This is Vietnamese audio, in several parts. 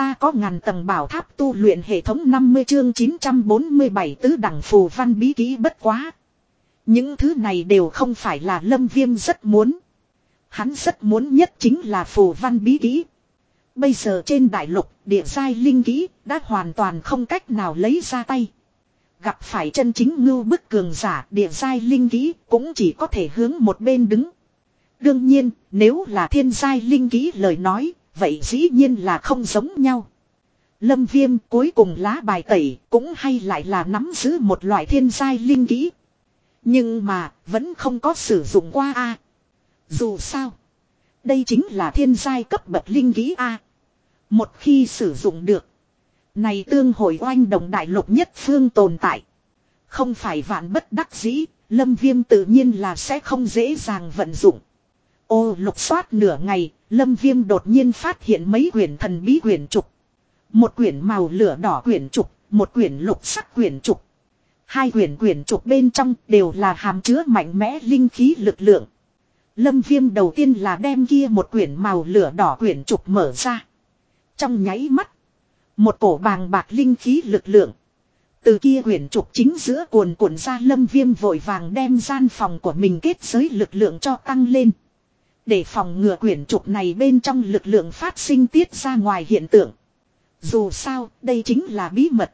Ta có ngàn tầng bảo tháp tu luyện hệ thống 50 chương 947 tứ đẳng phù văn bí kỹ bất quá. Những thứ này đều không phải là lâm viêm rất muốn. Hắn rất muốn nhất chính là phù văn bí kỹ. Bây giờ trên đại lục, địa giai linh kỹ đã hoàn toàn không cách nào lấy ra tay. Gặp phải chân chính ngưu bức cường giả địa giai linh kỹ cũng chỉ có thể hướng một bên đứng. Đương nhiên, nếu là thiên giai linh kỹ lời nói, vậy dĩ nhiên là không giống nhau. Lâm viêm cuối cùng lá bài tẩy cũng hay lại là nắm giữ một loại thiên giai linh kỹ. Nhưng mà, vẫn không có sử dụng qua a Dù sao, đây chính là thiên giai cấp bậc linh kỹ a Một khi sử dụng được, này tương hồi oanh đồng đại lục nhất phương tồn tại. Không phải vạn bất đắc dĩ, lâm viêm tự nhiên là sẽ không dễ dàng vận dụng. Ô lục soát nửa ngày, lâm viêm đột nhiên phát hiện mấy quyển thần bí quyển trục. Một quyển màu lửa đỏ quyển trục, một quyển lục sắc quyển trục. Hai quyển quyển trục bên trong đều là hàm chứa mạnh mẽ linh khí lực lượng. Lâm viêm đầu tiên là đem kia một quyển màu lửa đỏ quyển trục mở ra. Trong nháy mắt, một cổ bàng bạc linh khí lực lượng. Từ kia quyển trục chính giữa cuồn cuộn ra lâm viêm vội vàng đem gian phòng của mình kết giới lực lượng cho tăng lên. Để phòng ngừa quyển trục này bên trong lực lượng phát sinh tiết ra ngoài hiện tượng. Dù sao, đây chính là bí mật.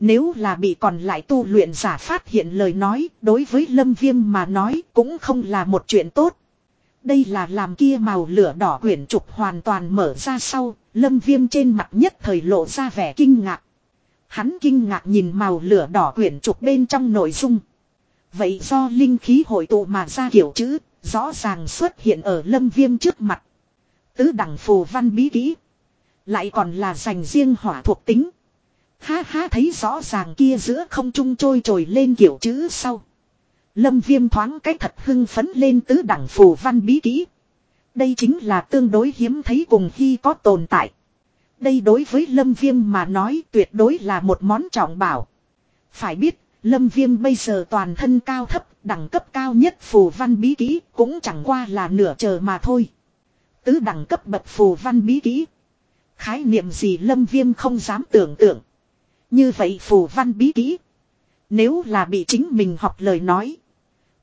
Nếu là bị còn lại tu luyện giả phát hiện lời nói, đối với lâm viêm mà nói cũng không là một chuyện tốt. Đây là làm kia màu lửa đỏ quyển trục hoàn toàn mở ra sau, lâm viêm trên mặt nhất thời lộ ra vẻ kinh ngạc. Hắn kinh ngạc nhìn màu lửa đỏ quyển trục bên trong nội dung. Vậy do linh khí hội tụ mà ra kiểu chữ, rõ ràng xuất hiện ở lâm viêm trước mặt. Tứ đẳng phù văn bí kỹ. Lại còn là dành riêng hỏa thuộc tính. Ha ha thấy rõ ràng kia giữa không trung trôi trồi lên kiểu chữ sau. Lâm viêm thoáng cách thật hưng phấn lên tứ đẳng phù văn bí kỹ. Đây chính là tương đối hiếm thấy cùng khi có tồn tại. Đây đối với Lâm Viêm mà nói tuyệt đối là một món trọng bảo. Phải biết, Lâm Viêm bây giờ toàn thân cao thấp, đẳng cấp cao nhất phù văn bí kỹ cũng chẳng qua là nửa chờ mà thôi. Tứ đẳng cấp bậc phù văn bí kỹ. Khái niệm gì Lâm Viêm không dám tưởng tượng. Như vậy phù văn bí kỹ. Nếu là bị chính mình học lời nói.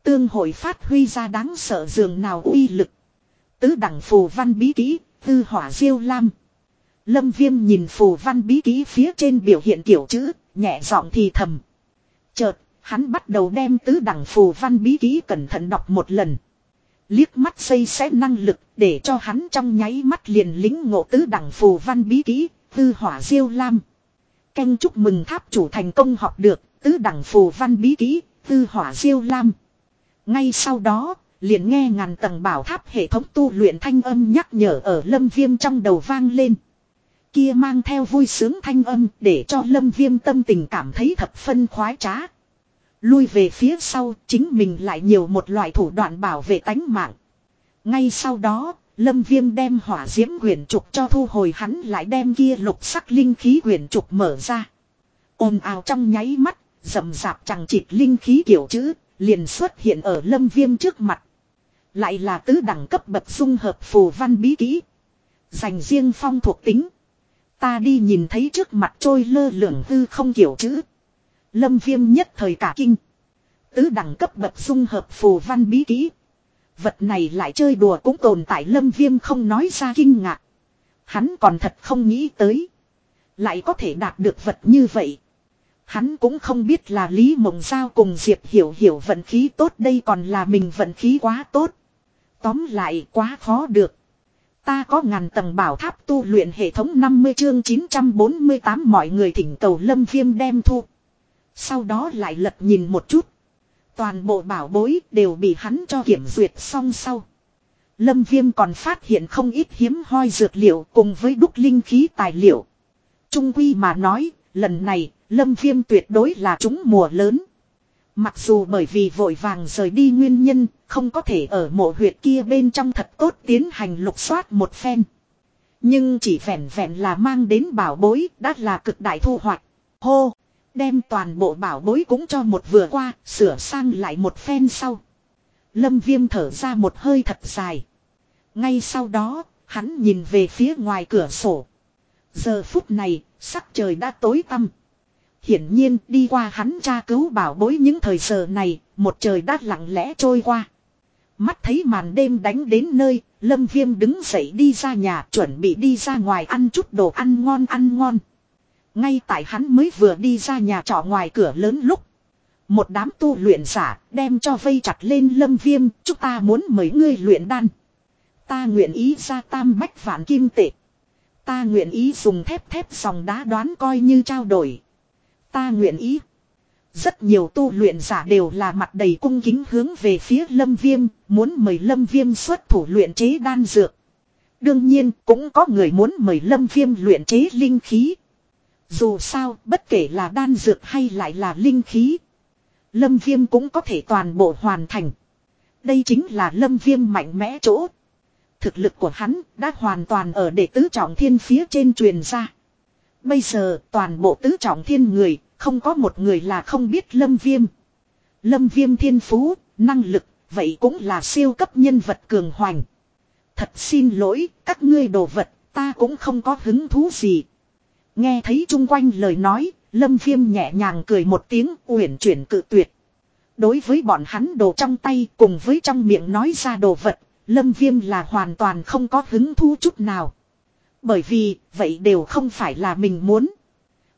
Tương hội phát huy ra đáng sợ dường nào uy lực. Tứ đẳng phù văn bí kỹ, tư hỏa diêu lam. Lâm viêm nhìn phù văn bí kỹ phía trên biểu hiện kiểu chữ, nhẹ giọng thì thầm. Hắn bắt đầu đem tứ đẳng phù văn bí ký cẩn thận đọc một lần. Liếc mắt xây xé năng lực để cho hắn trong nháy mắt liền lính ngộ tứ đẳng phù văn bí ký tư hỏa diêu lam. Canh chúc mừng tháp chủ thành công học được, tứ đẳng phù văn bí ký tư hỏa diêu lam. Ngay sau đó, liền nghe ngàn tầng bảo tháp hệ thống tu luyện thanh âm nhắc nhở ở lâm viêm trong đầu vang lên. Kia mang theo vui sướng thanh âm để cho lâm viêm tâm tình cảm thấy thập phân khoái trá. Lui về phía sau chính mình lại nhiều một loại thủ đoạn bảo vệ tánh mạng. Ngay sau đó, lâm viêm đem hỏa diễm quyển trục cho thu hồi hắn lại đem kia lục sắc linh khí quyển trục mở ra. ồn ào trong nháy mắt, rầm rạp chẳng chịt linh khí kiểu chữ, liền xuất hiện ở lâm viêm trước mặt. Lại là tứ đẳng cấp bậc dung hợp phù văn bí kỹ. Dành riêng phong thuộc tính. Ta đi nhìn thấy trước mặt trôi lơ lửng hư không kiểu chữ. Lâm viêm nhất thời cả kinh. Tứ đẳng cấp bậc dung hợp phù văn bí kỹ. Vật này lại chơi đùa cũng tồn tại lâm viêm không nói ra kinh ngạc. Hắn còn thật không nghĩ tới. Lại có thể đạt được vật như vậy. Hắn cũng không biết là Lý Mộng Giao cùng Diệp Hiểu Hiểu vận khí tốt đây còn là mình vận khí quá tốt. Tóm lại quá khó được. Ta có ngàn tầng bảo tháp tu luyện hệ thống 50 chương 948 mọi người thỉnh cầu lâm viêm đem thu. Sau đó lại lật nhìn một chút. Toàn bộ bảo bối đều bị hắn cho kiểm duyệt xong sau. Lâm viêm còn phát hiện không ít hiếm hoi dược liệu cùng với đúc linh khí tài liệu. Trung quy mà nói, lần này, lâm viêm tuyệt đối là chúng mùa lớn. Mặc dù bởi vì vội vàng rời đi nguyên nhân, không có thể ở mộ huyệt kia bên trong thật tốt tiến hành lục soát một phen. Nhưng chỉ vẹn vẹn là mang đến bảo bối đã là cực đại thu hoạch. Hô! Đem toàn bộ bảo bối cũng cho một vừa qua, sửa sang lại một phen sau. Lâm viêm thở ra một hơi thật dài. Ngay sau đó, hắn nhìn về phía ngoài cửa sổ. Giờ phút này, sắc trời đã tối tăm. Hiển nhiên đi qua hắn tra cứu bảo bối những thời giờ này, một trời đã lặng lẽ trôi qua. Mắt thấy màn đêm đánh đến nơi, Lâm Viêm đứng dậy đi ra nhà chuẩn bị đi ra ngoài ăn chút đồ ăn ngon ăn ngon. Ngay tại hắn mới vừa đi ra nhà trọ ngoài cửa lớn lúc. Một đám tu luyện giả đem cho vây chặt lên Lâm Viêm, chúng ta muốn mấy ngươi luyện đan. Ta nguyện ý ra tam bách vạn kim tệ. Ta nguyện ý dùng thép thép dòng đá đoán coi như trao đổi. Ta nguyện ý. Rất nhiều tu luyện giả đều là mặt đầy cung kính hướng về phía lâm viêm, muốn mời lâm viêm xuất thủ luyện chế đan dược. Đương nhiên cũng có người muốn mời lâm viêm luyện chế linh khí. Dù sao, bất kể là đan dược hay lại là linh khí. Lâm viêm cũng có thể toàn bộ hoàn thành. Đây chính là lâm viêm mạnh mẽ chỗ. Thực lực của hắn đã hoàn toàn ở đệ tứ trọng thiên phía trên truyền ra. Bây giờ toàn bộ tứ trọng thiên người không có một người là không biết lâm viêm. Lâm viêm thiên phú, năng lực, vậy cũng là siêu cấp nhân vật cường hoành. Thật xin lỗi, các ngươi đồ vật, ta cũng không có hứng thú gì. Nghe thấy chung quanh lời nói, lâm viêm nhẹ nhàng cười một tiếng uyển chuyển cự tuyệt. Đối với bọn hắn đồ trong tay cùng với trong miệng nói ra đồ vật, lâm viêm là hoàn toàn không có hứng thú chút nào. Bởi vì, vậy đều không phải là mình muốn.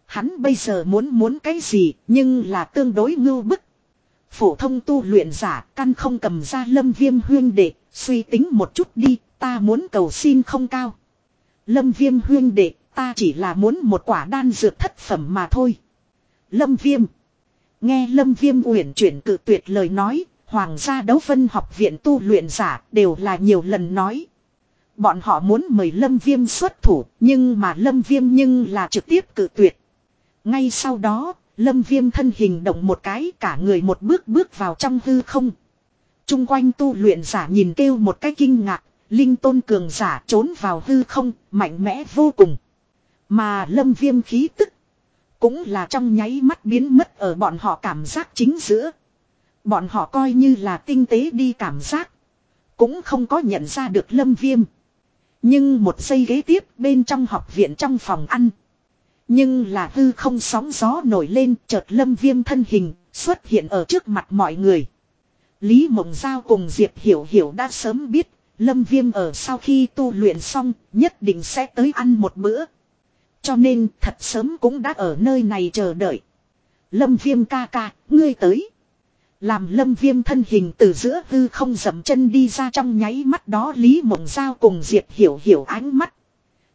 Hắn bây giờ muốn muốn cái gì nhưng là tương đối ngưu bức. Phổ thông tu luyện giả căn không cầm ra lâm viêm huyên đệ, suy tính một chút đi, ta muốn cầu xin không cao. Lâm viêm huyên đệ, ta chỉ là muốn một quả đan dược thất phẩm mà thôi. Lâm viêm. Nghe lâm viêm uyển chuyển cự tuyệt lời nói, hoàng gia đấu phân học viện tu luyện giả đều là nhiều lần nói. Bọn họ muốn mời lâm viêm xuất thủ, nhưng mà lâm viêm nhưng là trực tiếp cự tuyệt. Ngay sau đó, lâm viêm thân hình động một cái cả người một bước bước vào trong hư không. Trung quanh tu luyện giả nhìn kêu một cái kinh ngạc, linh tôn cường giả trốn vào hư không, mạnh mẽ vô cùng. Mà lâm viêm khí tức, cũng là trong nháy mắt biến mất ở bọn họ cảm giác chính giữa. Bọn họ coi như là tinh tế đi cảm giác, cũng không có nhận ra được lâm viêm. Nhưng một giây ghế tiếp bên trong học viện trong phòng ăn. Nhưng là hư không sóng gió nổi lên chợt lâm viêm thân hình xuất hiện ở trước mặt mọi người. Lý Mộng Giao cùng Diệp Hiểu Hiểu đã sớm biết lâm viêm ở sau khi tu luyện xong nhất định sẽ tới ăn một bữa. Cho nên thật sớm cũng đã ở nơi này chờ đợi. Lâm viêm ca ca, ngươi tới. Làm lâm viêm thân hình từ giữa hư không dầm chân đi ra trong nháy mắt đó Lý Mộng Giao cùng Diệp Hiểu Hiểu ánh mắt.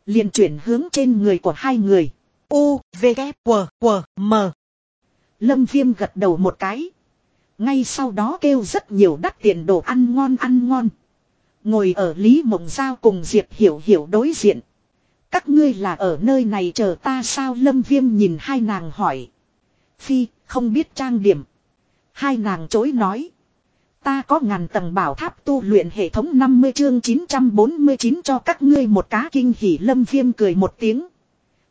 liền chuyển hướng trên người của hai người. U, V, K, W, W, M. Lâm Viêm gật đầu một cái. Ngay sau đó kêu rất nhiều đắt tiền đồ ăn ngon ăn ngon. Ngồi ở Lý Mộng Giao cùng Diệp Hiểu Hiểu đối diện. Các ngươi là ở nơi này chờ ta sao Lâm Viêm nhìn hai nàng hỏi. Phi, không biết trang điểm. Hai nàng chối nói. Ta có ngàn tầng bảo tháp tu luyện hệ thống 50 chương 949 cho các ngươi một cá kinh hỉ lâm viêm cười một tiếng.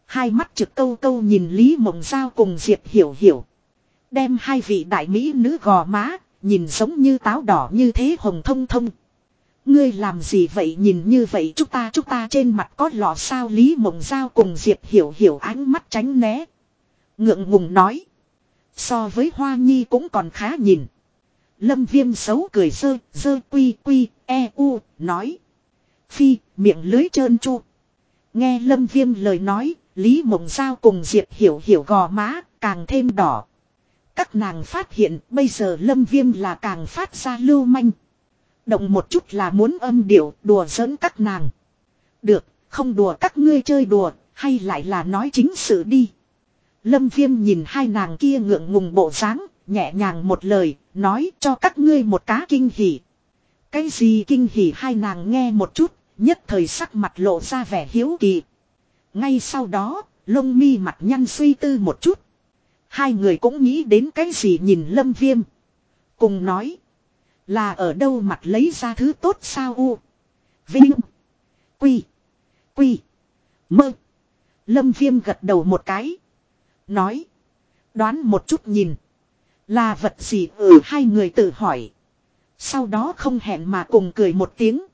Hai mắt trực câu câu nhìn Lý Mộng Giao cùng Diệp Hiểu Hiểu. Đem hai vị đại mỹ nữ gò má, nhìn giống như táo đỏ như thế hồng thông thông. Ngươi làm gì vậy nhìn như vậy chúng ta chúng ta trên mặt có lọ sao Lý Mộng Giao cùng Diệp Hiểu Hiểu ánh mắt tránh né. Ngượng ngùng nói. So với Hoa Nhi cũng còn khá nhìn. Lâm viêm xấu cười dơ, dơ quy quy, e u, nói. Phi, miệng lưới trơn chu. Nghe lâm viêm lời nói, Lý Mộng Giao cùng Diệp Hiểu Hiểu gò má, càng thêm đỏ. Các nàng phát hiện bây giờ lâm viêm là càng phát ra lưu manh. Động một chút là muốn âm điệu đùa giỡn các nàng. Được, không đùa các ngươi chơi đùa, hay lại là nói chính sự đi. Lâm Viêm nhìn hai nàng kia ngượng ngùng bộ dáng nhẹ nhàng một lời, nói cho các ngươi một cá kinh hỉ. Cái gì kinh hỉ hai nàng nghe một chút, nhất thời sắc mặt lộ ra vẻ hiếu kỳ. Ngay sau đó, lông mi mặt nhăn suy tư một chút. Hai người cũng nghĩ đến cái gì nhìn lâm viêm. Cùng nói. Là ở đâu mặt lấy ra thứ tốt sao u. Vinh. Quy. Quy. Mơ. Lâm viêm gật đầu một cái. Nói. Đoán một chút nhìn. Là vật gì ở ừ, hai người tự hỏi. Sau đó không hẹn mà cùng cười một tiếng.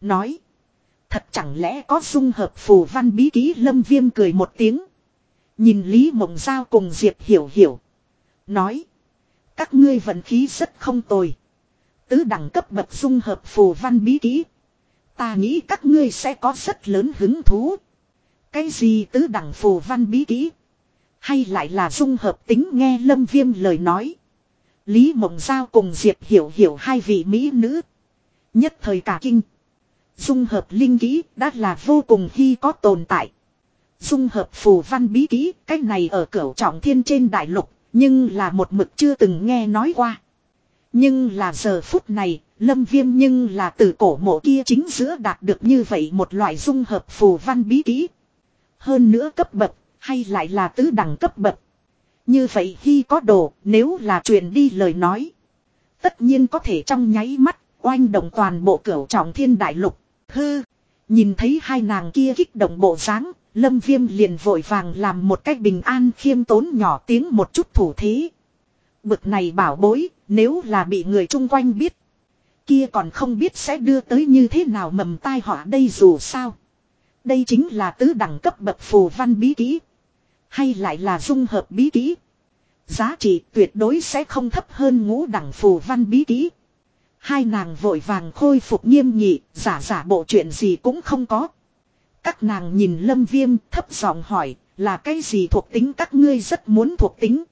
Nói. Thật chẳng lẽ có dung hợp phù văn bí ký lâm viêm cười một tiếng. Nhìn Lý Mộng Giao cùng Diệp Hiểu Hiểu. Nói. Các ngươi vận khí rất không tồi. Tứ đẳng cấp bậc dung hợp phù văn bí ký. Ta nghĩ các ngươi sẽ có rất lớn hứng thú. Cái gì tứ đẳng phù văn bí kỹ? Hay lại là dung hợp tính nghe lâm viêm lời nói. Lý Mộng Giao cùng Diệp Hiểu Hiểu hai vị mỹ nữ. Nhất thời cả kinh. Dung hợp linh kỹ đã là vô cùng hy có tồn tại. Dung hợp phù văn bí kỹ, cách này ở cửu trọng thiên trên đại lục, nhưng là một mực chưa từng nghe nói qua. Nhưng là giờ phút này, lâm viêm nhưng là từ cổ mộ kia chính giữa đạt được như vậy một loại dung hợp phù văn bí kỹ. Hơn nữa cấp bậc, hay lại là tứ đẳng cấp bậc. Như vậy khi có đồ, nếu là truyền đi lời nói. Tất nhiên có thể trong nháy mắt, oanh động toàn bộ cửu trọng thiên đại lục. Hư, nhìn thấy hai nàng kia kích động bộ dáng lâm viêm liền vội vàng làm một cách bình an khiêm tốn nhỏ tiếng một chút thủ thế. Bực này bảo bối, nếu là bị người chung quanh biết. Kia còn không biết sẽ đưa tới như thế nào mầm tai họa đây dù sao. Đây chính là tứ đẳng cấp bậc phù văn bí kỹ. Hay lại là dung hợp bí kỹ. Giá trị tuyệt đối sẽ không thấp hơn ngũ đẳng phù văn bí kỹ. Hai nàng vội vàng khôi phục nghiêm nhị, giả giả bộ chuyện gì cũng không có. Các nàng nhìn lâm viêm thấp giọng hỏi, là cái gì thuộc tính các ngươi rất muốn thuộc tính.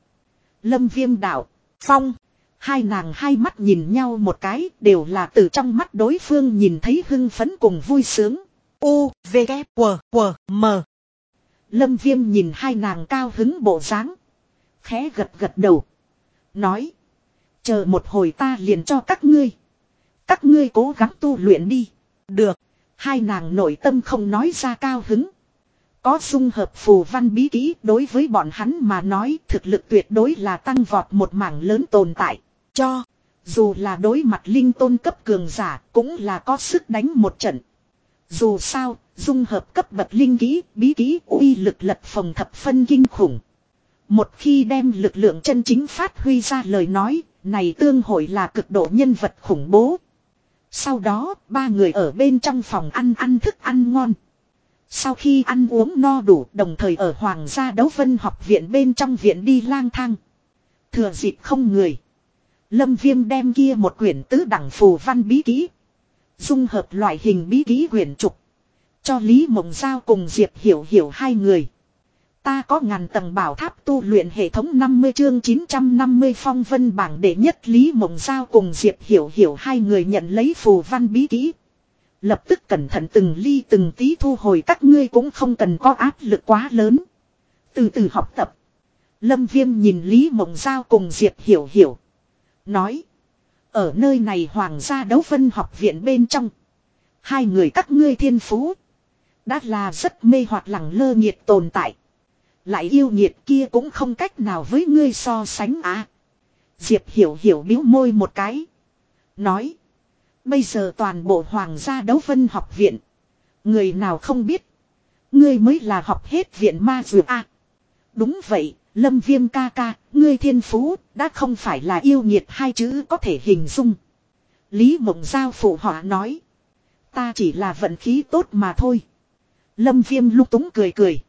Lâm viêm đạo, phong. Hai nàng hai mắt nhìn nhau một cái đều là từ trong mắt đối phương nhìn thấy hưng phấn cùng vui sướng. U, V, K, W, W, M. Lâm viêm nhìn hai nàng cao hứng bộ dáng Khẽ gật gật đầu. Nói. Chờ một hồi ta liền cho các ngươi. Các ngươi cố gắng tu luyện đi. Được. Hai nàng nội tâm không nói ra cao hứng. Có dung hợp phù văn bí kỹ đối với bọn hắn mà nói thực lực tuyệt đối là tăng vọt một mảng lớn tồn tại. Cho, dù là đối mặt linh tôn cấp cường giả cũng là có sức đánh một trận. Dù sao, dung hợp cấp bậc linh kỹ, bí kỹ uy lực lật phòng thập phân kinh khủng. Một khi đem lực lượng chân chính phát huy ra lời nói, này tương hội là cực độ nhân vật khủng bố. Sau đó, ba người ở bên trong phòng ăn ăn thức ăn ngon. Sau khi ăn uống no đủ, đồng thời ở Hoàng gia đấu vân học viện bên trong viện đi lang thang. Thừa dịp không người. Lâm Viêm đem kia một quyển tứ đẳng phù văn bí ký Dung hợp loại hình bí ký quyển trục. Cho Lý Mộng Giao cùng Diệp Hiểu Hiểu hai người. Ta có ngàn tầng bảo tháp tu luyện hệ thống 50 chương 950 phong vân bảng đệ nhất Lý Mộng Giao cùng Diệp Hiểu Hiểu hai người nhận lấy phù văn bí kỹ. Lập tức cẩn thận từng ly từng tí thu hồi các ngươi cũng không cần có áp lực quá lớn. Từ từ học tập. Lâm Viêm nhìn Lý Mộng Giao cùng Diệp Hiểu Hiểu. Nói. Ở nơi này Hoàng gia đấu phân học viện bên trong. Hai người các ngươi thiên phú. Đã là rất mê hoặc lẳng lơ nhiệt tồn tại. Lại yêu nhiệt kia cũng không cách nào với ngươi so sánh à. Diệp hiểu hiểu biếu môi một cái. Nói. Bây giờ toàn bộ hoàng gia đấu vân học viện. Người nào không biết. Ngươi mới là học hết viện ma dược à. Đúng vậy, lâm viêm ca ca, ngươi thiên phú, đã không phải là yêu nhiệt hai chữ có thể hình dung. Lý mộng giao phụ họa nói. Ta chỉ là vận khí tốt mà thôi. Lâm viêm lúc túng cười cười.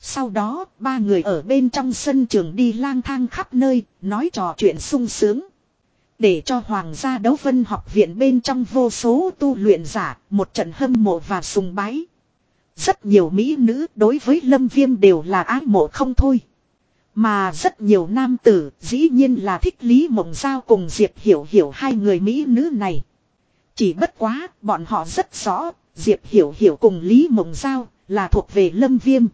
Sau đó, ba người ở bên trong sân trường đi lang thang khắp nơi, nói trò chuyện sung sướng. Để cho Hoàng gia đấu vân học viện bên trong vô số tu luyện giả, một trận hâm mộ và sùng bái. Rất nhiều mỹ nữ đối với Lâm Viêm đều là ái mộ không thôi. Mà rất nhiều nam tử dĩ nhiên là thích Lý Mộng Giao cùng Diệp Hiểu Hiểu hai người mỹ nữ này. Chỉ bất quá, bọn họ rất rõ, Diệp Hiểu Hiểu cùng Lý Mộng Giao là thuộc về Lâm Viêm.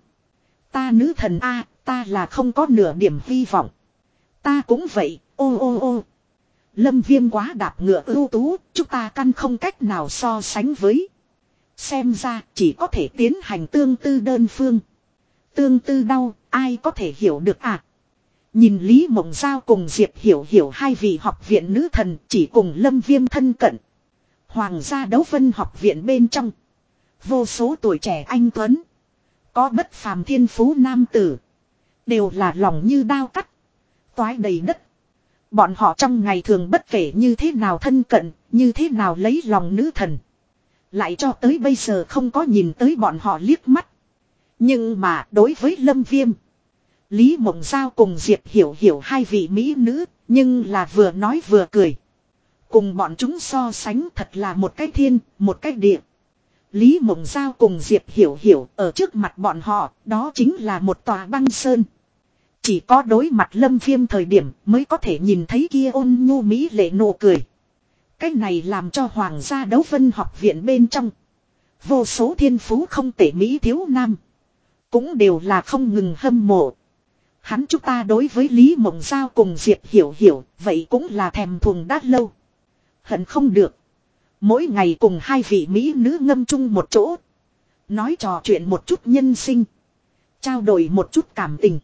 Ta nữ thần A, ta là không có nửa điểm hy vọng. Ta cũng vậy, ô ô ô. Lâm viêm quá đạp ngựa ưu tú, chúng ta căn không cách nào so sánh với. Xem ra chỉ có thể tiến hành tương tư đơn phương. Tương tư đau, ai có thể hiểu được à? Nhìn Lý Mộng Giao cùng Diệp Hiểu Hiểu hai vị học viện nữ thần chỉ cùng Lâm Viêm thân cận. Hoàng gia đấu vân học viện bên trong. Vô số tuổi trẻ anh Tuấn. Có bất phàm thiên phú nam tử. Đều là lòng như đao cắt. Toái đầy đất. Bọn họ trong ngày thường bất kể như thế nào thân cận, như thế nào lấy lòng nữ thần. Lại cho tới bây giờ không có nhìn tới bọn họ liếc mắt. Nhưng mà đối với Lâm Viêm. Lý Mộng Giao cùng Diệp Hiểu Hiểu hai vị Mỹ nữ. Nhưng là vừa nói vừa cười. Cùng bọn chúng so sánh thật là một cái thiên, một cái địa. Lý Mộng Giao cùng Diệp Hiểu Hiểu ở trước mặt bọn họ, đó chính là một tòa băng sơn. Chỉ có đối mặt lâm viêm thời điểm mới có thể nhìn thấy kia ôn nhu mỹ lệ nụ cười. Cái này làm cho hoàng gia đấu vân học viện bên trong. Vô số thiên phú không tể mỹ thiếu nam. Cũng đều là không ngừng hâm mộ. Hắn chúng ta đối với Lý Mộng Giao cùng Diệp Hiểu Hiểu, vậy cũng là thèm thuồng đã lâu. Hận không được. Mỗi ngày cùng hai vị Mỹ nữ ngâm chung một chỗ. Nói trò chuyện một chút nhân sinh. Trao đổi một chút cảm tình.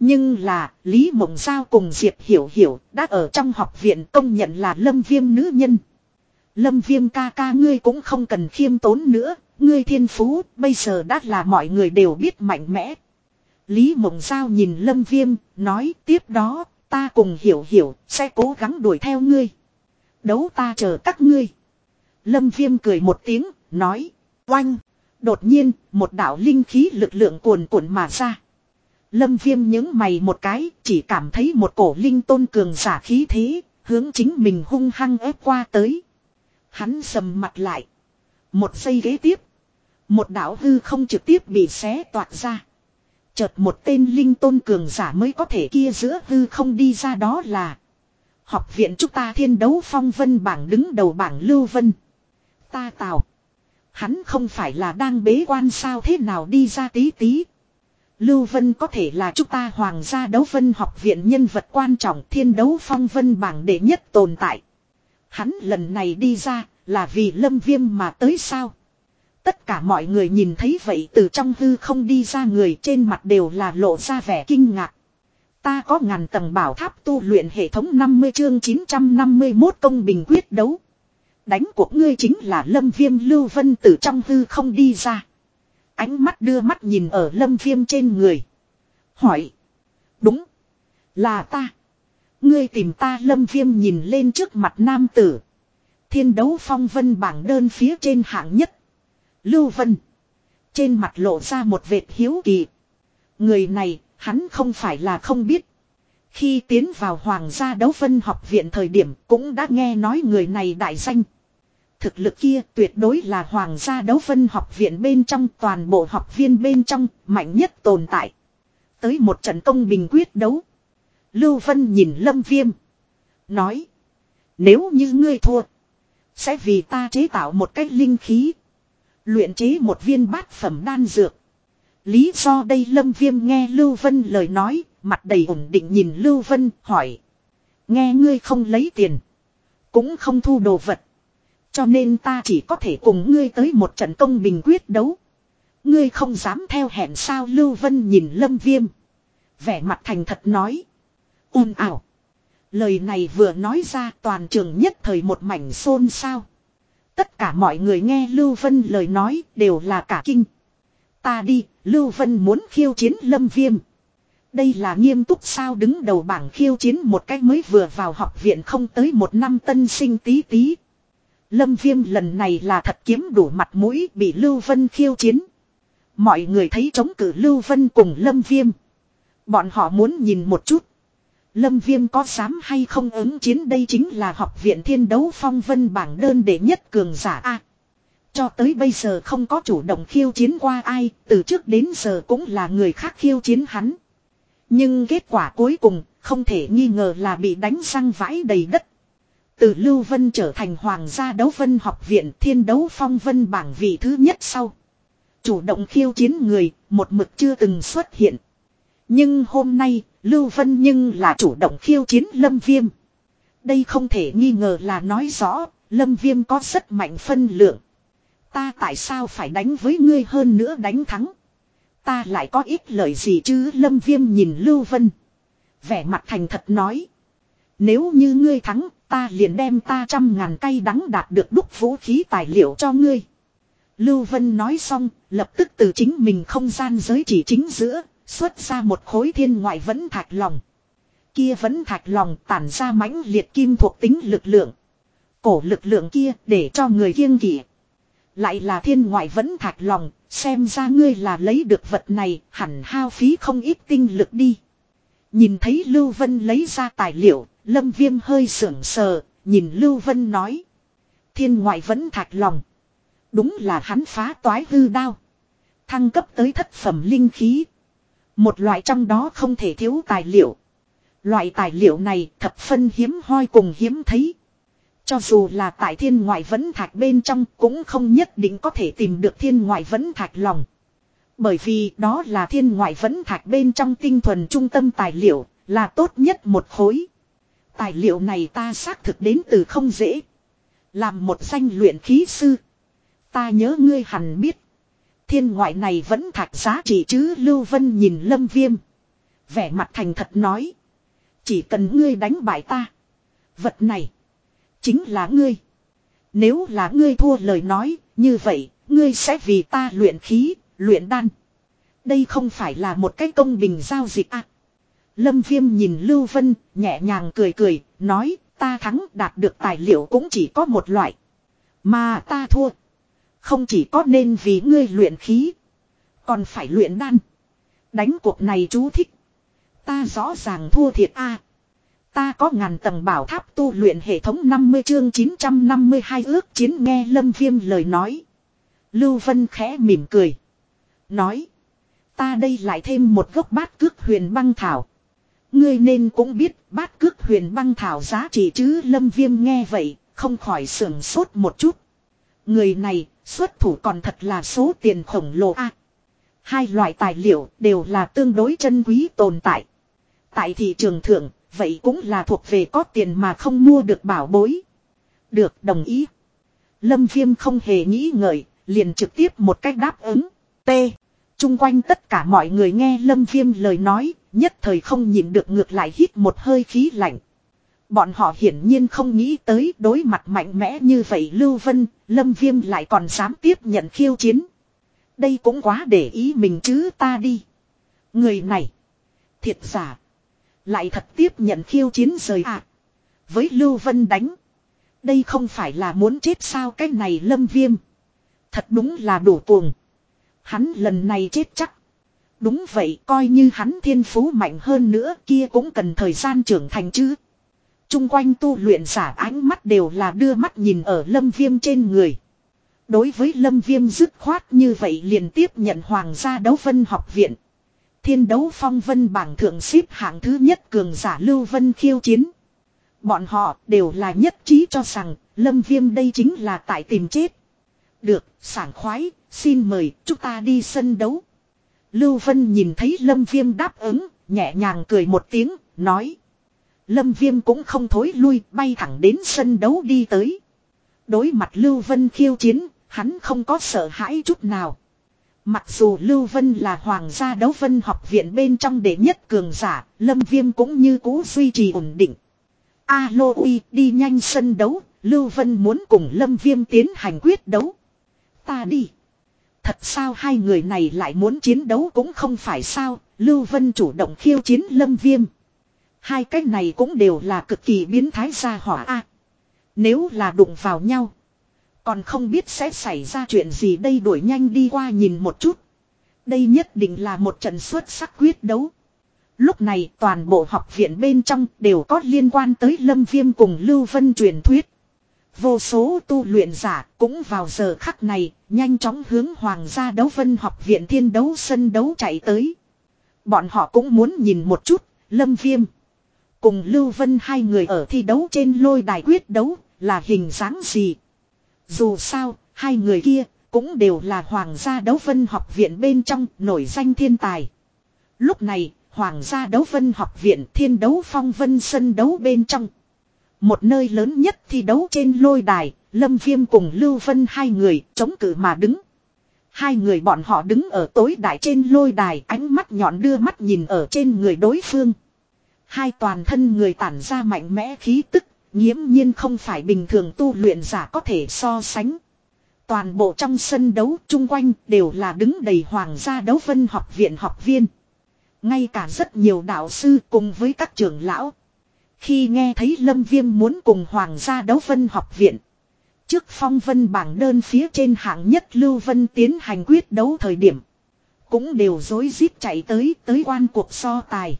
Nhưng là, Lý Mộng Giao cùng Diệp Hiểu Hiểu đã ở trong học viện công nhận là lâm viêm nữ nhân. Lâm viêm ca ca ngươi cũng không cần khiêm tốn nữa, ngươi thiên phú bây giờ đã là mọi người đều biết mạnh mẽ. Lý Mộng Giao nhìn lâm viêm, nói tiếp đó, ta cùng hiểu hiểu, sẽ cố gắng đuổi theo ngươi. Đấu ta chờ các ngươi. Lâm viêm cười một tiếng, nói, oanh. Đột nhiên, một đảo linh khí lực lượng cuồn cuộn mà ra. Lâm viêm những mày một cái, chỉ cảm thấy một cổ linh tôn cường giả khí thế, hướng chính mình hung hăng ép qua tới. Hắn sầm mặt lại. Một giây ghế tiếp. Một đảo hư không trực tiếp bị xé toạt ra. Chợt một tên linh tôn cường giả mới có thể kia giữa hư không đi ra đó là. Học viện chúng ta thiên đấu phong vân bảng đứng đầu bảng lưu vân. Ta tào. Hắn không phải là đang bế quan sao thế nào đi ra tí tí. Lưu Vân có thể là chúng ta hoàng gia đấu vân học viện nhân vật quan trọng thiên đấu phong vân bảng đệ nhất tồn tại. Hắn lần này đi ra là vì lâm viêm mà tới sao. Tất cả mọi người nhìn thấy vậy từ trong hư không đi ra người trên mặt đều là lộ ra vẻ kinh ngạc. Ta có ngàn tầng bảo tháp tu luyện hệ thống 50 chương 951 công bình quyết đấu. Đánh cuộc ngươi chính là lâm viêm lưu vân từ trong hư không đi ra. Ánh mắt đưa mắt nhìn ở lâm viêm trên người. Hỏi. Đúng. Là ta. Ngươi tìm ta lâm viêm nhìn lên trước mặt nam tử. Thiên đấu phong vân bảng đơn phía trên hạng nhất. Lưu Vân. Trên mặt lộ ra một vệt hiếu kỳ. Người này, hắn không phải là không biết. Khi tiến vào Hoàng gia đấu vân học viện thời điểm cũng đã nghe nói người này đại danh. Thực lực kia tuyệt đối là Hoàng gia đấu phân học viện bên trong, toàn bộ học viên bên trong mạnh nhất tồn tại. Tới một trận công bình quyết đấu. Lưu Vân nhìn Lâm Viêm. Nói. Nếu như ngươi thua. Sẽ vì ta chế tạo một cái linh khí. Luyện chế một viên bát phẩm đan dược. Lý do đây Lâm Viêm nghe Lưu Vân lời nói. Mặt đầy ổn định nhìn Lưu Vân, hỏi. Nghe ngươi không lấy tiền. Cũng không thu đồ vật. Cho nên ta chỉ có thể cùng ngươi tới một trận công bình quyết đấu. Ngươi không dám theo hẹn sao Lưu Vân nhìn Lâm Viêm. Vẻ mặt thành thật nói. un ảo. Lời này vừa nói ra toàn trường nhất thời một mảnh xôn xao. Tất cả mọi người nghe Lưu Vân lời nói đều là cả kinh. Ta đi, Lưu Vân muốn khiêu chiến Lâm Viêm. Đây là nghiêm túc sao đứng đầu bảng khiêu chiến một cách mới vừa vào học viện không tới một năm tân sinh tí tí. Lâm Viêm lần này là thật kiếm đủ mặt mũi bị Lưu Vân khiêu chiến. Mọi người thấy chống cử Lưu Vân cùng Lâm Viêm. Bọn họ muốn nhìn một chút. Lâm Viêm có dám hay không ứng chiến đây chính là học viện thiên đấu phong vân bảng đơn để nhất cường giả A. cho tới bây giờ không có chủ động khiêu chiến qua ai, từ trước đến giờ cũng là người khác khiêu chiến hắn. Nhưng kết quả cuối cùng, không thể nghi ngờ là bị đánh răng vãi đầy đất. Từ Lưu Vân trở thành Hoàng gia đấu vân học viện thiên đấu phong vân bảng vị thứ nhất sau. Chủ động khiêu chiến người, một mực chưa từng xuất hiện. Nhưng hôm nay, Lưu Vân nhưng là chủ động khiêu chiến Lâm Viêm. Đây không thể nghi ngờ là nói rõ, Lâm Viêm có rất mạnh phân lượng. Ta tại sao phải đánh với ngươi hơn nữa đánh thắng? Ta lại có ít lời gì chứ Lâm Viêm nhìn Lưu Vân. Vẻ mặt thành thật nói. Nếu như ngươi thắng, ta liền đem ta trăm ngàn cây đắng đạt được đúc vũ khí tài liệu cho ngươi. Lưu Vân nói xong, lập tức từ chính mình không gian giới chỉ chính giữa, Xuất ra một khối thiên ngoại vẫn thạch lòng. Kia vẫn thạch lòng tản ra mãnh liệt kim thuộc tính lực lượng. Cổ lực lượng kia để cho người kiêng kỵ. Lại là thiên ngoại vẫn thạch lòng, xem ra ngươi là lấy được vật này, hẳn hao phí không ít tinh lực đi. Nhìn thấy Lưu Vân lấy ra tài liệu, Lâm Viêm hơi sưởng sờ, nhìn Lưu Vân nói. Thiên ngoại vẫn thạch lòng. Đúng là hắn phá toái hư đao. Thăng cấp tới thất phẩm linh khí. Một loại trong đó không thể thiếu tài liệu. Loại tài liệu này thập phân hiếm hoi cùng hiếm thấy. Cho dù là tại thiên ngoại vẫn thạch bên trong cũng không nhất định có thể tìm được thiên ngoại vẫn thạch lòng. Bởi vì đó là thiên ngoại vẫn thạch bên trong tinh thuần trung tâm tài liệu, là tốt nhất một khối. Tài liệu này ta xác thực đến từ không dễ. Làm một danh luyện khí sư. Ta nhớ ngươi hẳn biết. Thiên ngoại này vẫn thạch giá trị chứ Lưu Vân nhìn Lâm Viêm. Vẻ mặt thành thật nói. Chỉ cần ngươi đánh bại ta. Vật này. Chính là ngươi. Nếu là ngươi thua lời nói. Như vậy. Ngươi sẽ vì ta luyện khí. Luyện đan. Đây không phải là một cái công bình giao dịch à. Lâm Viêm nhìn Lưu Vân. Nhẹ nhàng cười cười. Nói. Ta thắng đạt được tài liệu cũng chỉ có một loại. Mà ta thua. Không chỉ có nên vì ngươi luyện khí. Còn phải luyện đan. Đánh cuộc này chú thích. Ta rõ ràng thua thiệt a. Ta có ngàn tầng bảo tháp tu luyện hệ thống 50 chương 952 ước chiến nghe Lâm Viêm lời nói. Lưu Vân khẽ mỉm cười. Nói. Ta đây lại thêm một gốc bát cước huyền băng thảo. Ngươi nên cũng biết bát cước huyền băng thảo giá trị chứ Lâm Viêm nghe vậy, không khỏi sưởng sốt một chút. Người này, xuất thủ còn thật là số tiền khổng lồ a Hai loại tài liệu đều là tương đối chân quý tồn tại. Tại thị trường thượng, vậy cũng là thuộc về có tiền mà không mua được bảo bối. Được đồng ý. Lâm Viêm không hề nghĩ ngợi, liền trực tiếp một cách đáp ứng. T. Trung quanh tất cả mọi người nghe Lâm Viêm lời nói, nhất thời không nhìn được ngược lại hít một hơi khí lạnh. Bọn họ hiển nhiên không nghĩ tới đối mặt mạnh mẽ như vậy Lưu Vân, Lâm Viêm lại còn dám tiếp nhận khiêu chiến. Đây cũng quá để ý mình chứ ta đi. Người này. Thiệt giả. Lại thật tiếp nhận khiêu chiến rời à. Với Lưu Vân đánh. Đây không phải là muốn chết sao cái này Lâm Viêm. Thật đúng là đủ cuồng. Hắn lần này chết chắc. Đúng vậy coi như hắn thiên phú mạnh hơn nữa kia cũng cần thời gian trưởng thành chứ. Trung quanh tu luyện giả ánh mắt đều là đưa mắt nhìn ở lâm viêm trên người. Đối với lâm viêm dứt khoát như vậy liền tiếp nhận hoàng gia đấu vân học viện. Thiên đấu phong vân bảng thượng xếp hạng thứ nhất cường giả lưu vân khiêu chiến. Bọn họ đều là nhất trí cho rằng lâm viêm đây chính là tại tìm chết. Được, sảng khoái, xin mời chúng ta đi sân đấu. Lưu Vân nhìn thấy lâm viêm đáp ứng, nhẹ nhàng cười một tiếng, nói. Lâm Viêm cũng không thối lui bay thẳng đến sân đấu đi tới. Đối mặt Lưu Vân khiêu chiến, hắn không có sợ hãi chút nào. Mặc dù Lưu Vân là hoàng gia đấu vân học viện bên trong đệ nhất cường giả, Lâm Viêm cũng như cũ duy trì ổn định. Alo uy đi nhanh sân đấu, Lưu Vân muốn cùng Lâm Viêm tiến hành quyết đấu. Ta đi. Thật sao hai người này lại muốn chiến đấu cũng không phải sao, Lưu Vân chủ động khiêu chiến Lâm Viêm. Hai cái này cũng đều là cực kỳ biến thái gia hỏa a. nếu là đụng vào nhau. Còn không biết sẽ xảy ra chuyện gì đây đuổi nhanh đi qua nhìn một chút. Đây nhất định là một trận xuất sắc quyết đấu. Lúc này toàn bộ học viện bên trong đều có liên quan tới Lâm Viêm cùng Lưu Vân truyền thuyết. Vô số tu luyện giả cũng vào giờ khắc này nhanh chóng hướng Hoàng gia đấu vân học viện thiên đấu sân đấu chạy tới. Bọn họ cũng muốn nhìn một chút Lâm Viêm. Cùng Lưu Vân hai người ở thi đấu trên lôi đài quyết đấu là hình dáng gì. Dù sao, hai người kia cũng đều là Hoàng gia đấu vân học viện bên trong nổi danh thiên tài. Lúc này, Hoàng gia đấu vân học viện thiên đấu phong vân sân đấu bên trong. Một nơi lớn nhất thi đấu trên lôi đài, Lâm Viêm cùng Lưu Vân hai người chống cự mà đứng. Hai người bọn họ đứng ở tối đại trên lôi đài ánh mắt nhọn đưa mắt nhìn ở trên người đối phương. Hai toàn thân người tản ra mạnh mẽ khí tức, nghiễm nhiên không phải bình thường tu luyện giả có thể so sánh. Toàn bộ trong sân đấu chung quanh đều là đứng đầy hoàng gia đấu vân học viện học viên. Ngay cả rất nhiều đạo sư cùng với các trưởng lão. Khi nghe thấy Lâm Viêm muốn cùng hoàng gia đấu vân học viện. Trước phong vân bảng đơn phía trên hạng nhất Lưu Vân tiến hành quyết đấu thời điểm. Cũng đều dối rít chạy tới tới quan cuộc so tài.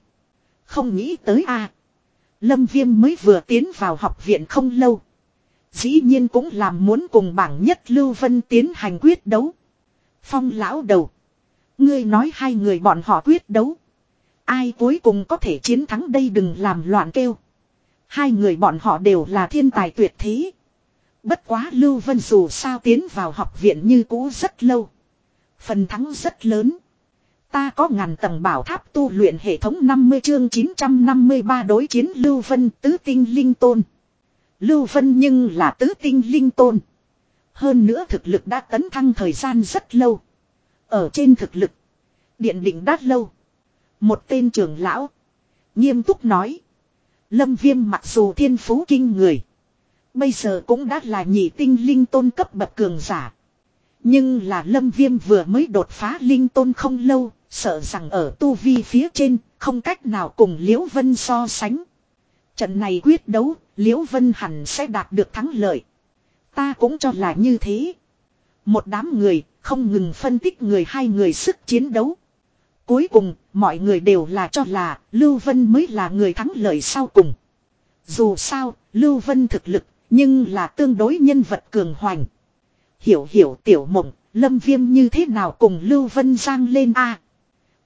Không nghĩ tới a, Lâm Viêm mới vừa tiến vào học viện không lâu. Dĩ nhiên cũng làm muốn cùng bảng nhất Lưu Vân tiến hành quyết đấu. Phong lão đầu. Ngươi nói hai người bọn họ quyết đấu. Ai cuối cùng có thể chiến thắng đây đừng làm loạn kêu. Hai người bọn họ đều là thiên tài tuyệt thế. Bất quá Lưu Vân dù sao tiến vào học viện như cũ rất lâu. Phần thắng rất lớn. Ta có ngàn tầng bảo tháp tu luyện hệ thống 50 chương 953 đối chiến Lưu Vân, tứ tinh linh tôn. Lưu Vân nhưng là tứ tinh linh tôn. Hơn nữa thực lực đã tấn thăng thời gian rất lâu. Ở trên thực lực. Điện định đát lâu. Một tên trưởng lão. Nghiêm túc nói. Lâm Viêm mặc dù thiên phú kinh người. Bây giờ cũng đã là nhị tinh linh tôn cấp bậc cường giả. Nhưng là Lâm Viêm vừa mới đột phá linh tôn không lâu. Sợ rằng ở tu vi phía trên không cách nào cùng Liễu Vân so sánh. Trận này quyết đấu, Liễu Vân hẳn sẽ đạt được thắng lợi. Ta cũng cho là như thế. Một đám người, không ngừng phân tích người hai người sức chiến đấu. Cuối cùng, mọi người đều là cho là Lưu Vân mới là người thắng lợi sau cùng. Dù sao, Lưu Vân thực lực, nhưng là tương đối nhân vật cường hoành. Hiểu hiểu tiểu mộng, Lâm Viêm như thế nào cùng Lưu Vân giang lên A.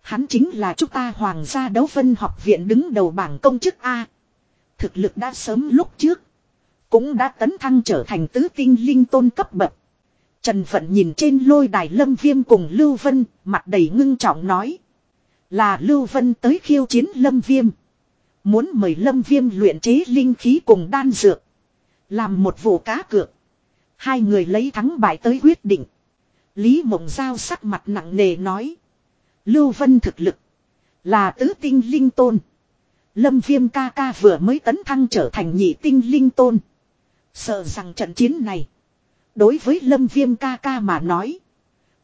Hắn chính là chúng ta Hoàng gia đấu vân học viện đứng đầu bảng công chức A. Thực lực đã sớm lúc trước. Cũng đã tấn thăng trở thành tứ tinh linh tôn cấp bậc. Trần Phận nhìn trên lôi đài Lâm Viêm cùng Lưu Vân, mặt đầy ngưng trọng nói. Là Lưu Vân tới khiêu chiến Lâm Viêm. Muốn mời Lâm Viêm luyện chế linh khí cùng đan dược. Làm một vụ cá cược. Hai người lấy thắng bại tới quyết định. Lý Mộng Giao sắc mặt nặng nề nói. Lưu Vân thực lực. Là tứ tinh linh tôn. Lâm Viêm ca ca vừa mới tấn thăng trở thành nhị tinh linh tôn. Sợ rằng trận chiến này. Đối với Lâm Viêm ca ca mà nói.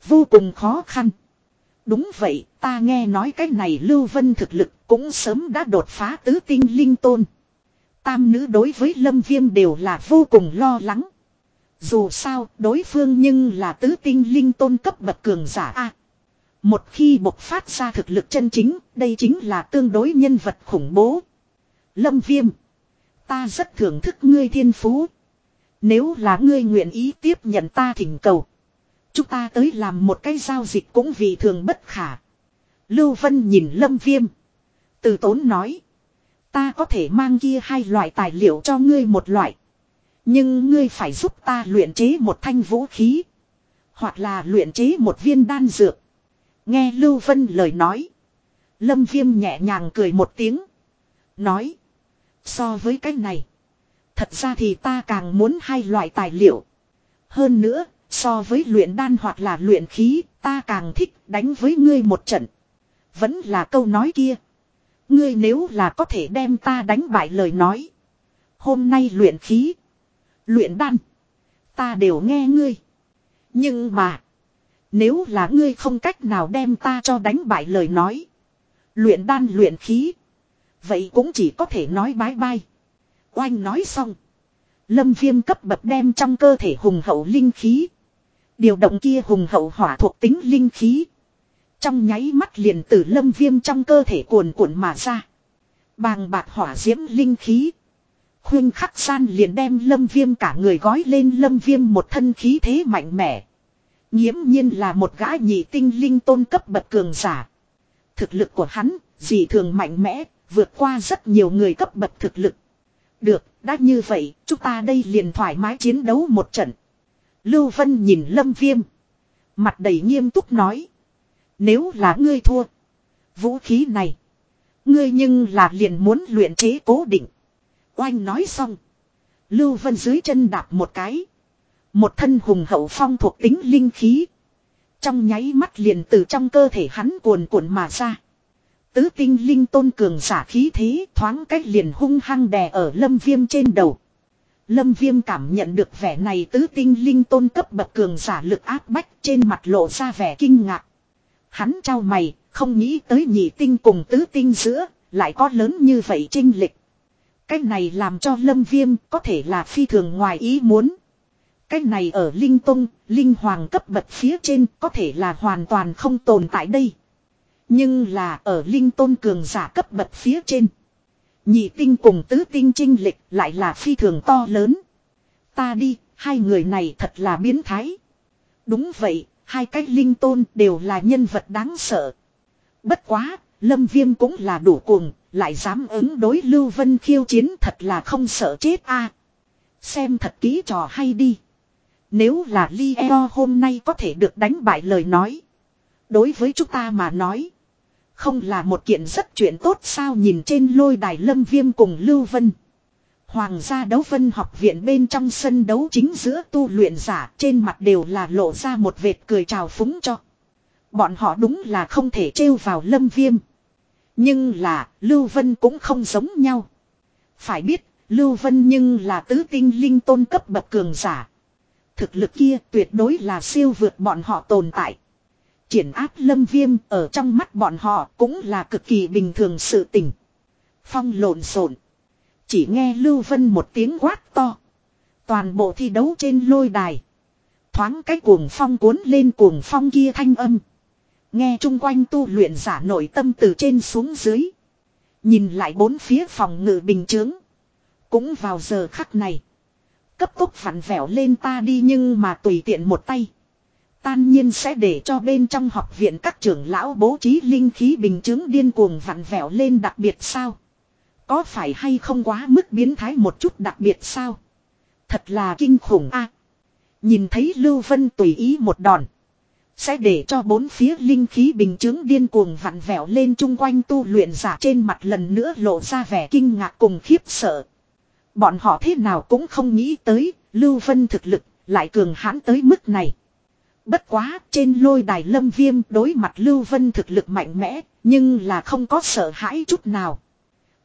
Vô cùng khó khăn. Đúng vậy, ta nghe nói cái này Lưu Vân thực lực cũng sớm đã đột phá tứ tinh linh tôn. Tam nữ đối với Lâm Viêm đều là vô cùng lo lắng. Dù sao, đối phương nhưng là tứ tinh linh tôn cấp bậc cường giả A. một khi bộc phát ra thực lực chân chính, đây chính là tương đối nhân vật khủng bố. Lâm Viêm. Ta rất thưởng thức ngươi thiên phú. Nếu là ngươi nguyện ý tiếp nhận ta thỉnh cầu. Chúng ta tới làm một cái giao dịch cũng vì thường bất khả. Lưu Vân nhìn Lâm Viêm. Từ tốn nói. Ta có thể mang kia hai loại tài liệu cho ngươi một loại. Nhưng ngươi phải giúp ta luyện chế một thanh vũ khí. Hoặc là luyện chế một viên đan dược. Nghe Lưu Vân lời nói. Lâm Viêm nhẹ nhàng cười một tiếng. Nói. So với cái này. Thật ra thì ta càng muốn hai loại tài liệu. Hơn nữa, so với luyện đan hoặc là luyện khí, ta càng thích đánh với ngươi một trận. Vẫn là câu nói kia. Ngươi nếu là có thể đem ta đánh bại lời nói. Hôm nay luyện khí. Luyện đan. Ta đều nghe ngươi. Nhưng mà. Nếu là ngươi không cách nào đem ta cho đánh bại lời nói. Luyện đan luyện khí. Vậy cũng chỉ có thể nói bái bai. Oanh nói xong. Lâm viêm cấp bậc đem trong cơ thể hùng hậu linh khí. Điều động kia hùng hậu hỏa thuộc tính linh khí. Trong nháy mắt liền từ lâm viêm trong cơ thể cuồn cuộn mà ra. Bàng bạc hỏa diễm linh khí. Khuyên khắc san liền đem lâm viêm cả người gói lên lâm viêm một thân khí thế mạnh mẽ. Nhiễm nhiên là một gã nhị tinh linh tôn cấp bậc cường giả. Thực lực của hắn, dị thường mạnh mẽ, vượt qua rất nhiều người cấp bậc thực lực. Được, đã như vậy, chúng ta đây liền thoải mái chiến đấu một trận. Lưu Vân nhìn Lâm Viêm. Mặt đầy nghiêm túc nói. Nếu là ngươi thua. Vũ khí này. Ngươi nhưng là liền muốn luyện chế cố định. Oanh nói xong. Lưu Vân dưới chân đạp một cái. Một thân hùng hậu phong thuộc tính linh khí. Trong nháy mắt liền từ trong cơ thể hắn cuồn cuộn mà ra. Tứ tinh linh tôn cường giả khí thế thoáng cách liền hung hăng đè ở lâm viêm trên đầu. Lâm viêm cảm nhận được vẻ này tứ tinh linh tôn cấp bậc cường giả lực áp bách trên mặt lộ ra vẻ kinh ngạc. Hắn trao mày, không nghĩ tới nhị tinh cùng tứ tinh giữa, lại có lớn như vậy trinh lịch. Cách này làm cho lâm viêm có thể là phi thường ngoài ý muốn. Cách này ở Linh Tông, Linh Hoàng cấp bậc phía trên có thể là hoàn toàn không tồn tại đây. Nhưng là ở Linh Tôn cường giả cấp bậc phía trên. Nhị tinh cùng tứ tinh trinh lịch lại là phi thường to lớn. Ta đi, hai người này thật là biến thái. Đúng vậy, hai cái linh tôn đều là nhân vật đáng sợ. Bất quá, Lâm Viêm cũng là đủ cuồng, lại dám ứng đối Lưu Vân khiêu chiến thật là không sợ chết a Xem thật kỹ trò hay đi. Nếu là Leo hôm nay có thể được đánh bại lời nói. Đối với chúng ta mà nói. Không là một kiện rất chuyện tốt sao nhìn trên lôi đài Lâm Viêm cùng Lưu Vân. Hoàng gia đấu vân học viện bên trong sân đấu chính giữa tu luyện giả, trên mặt đều là lộ ra một vệt cười chào phúng cho. Bọn họ đúng là không thể trêu vào lâm viêm. Nhưng là, Lưu Vân cũng không giống nhau. Phải biết, Lưu Vân nhưng là tứ tinh linh tôn cấp bậc cường giả. Thực lực kia tuyệt đối là siêu vượt bọn họ tồn tại. Triển áp lâm viêm ở trong mắt bọn họ cũng là cực kỳ bình thường sự tình. Phong lộn xộn chỉ nghe Lưu Vân một tiếng quát to. Toàn bộ thi đấu trên lôi đài. Thoáng cái cuồng phong cuốn lên cuồng phong kia thanh âm. Nghe chung quanh tu luyện giả nội tâm từ trên xuống dưới. Nhìn lại bốn phía phòng ngự bình chướng. Cũng vào giờ khắc này. Cấp tốc vặn vẹo lên ta đi nhưng mà tùy tiện một tay. Tan nhiên sẽ để cho bên trong học viện các trưởng lão bố trí linh khí bình chứng điên cuồng vặn vẹo lên đặc biệt sao. Có phải hay không quá mức biến thái một chút đặc biệt sao? Thật là kinh khủng a. nhìn thấy Lưu Vân tùy ý một đòn. Sẽ để cho bốn phía linh khí bình chứng điên cuồng vặn vẹo lên chung quanh tu luyện giả trên mặt lần nữa lộ ra vẻ kinh ngạc cùng khiếp sợ. Bọn họ thế nào cũng không nghĩ tới, Lưu Vân thực lực, lại cường hãn tới mức này. Bất quá, trên lôi đài lâm viêm đối mặt Lưu Vân thực lực mạnh mẽ, nhưng là không có sợ hãi chút nào.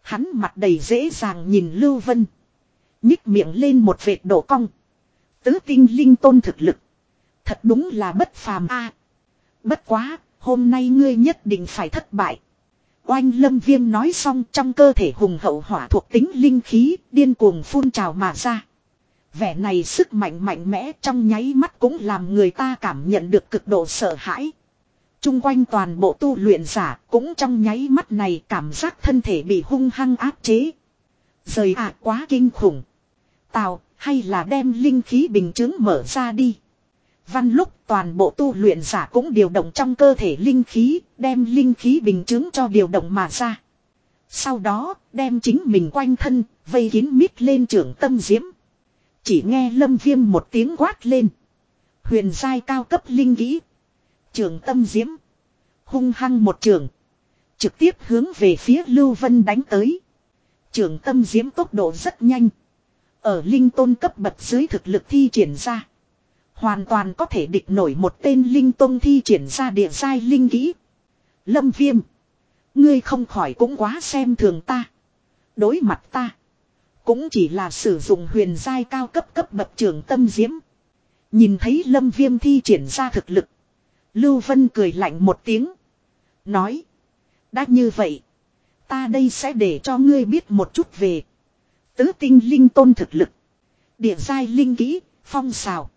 Hắn mặt đầy dễ dàng nhìn Lưu Vân. Nhích miệng lên một vệt độ cong. Tứ tinh linh tôn thực lực. Thật đúng là bất phàm a. bất quá, hôm nay ngươi nhất định phải thất bại. Oanh lâm viêm nói xong trong cơ thể hùng hậu hỏa thuộc tính linh khí, điên cuồng phun trào mà ra. Vẻ này sức mạnh mạnh mẽ trong nháy mắt cũng làm người ta cảm nhận được cực độ sợ hãi. Trung quanh toàn bộ tu luyện giả cũng trong nháy mắt này cảm giác thân thể bị hung hăng áp chế. Rời ạ quá kinh khủng. Tào hay là đem linh khí bình chứng mở ra đi. Văn lúc toàn bộ tu luyện giả cũng điều động trong cơ thể linh khí, đem linh khí bình chứng cho điều động mà ra. Sau đó, đem chính mình quanh thân, vây kín mít lên trưởng tâm diễm. Chỉ nghe lâm viêm một tiếng quát lên. Huyền giai cao cấp linh khí Trường tâm diễm. Hung hăng một trường. Trực tiếp hướng về phía Lưu Vân đánh tới. Trường tâm diễm tốc độ rất nhanh. Ở linh tôn cấp bậc dưới thực lực thi triển ra. Hoàn toàn có thể địch nổi một tên linh tôn thi triển ra địa giai linh kỹ. Lâm viêm. Ngươi không khỏi cũng quá xem thường ta. Đối mặt ta. Cũng chỉ là sử dụng huyền giai cao cấp cấp bậc trường tâm diễm. Nhìn thấy lâm viêm thi triển ra thực lực. Lưu Vân cười lạnh một tiếng. Nói. Đã như vậy. Ta đây sẽ để cho ngươi biết một chút về. Tứ tinh linh tôn thực lực. Địa giai linh kỹ, phong xào.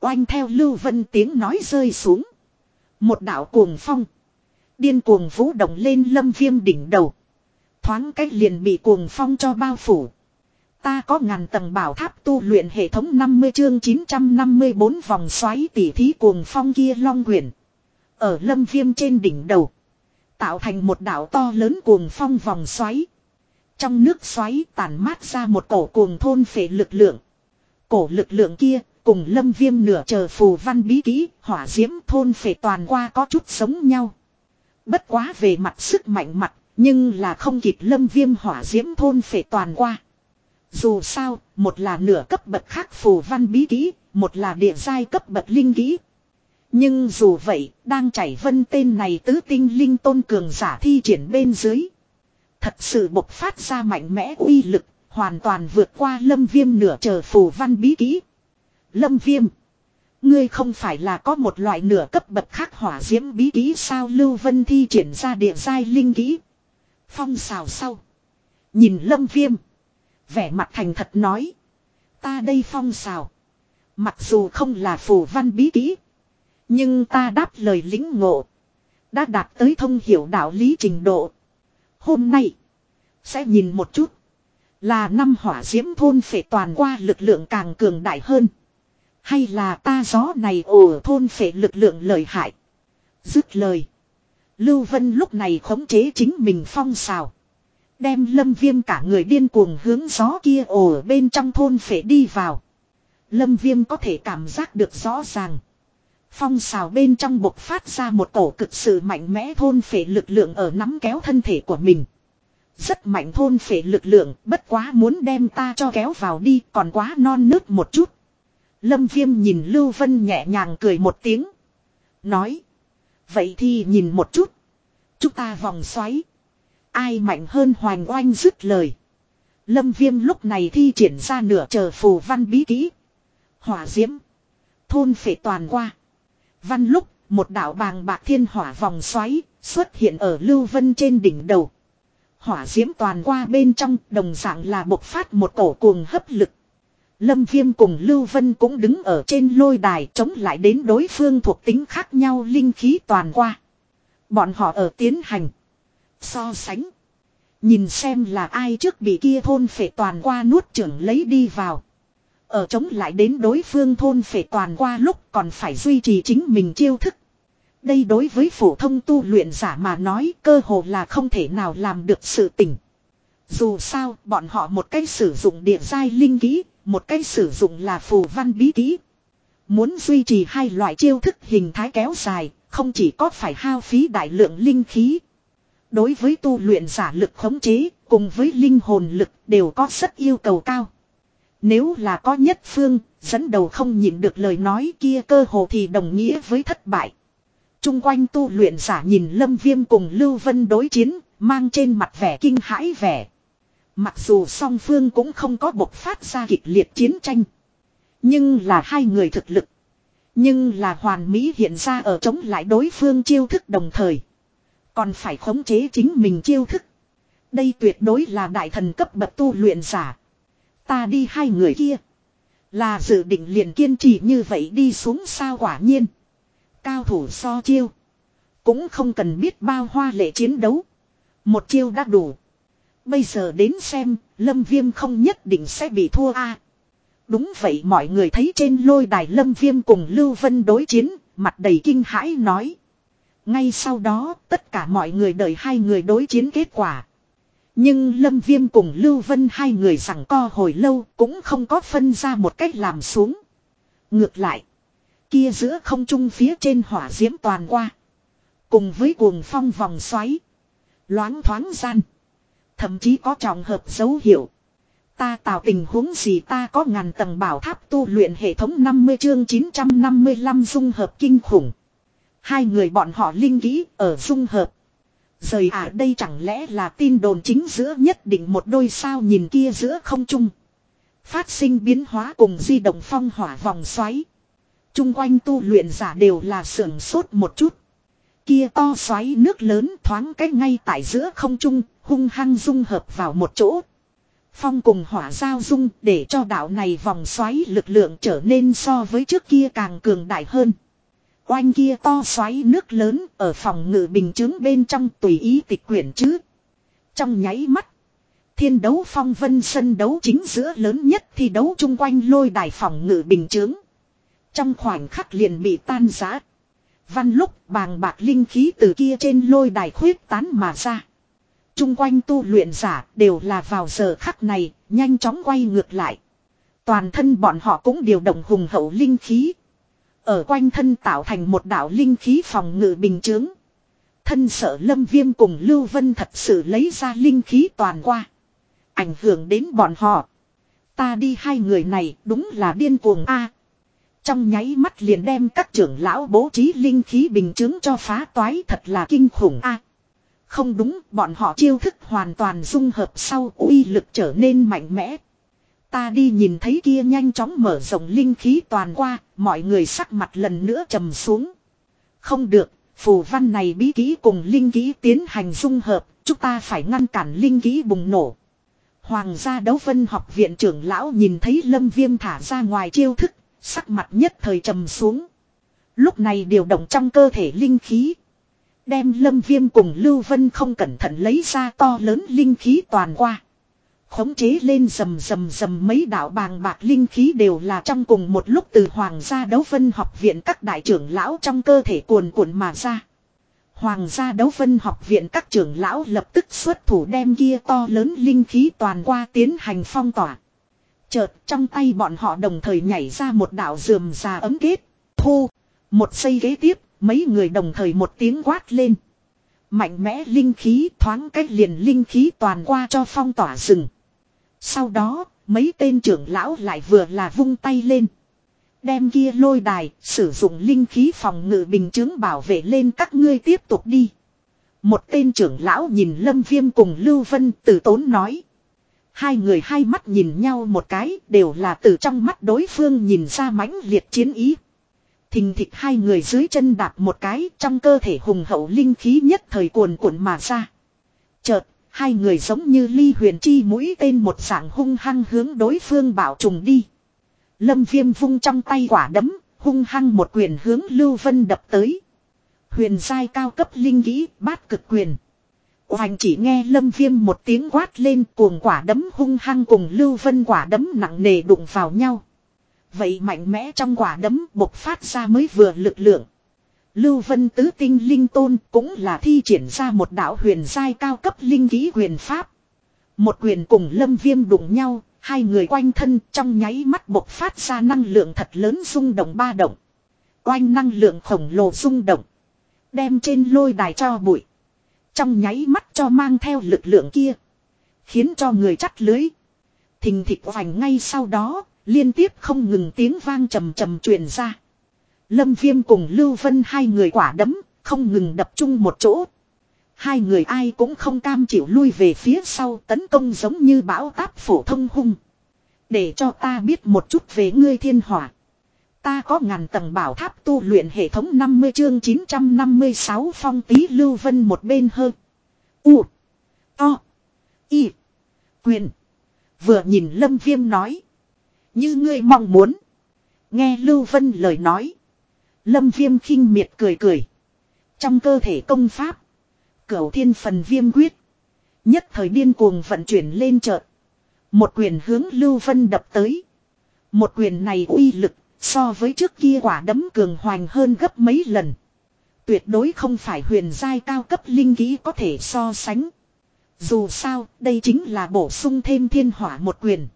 Oanh theo Lưu Vân tiếng nói rơi xuống. Một đạo cuồng phong. Điên cuồng vũ động lên lâm viêm đỉnh đầu. Thoáng cách liền bị cuồng phong cho bao phủ. Ta có ngàn tầng bảo tháp tu luyện hệ thống 50 chương 954 vòng xoáy tỉ thí cuồng phong kia long quyển. Ở lâm viêm trên đỉnh đầu. Tạo thành một đảo to lớn cuồng phong vòng xoáy. Trong nước xoáy tàn mát ra một cổ cuồng thôn phệ lực lượng. Cổ lực lượng kia cùng lâm viêm nửa chờ phù văn bí kỹ, hỏa diễm thôn phệ toàn qua có chút giống nhau. Bất quá về mặt sức mạnh mặt, nhưng là không kịp lâm viêm hỏa diễm thôn phệ toàn qua. Dù sao, một là nửa cấp bậc khác phù văn bí kỹ, một là địa giai cấp bậc linh kỹ. Nhưng dù vậy, đang chảy vân tên này tứ tinh linh tôn cường giả thi triển bên dưới. Thật sự bộc phát ra mạnh mẽ uy lực, hoàn toàn vượt qua lâm viêm nửa chờ phù văn bí kỹ. Lâm viêm. Ngươi không phải là có một loại nửa cấp bậc khác hỏa diễm bí kỹ sao Lưu Vân thi triển ra địa giai linh kỹ. Phong xào sau. Nhìn lâm viêm. Vẻ mặt thành thật nói. Ta đây phong xào. Mặc dù không là phù văn bí kỹ. Nhưng ta đáp lời lính ngộ. Đã đạt tới thông hiểu đạo lý trình độ. Hôm nay. Sẽ nhìn một chút. Là năm hỏa diễm thôn phệ toàn qua lực lượng càng cường đại hơn. Hay là ta gió này ồ thôn phệ lực lượng lợi hại. Dứt lời. Lưu Vân lúc này khống chế chính mình phong xào. Đem lâm viêm cả người điên cuồng hướng gió kia ồ bên trong thôn phệ đi vào. Lâm viêm có thể cảm giác được rõ ràng. Phong xào bên trong bộc phát ra một tổ cực sự mạnh mẽ thôn phệ lực lượng ở nắm kéo thân thể của mình. Rất mạnh thôn phệ lực lượng, bất quá muốn đem ta cho kéo vào đi, còn quá non nớt một chút. Lâm Viêm nhìn Lưu Vân nhẹ nhàng cười một tiếng. Nói. Vậy thì nhìn một chút. Chúng ta vòng xoáy. Ai mạnh hơn hoành oanh dứt lời. Lâm Viêm lúc này thi triển ra nửa chờ phù văn bí kỹ. Hỏa diễm. Thôn phệ toàn qua. Văn lúc, một đảo bàng bạc thiên hỏa vòng xoáy, xuất hiện ở Lưu Vân trên đỉnh đầu. Hỏa diễm toàn qua bên trong, đồng dạng là bộc phát một cổ cuồng hấp lực. Lâm Viêm cùng Lưu Vân cũng đứng ở trên lôi đài chống lại đến đối phương thuộc tính khác nhau linh khí toàn qua. Bọn họ ở tiến hành. So sánh. Nhìn xem là ai trước bị kia thôn phệ toàn qua nuốt trưởng lấy đi vào. Ở chống lại đến đối phương thôn phệ toàn qua lúc còn phải duy trì chính mình chiêu thức. Đây đối với phổ thông tu luyện giả mà nói cơ hồ là không thể nào làm được sự tỉnh. Dù sao, bọn họ một cách sử dụng địa giai linh kỹ, một cách sử dụng là phù văn bí kỹ. Muốn duy trì hai loại chiêu thức hình thái kéo dài, không chỉ có phải hao phí đại lượng linh khí. Đối với tu luyện giả lực khống chế, cùng với linh hồn lực đều có rất yêu cầu cao. Nếu là có nhất phương, dẫn đầu không nhìn được lời nói kia cơ hồ thì đồng nghĩa với thất bại. Trung quanh tu luyện giả nhìn Lâm Viêm cùng Lưu Vân đối chiến, mang trên mặt vẻ kinh hãi vẻ. Mặc dù song phương cũng không có bộc phát ra kịch liệt chiến tranh. Nhưng là hai người thực lực. Nhưng là hoàn mỹ hiện ra ở chống lại đối phương chiêu thức đồng thời. Còn phải khống chế chính mình chiêu thức. Đây tuyệt đối là đại thần cấp bậc tu luyện giả. Ta đi hai người kia. Là dự định liền kiên trì như vậy đi xuống sao quả nhiên. Cao thủ so chiêu. Cũng không cần biết bao hoa lệ chiến đấu. Một chiêu đã đủ. Bây giờ đến xem, Lâm Viêm không nhất định sẽ bị thua a Đúng vậy mọi người thấy trên lôi đài Lâm Viêm cùng Lưu Vân đối chiến, mặt đầy kinh hãi nói. Ngay sau đó, tất cả mọi người đợi hai người đối chiến kết quả. Nhưng Lâm Viêm cùng Lưu Vân hai người rằng co hồi lâu cũng không có phân ra một cách làm xuống. Ngược lại, kia giữa không trung phía trên hỏa diễm toàn qua. Cùng với cuồng phong vòng xoáy. Loáng thoáng gian. Thậm chí có trọng hợp dấu hiệu. Ta tạo tình huống gì ta có ngàn tầng bảo tháp tu luyện hệ thống 50 chương 955 dung hợp kinh khủng. Hai người bọn họ linh kỹ ở dung hợp. Rời à đây chẳng lẽ là tin đồn chính giữa nhất định một đôi sao nhìn kia giữa không trung. Phát sinh biến hóa cùng di động phong hỏa vòng xoáy. Trung quanh tu luyện giả đều là sưởng sốt một chút. Kia to xoáy nước lớn thoáng cách ngay tại giữa không trung, hung hăng dung hợp vào một chỗ. Phong cùng hỏa giao dung để cho đạo này vòng xoáy lực lượng trở nên so với trước kia càng cường đại hơn. Oanh kia to xoáy nước lớn ở phòng ngự bình chứng bên trong tùy ý tịch quyển chứ. Trong nháy mắt. Thiên đấu phong vân sân đấu chính giữa lớn nhất thi đấu chung quanh lôi đài phòng ngự bình chứng. Trong khoảnh khắc liền bị tan giã. Văn lúc bàng bạc linh khí từ kia trên lôi đài khuyết tán mà ra. Trung quanh tu luyện giả đều là vào giờ khắc này, nhanh chóng quay ngược lại. Toàn thân bọn họ cũng điều động hùng hậu linh khí. Ở quanh thân tạo thành một đạo linh khí phòng ngự bình chướng. Thân sợ lâm viêm cùng Lưu Vân thật sự lấy ra linh khí toàn qua. Ảnh hưởng đến bọn họ. Ta đi hai người này đúng là điên cuồng A. Trong nháy mắt liền đem các trưởng lão bố trí linh khí bình chứng cho phá toái thật là kinh khủng a. không đúng, bọn họ chiêu thức hoàn toàn dung hợp sau uy lực trở nên mạnh mẽ. Ta đi nhìn thấy kia nhanh chóng mở rộng linh khí toàn qua, mọi người sắc mặt lần nữa trầm xuống. Không được, phù văn này bí kỹ cùng linh kỹ tiến hành dung hợp, chúng ta phải ngăn cản linh kỹ bùng nổ. Hoàng gia đấu vân học viện trưởng lão nhìn thấy lâm viêm thả ra ngoài chiêu thức, Sắc mặt nhất thời trầm xuống. Lúc này điều động trong cơ thể linh khí. Đem lâm viêm cùng Lưu Vân không cẩn thận lấy ra to lớn linh khí toàn qua. Khống chế lên rầm rầm rầm mấy đạo bàng bạc linh khí đều là trong cùng một lúc từ Hoàng gia đấu vân học viện các đại trưởng lão trong cơ thể cuồn cuộn mà ra. Hoàng gia đấu vân học viện các trưởng lão lập tức xuất thủ đem kia to lớn linh khí toàn qua tiến hành phong tỏa. Chợt trong tay bọn họ đồng thời nhảy ra một đạo dườm già ấm kết. Thu. Một giây ghế tiếp, mấy người đồng thời một tiếng quát lên. Mạnh mẽ linh khí thoáng cách liền linh khí toàn qua cho phong tỏa rừng. Sau đó, mấy tên trưởng lão lại vừa là vung tay lên. Đem kia lôi đài, sử dụng linh khí phòng ngự bình chứng bảo vệ lên các ngươi tiếp tục đi. Một tên trưởng lão nhìn Lâm Viêm cùng Lưu Vân từ tốn nói. Hai người hai mắt nhìn nhau một cái đều là từ trong mắt đối phương nhìn ra mãnh liệt chiến ý. Thình thịch hai người dưới chân đạp một cái trong cơ thể hùng hậu linh khí nhất thời cuồn cuộn mà ra. Chợt, hai người giống như ly huyền chi mũi tên một dạng hung hăng hướng đối phương bảo trùng đi. Lâm viêm vung trong tay quả đấm, hung hăng một quyền hướng Lưu Vân đập tới. Huyền sai cao cấp linh kỹ bát cực quyền. Hoành chỉ nghe lâm viêm một tiếng quát lên cuồng quả đấm hung hăng cùng Lưu Vân quả đấm nặng nề đụng vào nhau. Vậy mạnh mẽ trong quả đấm bộc phát ra mới vừa lực lượng. Lưu Vân tứ tinh linh tôn cũng là thi triển ra một đạo huyền giai cao cấp linh khí huyền pháp. Một quyền cùng lâm viêm đụng nhau, hai người quanh thân trong nháy mắt bộc phát ra năng lượng thật lớn rung động ba động. Quanh năng lượng khổng lồ rung động. Đem trên lôi đài cho bụi. Trong nháy mắt cho mang theo lực lượng kia. Khiến cho người chắt lưới. Thình thịt hoành ngay sau đó, liên tiếp không ngừng tiếng vang trầm trầm truyền ra. Lâm Viêm cùng Lưu Vân hai người quả đấm, không ngừng đập chung một chỗ. Hai người ai cũng không cam chịu lui về phía sau tấn công giống như bão táp phổ thông hung. Để cho ta biết một chút về ngươi thiên hỏa. Ta có ngàn tầng bảo tháp tu luyện hệ thống 50 chương 956 phong tí lưu vân một bên hơn. U. To. Y. Quyền. Vừa nhìn lâm viêm nói. Như ngươi mong muốn. Nghe lưu vân lời nói. Lâm viêm khinh miệt cười cười. Trong cơ thể công pháp. Cửu thiên phần viêm quyết. Nhất thời điên cuồng vận chuyển lên chợt. Một quyền hướng Lưu Vân đập tới. Một quyền này uy lực so với trước kia quả đấm cường hoành hơn gấp mấy lần. Tuyệt đối không phải huyền giai cao cấp linh ký có thể so sánh. Dù sao, đây chính là bổ sung thêm thiên hỏa một quyền.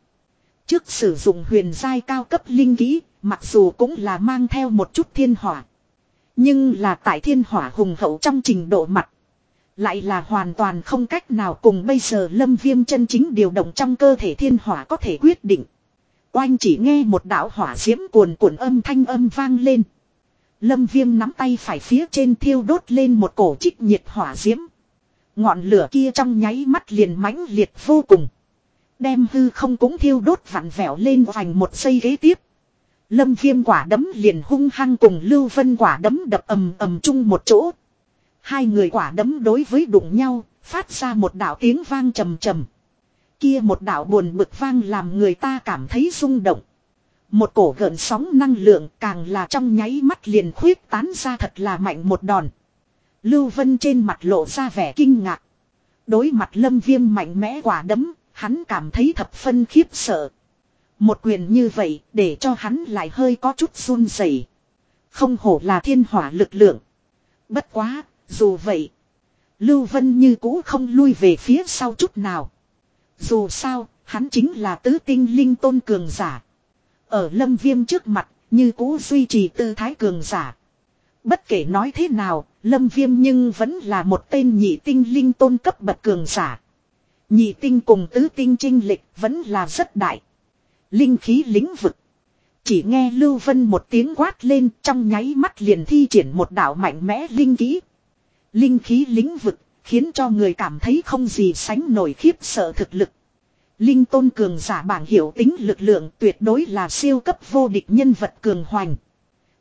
Trước sử dụng huyền giai cao cấp linh kỹ, mặc dù cũng là mang theo một chút thiên hỏa. Nhưng là tại thiên hỏa hùng hậu trong trình độ mặt. Lại là hoàn toàn không cách nào cùng bây giờ lâm viêm chân chính điều động trong cơ thể thiên hỏa có thể quyết định. Oanh chỉ nghe một đạo hỏa diễm cuồn cuộn âm thanh âm vang lên. Lâm viêm nắm tay phải phía trên thiêu đốt lên một cổ trích nhiệt hỏa diễm. Ngọn lửa kia trong nháy mắt liền mãnh liệt vô cùng. Đem hư không cũng thiêu đốt vặn vẹo lên vành một giây ghế tiếp. Lâm viêm quả đấm liền hung hăng cùng Lưu Vân quả đấm đập ầm ầm chung một chỗ. Hai người quả đấm đối với đụng nhau, phát ra một đạo tiếng vang trầm trầm. Kia một đạo buồn bực vang làm người ta cảm thấy rung động. Một cổ gợn sóng năng lượng càng là trong nháy mắt liền khuyết tán ra thật là mạnh một đòn. Lưu Vân trên mặt lộ ra vẻ kinh ngạc. Đối mặt lâm viêm mạnh mẽ quả đấm, hắn cảm thấy thập phân khiếp sợ. Một quyền như vậy để cho hắn lại hơi có chút run rẩy Không hổ là thiên hỏa lực lượng. Bất quá, dù vậy, Lưu Vân như cũ không lui về phía sau chút nào. Dù sao, hắn chính là tứ tinh linh tôn cường giả. Ở lâm viêm trước mặt, như cũ duy trì tư thái cường giả. Bất kể nói thế nào, lâm viêm nhưng vẫn là một tên nhị tinh linh tôn cấp bậc cường giả. Nhị tinh cùng tứ tinh trinh lịch vẫn là rất đại. Linh khí lĩnh vực. Chỉ nghe Lưu Vân một tiếng quát lên trong nháy mắt liền thi triển một đạo mạnh mẽ linh kỹ. Linh khí lĩnh vực, khiến cho người cảm thấy không gì sánh nổi khiếp sợ thực lực. Linh tôn cường giả bảng hiểu tính lực lượng tuyệt đối là siêu cấp vô địch nhân vật cường hoành.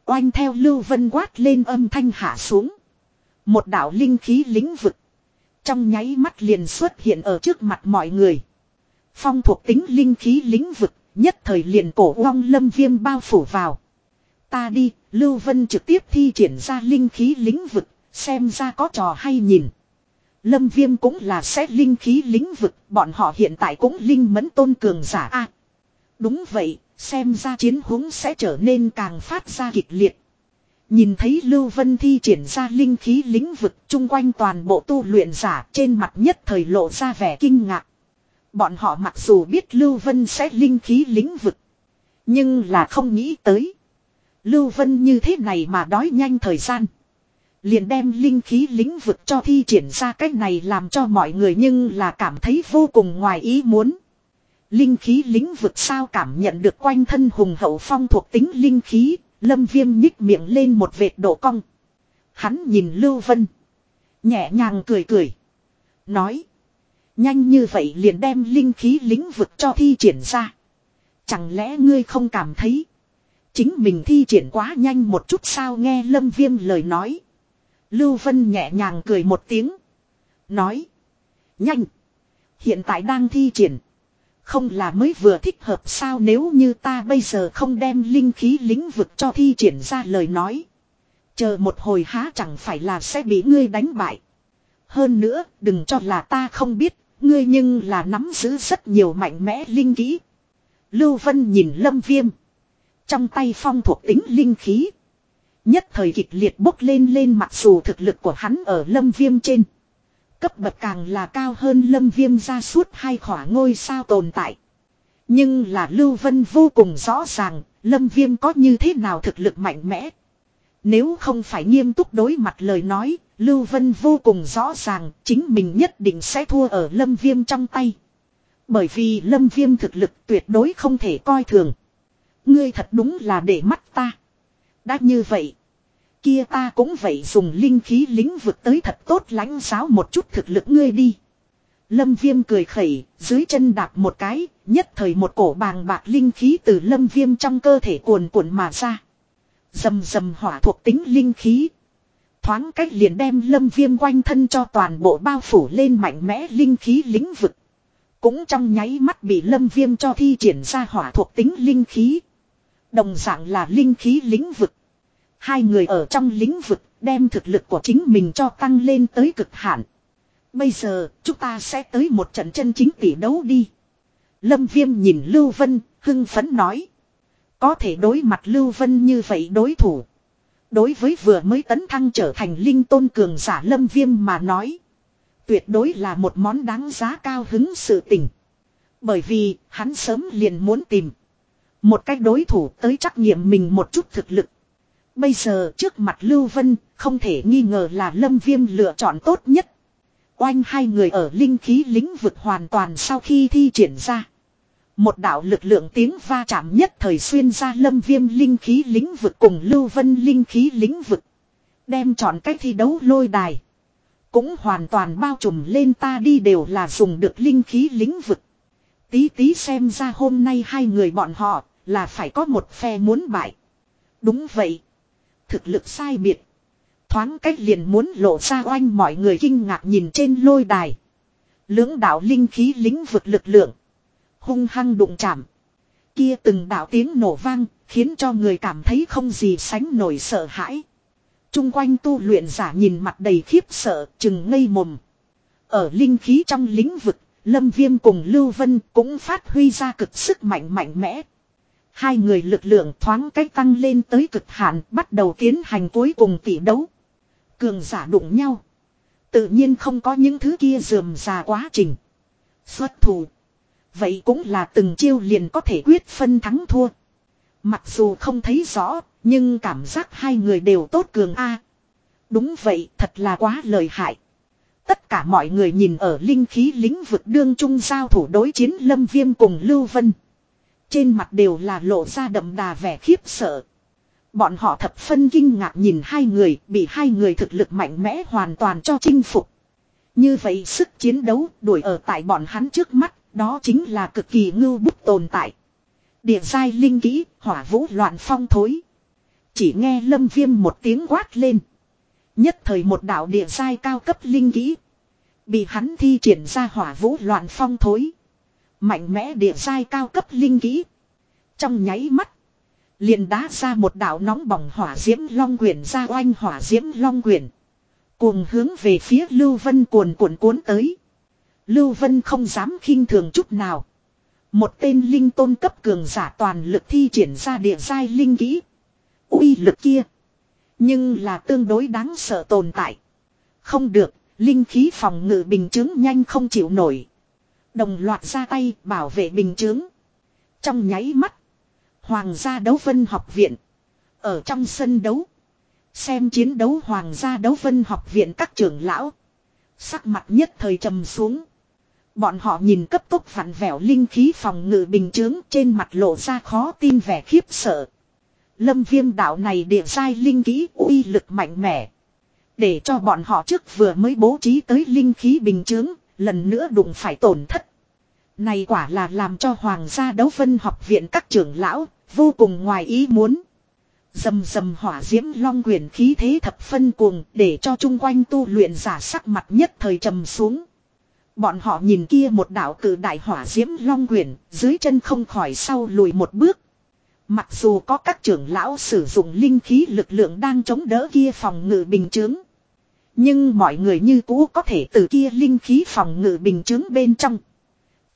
Oanh theo Lưu Vân quát lên âm thanh hạ xuống. Một đạo linh khí lĩnh vực. Trong nháy mắt liền xuất hiện ở trước mặt mọi người. Phong thuộc tính linh khí lĩnh vực, nhất thời liền cổ long lâm viêm bao phủ vào. Ta đi, Lưu Vân trực tiếp thi triển ra linh khí lĩnh vực, xem ra có trò hay nhìn. Lâm viêm cũng là xét linh khí lĩnh vực, bọn họ hiện tại cũng linh mẫn tôn cường giả a Đúng vậy, xem ra chiến huống sẽ trở nên càng phát ra kịch liệt. Nhìn thấy Lưu Vân thi triển ra linh khí lĩnh vực chung quanh toàn bộ tu luyện giả trên mặt nhất thời lộ ra vẻ kinh ngạc. Bọn họ mặc dù biết Lưu Vân sẽ linh khí lĩnh vực. Nhưng là không nghĩ tới. Lưu Vân như thế này mà đói nhanh thời gian. Liền đem linh khí lĩnh vực cho thi triển ra cách này làm cho mọi người nhưng là cảm thấy vô cùng ngoài ý muốn. Linh khí lĩnh vực sao cảm nhận được quanh thân hùng hậu phong thuộc tính linh khí, lâm viêm nhích miệng lên một vệt độ cong. Hắn nhìn Lưu Vân. Nhẹ nhàng cười cười. Nói. Nhanh như vậy liền đem linh khí lĩnh vực cho thi triển ra. Chẳng lẽ ngươi không cảm thấy. Chính mình thi triển quá nhanh một chút sao nghe lâm viêm lời nói. Lưu Vân nhẹ nhàng cười một tiếng. Nói. Nhanh. Hiện tại đang thi triển. Không là mới vừa thích hợp sao nếu như ta bây giờ không đem linh khí lĩnh vực cho thi triển ra lời nói. Chờ một hồi há chẳng phải là sẽ bị ngươi đánh bại. Hơn nữa, đừng cho là ta không biết, ngươi nhưng là nắm giữ rất nhiều mạnh mẽ linh kỹ. Lưu Vân nhìn Lâm Viêm. Trong tay phong thuộc tính linh khí. Nhất thời kịch liệt bốc lên lên mặc dù thực lực của hắn ở Lâm Viêm trên. Cấp bậc càng là cao hơn Lâm Viêm ra suốt hai khỏa ngôi sao tồn tại. Nhưng là Lưu Vân vô cùng rõ ràng, Lâm Viêm có như thế nào thực lực mạnh mẽ. Nếu không phải nghiêm túc đối mặt lời nói, Lưu Vân vô cùng rõ ràng chính mình nhất định sẽ thua ở Lâm Viêm trong tay. Bởi vì Lâm Viêm thực lực tuyệt đối không thể coi thường. Ngươi thật đúng là để mắt ta. Đã như vậy. Kia ta cũng vậy dùng linh khí lĩnh vực tới thật tốt lãnh giáo một chút thực lực ngươi đi. Lâm viêm cười khẩy, dưới chân đạp một cái, nhất thời một cổ bàng bạc linh khí từ lâm viêm trong cơ thể cuồn cuộn mà ra. Dầm dầm hỏa thuộc tính linh khí. Thoáng cách liền đem lâm viêm quanh thân cho toàn bộ bao phủ lên mạnh mẽ linh khí lĩnh vực. Cũng trong nháy mắt bị lâm viêm cho thi triển ra hỏa thuộc tính linh khí. Đồng dạng là linh khí lĩnh vực. Hai người ở trong lĩnh vực đem thực lực của chính mình cho tăng lên tới cực hạn. Bây giờ chúng ta sẽ tới một trận chân chính tỷ đấu đi. Lâm Viêm nhìn Lưu Vân, hưng phấn nói. Có thể đối mặt Lưu Vân như vậy đối thủ. Đối với vừa mới tấn thăng trở thành linh tôn cường giả Lâm Viêm mà nói. Tuyệt đối là một món đáng giá cao hứng sự tình. Bởi vì hắn sớm liền muốn tìm. Một cách đối thủ tới trắc nghiệm mình một chút thực lực. Bây giờ trước mặt Lưu Vân không thể nghi ngờ là Lâm Viêm lựa chọn tốt nhất. Oanh hai người ở linh khí lĩnh vực hoàn toàn sau khi thi triển ra. Một đạo lực lượng tiếng va chạm nhất thời xuyên ra lâm viêm linh khí lĩnh vực cùng Lưu Vân linh khí lĩnh vực. Đem chọn cách thi đấu lôi đài. Cũng hoàn toàn bao trùm lên ta đi đều là dùng được linh khí lĩnh vực. Tí tí xem ra hôm nay hai người bọn họ là phải có một phe muốn bại. Đúng vậy. Thực lực sai biệt. Thoáng cách liền muốn lộ ra oanh mọi người kinh ngạc nhìn trên lôi đài. Lưỡng đạo linh khí lĩnh vực lực lượng. Hung hăng đụng chạm. Kia từng đạo tiếng nổ vang, khiến cho người cảm thấy không gì sánh nổi sợ hãi. Trung quanh tu luyện giả nhìn mặt đầy khiếp sợ, chừng ngây mồm. Ở linh khí trong lĩnh vực, Lâm Viêm cùng Lưu Vân cũng phát huy ra cực sức mạnh mạnh mẽ. Hai người lực lượng thoáng cách tăng lên tới cực hạn bắt đầu tiến hành cuối cùng tỷ đấu. Cường giả đụng nhau. Tự nhiên không có những thứ kia dườm già quá trình. Xuất thủ. Vậy cũng là từng chiêu liền có thể quyết phân thắng thua. Mặc dù không thấy rõ, nhưng cảm giác hai người đều tốt cường a. đúng vậy, thật là quá lợi hại. Tất cả mọi người nhìn ở linh khí lĩnh vực đương trung giao thủ đối chiến Lâm Viêm cùng Lưu Vân. Trên mặt đều là lộ ra đậm đà vẻ khiếp sợ. Bọn họ thập phân kinh ngạc nhìn hai người, bị hai người thực lực mạnh mẽ hoàn toàn cho chinh phục. Như vậy sức chiến đấu đuổi ở tại bọn hắn trước mắt, đó chính là cực kỳ ngưu bút tồn tại. Địa giai linh kỹ, hỏa vũ loạn phong thối. Chỉ nghe lâm viêm một tiếng quát lên. Nhất thời một đạo địa giai cao cấp linh kỹ. Bị hắn thi triển ra hỏa vũ loạn phong thối. Mạnh mẽ địa giai cao cấp linh kỹ. Trong nháy mắt. Liền đá ra một đạo nóng bỏng hỏa diễm long quyển ra oanh hỏa diễm long quyển. Cuồng hướng về phía Lưu Vân cuồn cuộn cuốn tới. Lưu Vân không dám khinh thường chút nào. Một tên linh tôn cấp cường giả toàn lực thi triển ra địa giai linh kỹ. uy lực kia. Nhưng là tương đối đáng sợ tồn tại. Không được, linh khí phòng ngự bình chứng nhanh không chịu nổi. Đồng loạt ra tay bảo vệ bình chứng. Trong nháy mắt. Hoàng gia đấu vân học viện. Ở trong sân đấu. Xem chiến đấu hoàng gia đấu vân học viện các trưởng lão. Sắc mặt nhất thời trầm xuống. Bọn họ nhìn cấp tốc vặn vẹo linh khí phòng ngự bình chướng trên mặt lộ ra khó tin vẻ khiếp sợ. Lâm viêm đạo này địa sai linh khí uy lực mạnh mẽ. Để cho bọn họ trước vừa mới bố trí tới linh khí bình chướng, lần nữa đụng phải tổn thất. Này quả là làm cho Hoàng gia đấu phân học viện các trưởng lão, vô cùng ngoài ý muốn. Dầm dầm hỏa diễm long quyền khí thế thập phân cuồng để cho chung quanh tu luyện giả sắc mặt nhất thời trầm xuống. Bọn họ nhìn kia một đạo cử đại hỏa diễm long quyền, dưới chân không khỏi sau lùi một bước. Mặc dù có các trưởng lão sử dụng linh khí lực lượng đang chống đỡ kia phòng ngự bình chướng. Nhưng mọi người như cũ có thể từ kia linh khí phòng ngự bình chướng bên trong.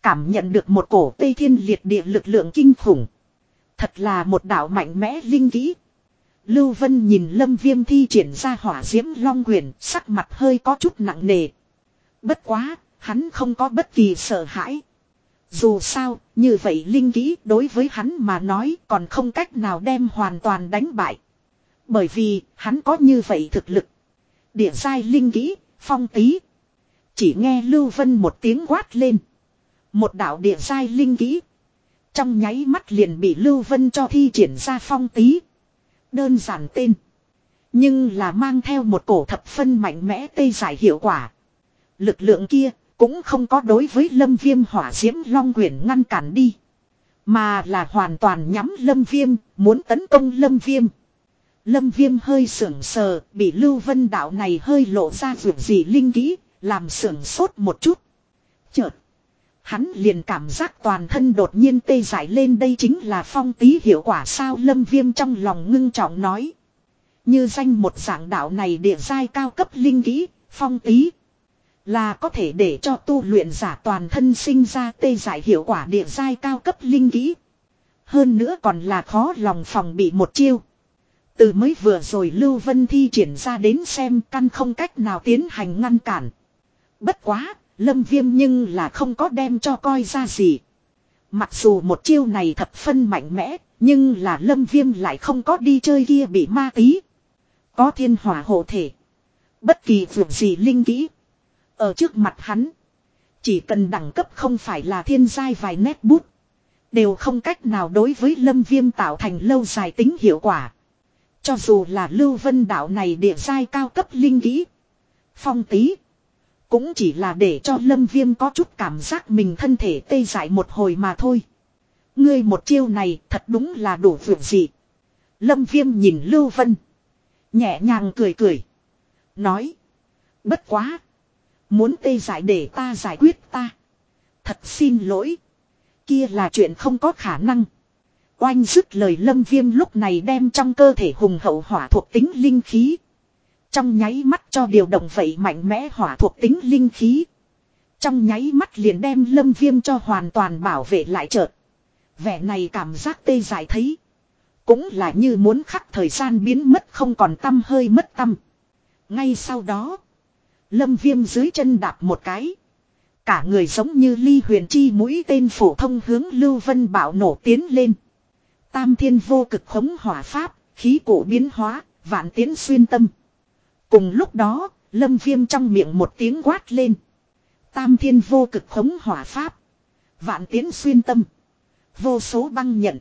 Cảm nhận được một cổ tây thiên liệt địa lực lượng kinh khủng. Thật là một đạo mạnh mẽ linh khí. Lưu Vân nhìn Lâm Viêm thi triển ra hỏa diễm long quyền, sắc mặt hơi có chút nặng nề. Bất quá, hắn không có bất kỳ sợ hãi. Dù sao, như vậy linh kỹ đối với hắn mà nói còn không cách nào đem hoàn toàn đánh bại. Bởi vì, hắn có như vậy thực lực. Địa giai linh kỹ, phong tí. Chỉ nghe Lưu Vân một tiếng quát lên. Một đạo địa giai linh kỹ. Trong nháy mắt liền bị Lưu Vân cho thi triển ra phong tí. Đơn giản tên. Nhưng là mang theo một cổ thập phân mạnh mẽ tê giải hiệu quả. Lực lượng kia cũng không có đối với lâm viêm hỏa diễm long quyển ngăn cản đi. Mà là hoàn toàn nhắm lâm viêm, muốn tấn công lâm viêm. Lâm viêm hơi sưởng sờ, bị lưu vân đạo này hơi lộ ra vượt gì linh kỹ, làm sưởng sốt một chút. Chợt, hắn liền cảm giác toàn thân đột nhiên tê giải lên đây chính là phong tí hiệu quả sao lâm viêm trong lòng ngưng trọng nói. Như danh một dạng đạo này địa giai cao cấp linh kỹ, phong tí. Là có thể để cho tu luyện giả toàn thân sinh ra tê giải hiệu quả địa giai cao cấp linh kỹ. Hơn nữa còn là khó lòng phòng bị một chiêu. Từ mới vừa rồi Lưu Vân thi triển ra đến xem căn không cách nào tiến hành ngăn cản. Bất quá, Lâm Viêm nhưng là không có đem cho coi ra gì. Mặc dù một chiêu này thập phân mạnh mẽ, nhưng là Lâm Viêm lại không có đi chơi kia bị ma tí. Có thiên hỏa hộ thể. Bất kỳ vượt gì linh kỹ. Ở trước mặt hắn. Chỉ cần đẳng cấp không phải là thiên giai vài nét bút. Đều không cách nào đối với lâm viêm tạo thành lâu dài tính hiệu quả. Cho dù là lưu vân đạo này địa giai cao cấp linh kỹ. Phong tí. Cũng chỉ là để cho lâm viêm có chút cảm giác mình thân thể tê dại một hồi mà thôi. Ngươi một chiêu này thật đúng là đủ vượt gì. Lâm viêm nhìn lưu vân. Nhẹ nhàng cười cười. Nói. Bất quá. Muốn tê giải để ta giải quyết ta. Thật xin lỗi. Kia là chuyện không có khả năng. Oanh dứt lời lâm viêm lúc này đem trong cơ thể hùng hậu hỏa thuộc tính linh khí. Trong nháy mắt cho điều động vậy mạnh mẽ hỏa thuộc tính linh khí. Trong nháy mắt liền đem lâm viêm cho hoàn toàn bảo vệ lại chợt. Vẻ này cảm giác tê giải thấy. Cũng là như muốn khắc thời gian biến mất không còn tâm hơi mất tâm. Ngay sau đó. Lâm viêm dưới chân đạp một cái. Cả người giống như ly huyền chi mũi tên phổ thông hướng Lưu Vân Bảo nổ tiến lên. Tam thiên vô cực khống hỏa pháp, khí cổ biến hóa, vạn tiến xuyên tâm. Cùng lúc đó, lâm viêm trong miệng một tiếng quát lên. Tam thiên vô cực khống hỏa pháp. Vạn tiến xuyên tâm. Vô số băng nhận.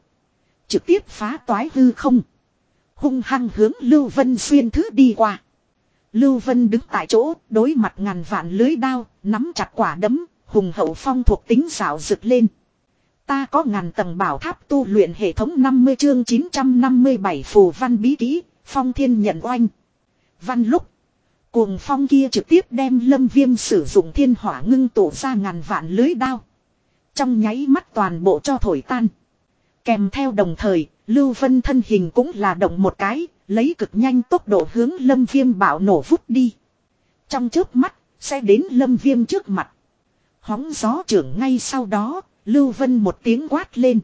Trực tiếp phá toái hư không. Hung hăng hướng Lưu Vân xuyên thứ đi qua. Lưu Vân đứng tại chỗ, đối mặt ngàn vạn lưới đao, nắm chặt quả đấm, hùng hậu phong thuộc tính xảo rực lên. Ta có ngàn tầng bảo tháp tu luyện hệ thống 50 chương 957 phù văn bí kỹ, phong thiên nhận oanh. Văn lúc, cuồng phong kia trực tiếp đem lâm viêm sử dụng thiên hỏa ngưng tổ ra ngàn vạn lưới đao. Trong nháy mắt toàn bộ cho thổi tan. Kèm theo đồng thời, Lưu Vân thân hình cũng là động một cái, lấy cực nhanh tốc độ hướng lâm viêm bạo nổ vút đi. Trong trước mắt, sẽ đến lâm viêm trước mặt. Hóng gió trưởng ngay sau đó, Lưu Vân một tiếng quát lên.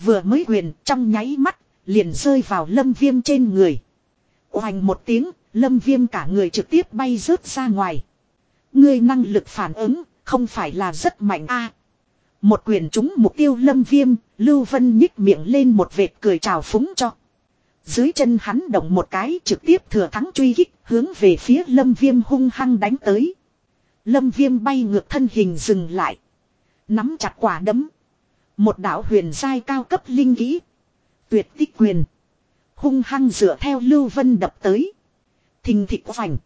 Vừa mới quyền trong nháy mắt, liền rơi vào lâm viêm trên người. Hoành một tiếng, lâm viêm cả người trực tiếp bay rớt ra ngoài. người năng lực phản ứng, không phải là rất mạnh a một quyền trúng mục tiêu lâm viêm, Lưu Vân nhích miệng lên một vệt cười chào phúng cho. Dưới chân hắn động một cái trực tiếp thừa thắng truy kích hướng về phía lâm viêm hung hăng đánh tới. Lâm viêm bay ngược thân hình dừng lại. Nắm chặt quả đấm. Một đảo huyền giai cao cấp linh kỹ. Tuyệt tích quyền. Hung hăng dựa theo Lưu Vân đập tới. Thình thịch vành.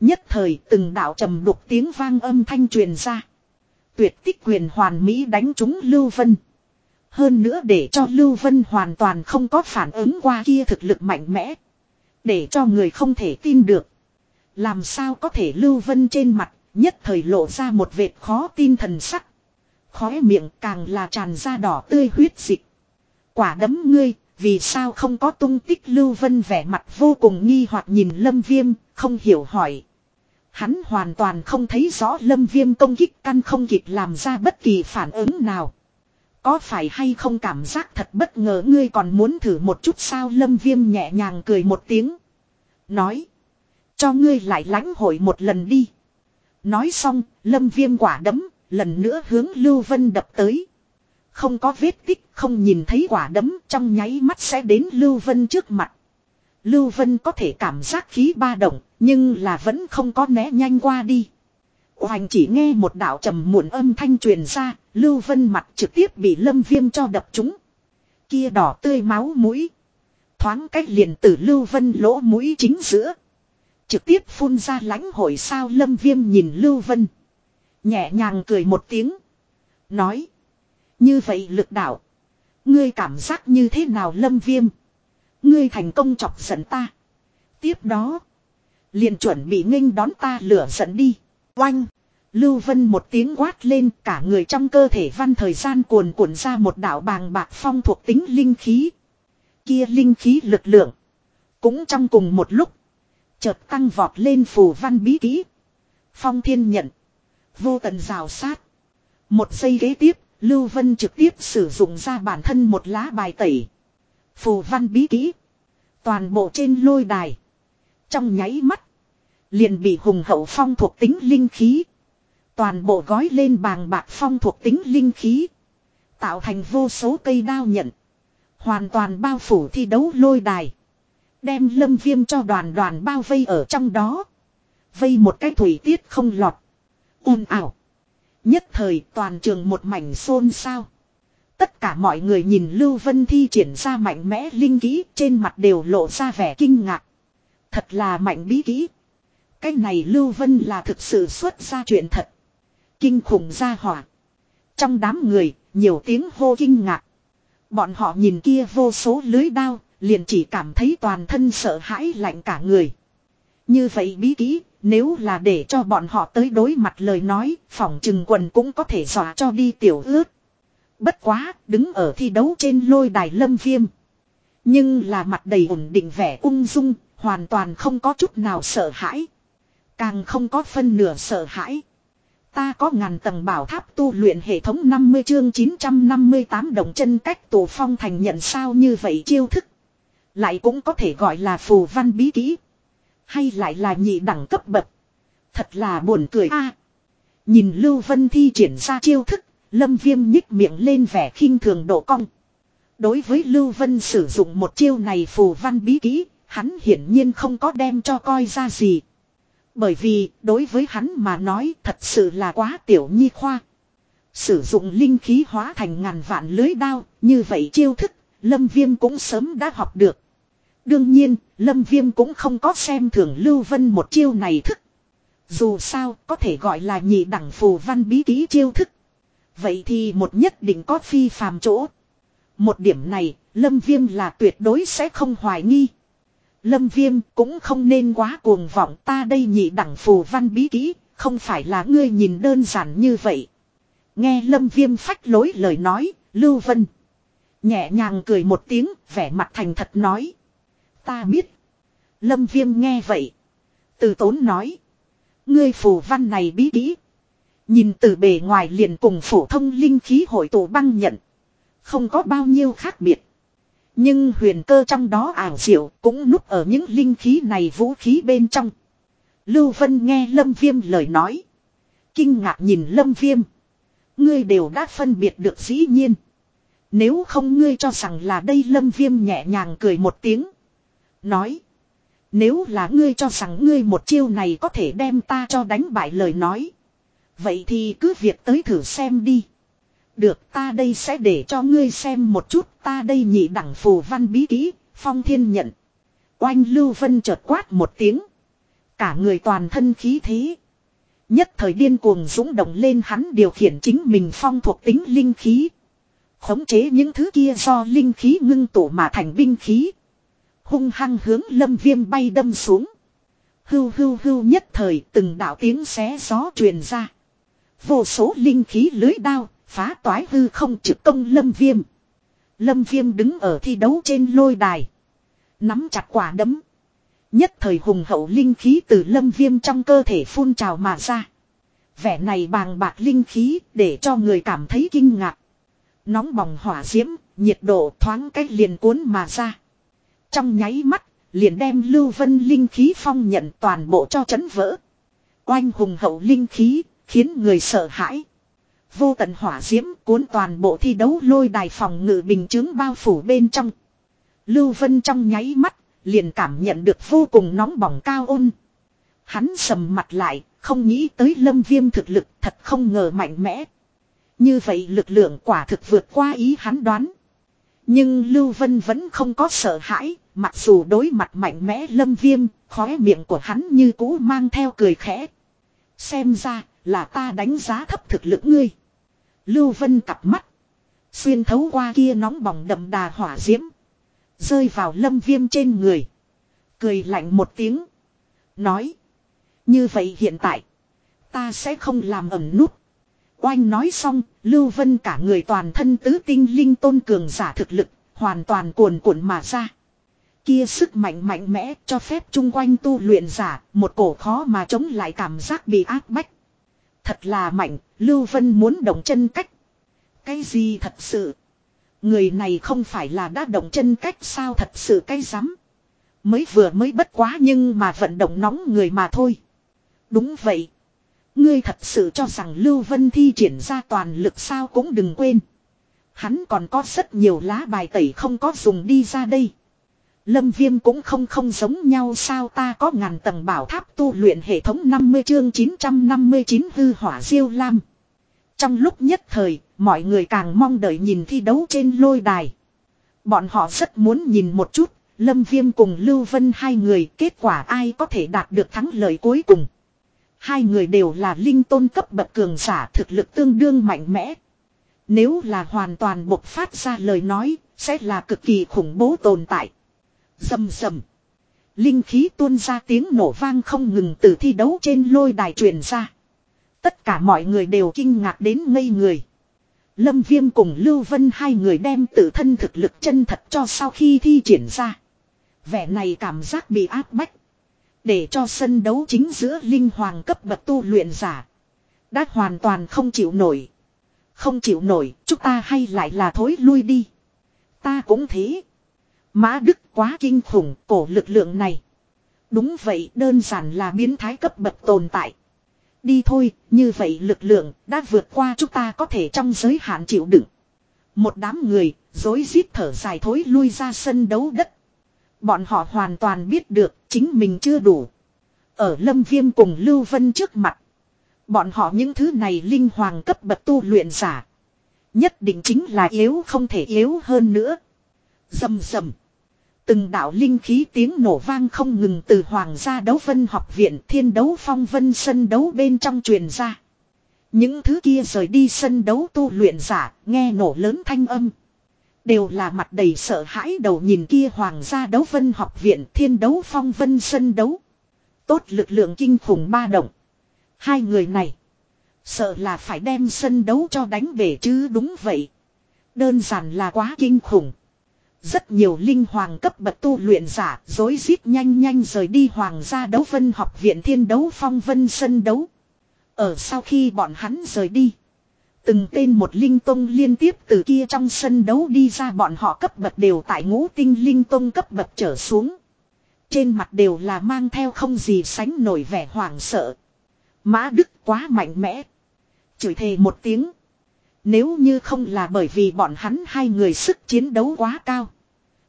Nhất thời từng đạo trầm đục tiếng vang âm thanh truyền ra. Tuyệt tích quyền hoàn mỹ đánh trúng Lưu Vân. Hơn nữa để cho Lưu Vân hoàn toàn không có phản ứng qua kia thực lực mạnh mẽ. Để cho người không thể tin được. Làm sao có thể Lưu Vân trên mặt nhất thời lộ ra một vệt khó tin thần sắc. Khóe miệng càng là tràn ra đỏ tươi huyết dịch. Quả đấm ngươi, vì sao không có tung tích Lưu Vân vẻ mặt vô cùng nghi hoặc nhìn Lâm Viêm, không hiểu hỏi. Hắn hoàn toàn không thấy rõ Lâm Viêm công kích căn không kịp làm ra bất kỳ phản ứng nào. Có phải hay không cảm giác thật bất ngờ ngươi còn muốn thử một chút sao Lâm Viêm nhẹ nhàng cười một tiếng. Nói. Cho ngươi lại lãnh hội một lần đi. Nói xong, Lâm Viêm quả đấm, lần nữa hướng Lưu Vân đập tới. Không có vết tích, không nhìn thấy quả đấm trong nháy mắt sẽ đến Lưu Vân trước mặt. Lưu Vân có thể cảm giác khí ba động, nhưng là vẫn không có né nhanh qua đi. Hoành chỉ nghe một đạo trầm muộn âm thanh truyền ra, Lưu Vân mặt trực tiếp bị lâm viêm cho đập trúng. Kia đỏ tươi máu mũi. Thoáng cách liền từ Lưu Vân lỗ mũi chính giữa. Trực tiếp phun ra lãnh hội sao lâm viêm nhìn Lưu Vân. Nhẹ nhàng cười một tiếng. Nói. Như vậy lực đạo. Ngươi cảm giác như thế nào lâm viêm. Ngươi thành công chọc giận ta. Tiếp đó. Liền chuẩn bị nghênh đón ta lửa giận đi. Oanh. Lưu Vân một tiếng quát lên cả người trong cơ thể văn thời gian cuồn cuộn ra một đạo bàng bạc phong thuộc tính linh khí. Kia linh khí lực lượng. Cũng trong cùng một lúc. Chợt tăng vọt lên phù văn bí kỹ. Phong thiên nhận. Vô tận rào sát. Một giây kế tiếp, Lưu Vân trực tiếp sử dụng ra bản thân một lá bài tẩy. Phù văn bí kỹ. Toàn bộ trên lôi đài. Trong nháy mắt. Liền bị hùng hậu phong thuộc tính linh khí. Toàn bộ gói lên bàng bạc phong thuộc tính linh khí. Tạo thành vô số cây đao nhận. Hoàn toàn bao phủ thi đấu lôi đài. Đem lâm viêm cho đoàn đoàn bao vây ở trong đó. Vây một cái thủy tiết không lọt. un ảo. Nhất thời toàn trường một mảnh xôn xao. Tất cả mọi người nhìn Lưu Vân thi triển ra mạnh mẽ linh kỹ trên mặt đều lộ ra vẻ kinh ngạc. Thật là mạnh bí kỹ. Cái này Lưu Vân là thực sự xuất ra chuyện thật. Kinh khủng ra hỏa. Trong đám người, nhiều tiếng hô kinh ngạc. Bọn họ nhìn kia vô số lưới đao, liền chỉ cảm thấy toàn thân sợ hãi lạnh cả người. Như vậy bí kỹ, nếu là để cho bọn họ tới đối mặt lời nói, phòng trừng quần cũng có thể dọa cho đi tiểu ướt. Bất quá, đứng ở thi đấu trên lôi đài lâm viêm. Nhưng là mặt đầy ổn định vẻ ung dung, hoàn toàn không có chút nào sợ hãi. Càng không có phân nửa sợ hãi. Ta có ngàn tầng bảo tháp tu luyện hệ thống 50 chương 958 đồng chân cách tổ phong thành nhận sao như vậy chiêu thức. Lại cũng có thể gọi là phù văn bí kỹ. Hay lại là nhị đẳng cấp bậc. Thật là buồn cười a. nhìn Lưu Vân thi triển ra chiêu thức, Lâm Viêm nhích miệng lên vẻ khinh thường độ cong. Đối với Lưu Vân sử dụng một chiêu này phù văn bí kỹ, hắn hiển nhiên không có đem cho coi ra gì. Bởi vì, đối với hắn mà nói thật sự là quá tiểu nhi khoa. Sử dụng linh khí hóa thành ngàn vạn lưới đao, như vậy chiêu thức, Lâm Viêm cũng sớm đã học được. Đương nhiên, Lâm Viêm cũng không có xem thường Lưu Vân một chiêu này thức. Dù sao, có thể gọi là nhị đẳng phù văn bí ký chiêu thức. Vậy thì một nhất định có phi phàm chỗ. Một điểm này, Lâm Viêm là tuyệt đối sẽ không hoài nghi. Lâm Viêm cũng không nên quá cuồng vọng ta đây nhị đẳng phù văn bí kỹ, không phải là ngươi nhìn đơn giản như vậy. Nghe Lâm Viêm phách lối lời nói, Lưu Vân. Nhẹ nhàng cười một tiếng, vẻ mặt thành thật nói. Ta biết. Lâm Viêm nghe vậy. Từ tốn nói. Ngươi phù văn này bí kỹ. Nhìn từ bề ngoài liền cùng phổ thông linh khí hội tụ băng nhận. Không có bao nhiêu khác biệt. Nhưng huyền cơ trong đó ảo diệu cũng núp ở những linh khí này vũ khí bên trong. Lưu Vân nghe Lâm Viêm lời nói. Kinh ngạc nhìn Lâm Viêm. Ngươi đều đã phân biệt được dĩ nhiên. Nếu không ngươi cho rằng là đây Lâm Viêm nhẹ nhàng cười một tiếng. Nói. Nếu là ngươi cho rằng ngươi một chiêu này có thể đem ta cho đánh bại lời nói. Vậy thì cứ việc tới thử xem đi. Được ta đây sẽ để cho ngươi xem một chút ta đây nhị đẳng phù văn bí kỹ, phong thiên nhận. Oanh Lưu Vân chợt quát một tiếng. Cả người toàn thân khí thế. Nhất thời điên cuồng dũng động lên hắn điều khiển chính mình phong thuộc tính linh khí. Khống chế những thứ kia do linh khí ngưng tụ mà thành binh khí. Hung hăng hướng lâm viêm bay đâm xuống. Hưu hưu hưu nhất thời từng đạo tiếng xé gió truyền ra. Vô số linh khí lưới đao, phá toái hư không trực công lâm viêm. Lâm viêm đứng ở thi đấu trên lôi đài. Nắm chặt quả đấm. Nhất thời hùng hậu linh khí từ lâm viêm trong cơ thể phun trào mà ra. Vẻ này bàng bạc linh khí để cho người cảm thấy kinh ngạc. Nóng bỏng hỏa diễm, nhiệt độ thoáng cách liền cuốn mà ra. Trong nháy mắt, liền đem Lưu Vân linh khí phong nhận toàn bộ cho chấn vỡ. Oanh hùng hậu linh khí, khiến người sợ hãi. Vô tận hỏa diễm cuốn toàn bộ thi đấu lôi đài phòng ngự bình chứng bao phủ bên trong. Lưu Vân trong nháy mắt, liền cảm nhận được vô cùng nóng bỏng cao ôn. Hắn sầm mặt lại, không nghĩ tới lâm viêm thực lực thật không ngờ mạnh mẽ. Như vậy lực lượng quả thực vượt qua ý hắn đoán. Nhưng Lưu Vân vẫn không có sợ hãi, mặc dù đối mặt mạnh mẽ lâm viêm, khóe miệng của hắn như cũ mang theo cười khẽ. Xem ra, là ta đánh giá thấp thực lực ngươi. Lưu Vân cặp mắt. Xuyên thấu qua kia nóng bỏng đậm đà hỏa diễm. Rơi vào lâm viêm trên người. Cười lạnh một tiếng. Nói. Như vậy hiện tại. Ta sẽ không làm ẩn nút. Oanh nói xong, Lưu Vân cả người toàn thân tứ tinh linh tôn cường giả thực lực, hoàn toàn cuồn cuộn mà ra. Kia sức mạnh mạnh mẽ cho phép chung quanh tu luyện giả, một cổ khó mà chống lại cảm giác bị áp bách. Thật là mạnh, Lưu Vân muốn động chân cách. Cái gì thật sự? Người này không phải là đã động chân cách sao thật sự cái rắm Mới vừa mới bất quá nhưng mà vận động nóng người mà thôi. Đúng vậy. Ngươi thật sự cho rằng Lưu Vân thi triển ra toàn lực sao cũng đừng quên. Hắn còn có rất nhiều lá bài tẩy không có dùng đi ra đây. Lâm Viêm cũng không không giống nhau sao ta có ngàn tầng bảo tháp tu luyện hệ thống 50 chương 959 hư hỏa diêu lam. Trong lúc nhất thời, mọi người càng mong đợi nhìn thi đấu trên lôi đài. Bọn họ rất muốn nhìn một chút, Lâm Viêm cùng Lưu Vân hai người kết quả ai có thể đạt được thắng lợi cuối cùng. Hai người đều là linh tôn cấp bậc cường giả thực lực tương đương mạnh mẽ. Nếu là hoàn toàn bộc phát ra lời nói, sẽ là cực kỳ khủng bố tồn tại. Dầm dầm. Linh khí tuôn ra tiếng nổ vang không ngừng từ thi đấu trên lôi đài truyền ra. Tất cả mọi người đều kinh ngạc đến ngây người. Lâm Viêm cùng Lưu Vân hai người đem tự thân thực lực chân thật cho sau khi thi triển ra. Vẻ này cảm giác bị áp bách. Để cho sân đấu chính giữa linh hoàng cấp bậc tu luyện giả. Đã hoàn toàn không chịu nổi. Không chịu nổi, chúng ta hay lại là thối lui đi. Ta cũng thế. Mã Đức quá kinh khủng cổ lực lượng này. Đúng vậy đơn giản là biến thái cấp bậc tồn tại. Đi thôi, như vậy lực lượng đã vượt qua chúng ta có thể trong giới hạn chịu đựng. Một đám người, dối rít thở dài thối lui ra sân đấu đất. Bọn họ hoàn toàn biết được chính mình chưa đủ. Ở Lâm Viêm cùng Lưu Vân trước mặt. Bọn họ những thứ này linh hoàng cấp bậc tu luyện giả. Nhất định chính là yếu không thể yếu hơn nữa. Dầm dầm. Từng đạo linh khí tiếng nổ vang không ngừng từ Hoàng gia đấu vân học viện thiên đấu phong vân sân đấu bên trong truyền ra. Những thứ kia rời đi sân đấu tu luyện giả, nghe nổ lớn thanh âm. Đều là mặt đầy sợ hãi đầu nhìn kia Hoàng gia đấu vân học viện thiên đấu phong vân sân đấu. Tốt lực lượng kinh khủng ba động. Hai người này. Sợ là phải đem sân đấu cho đánh bể chứ đúng vậy. Đơn giản là quá kinh khủng. Rất nhiều linh hoàng cấp bậc tu luyện giả, dối rít nhanh nhanh rời đi hoàng gia đấu vân học viện thiên đấu phong vân sân đấu. Ở sau khi bọn hắn rời đi. Từng tên một linh tông liên tiếp từ kia trong sân đấu đi ra bọn họ cấp bậc đều tại ngũ tinh linh tông cấp bậc trở xuống. Trên mặt đều là mang theo không gì sánh nổi vẻ hoảng sợ. Mã Đức quá mạnh mẽ. Chửi thề một tiếng. Nếu như không là bởi vì bọn hắn hai người sức chiến đấu quá cao.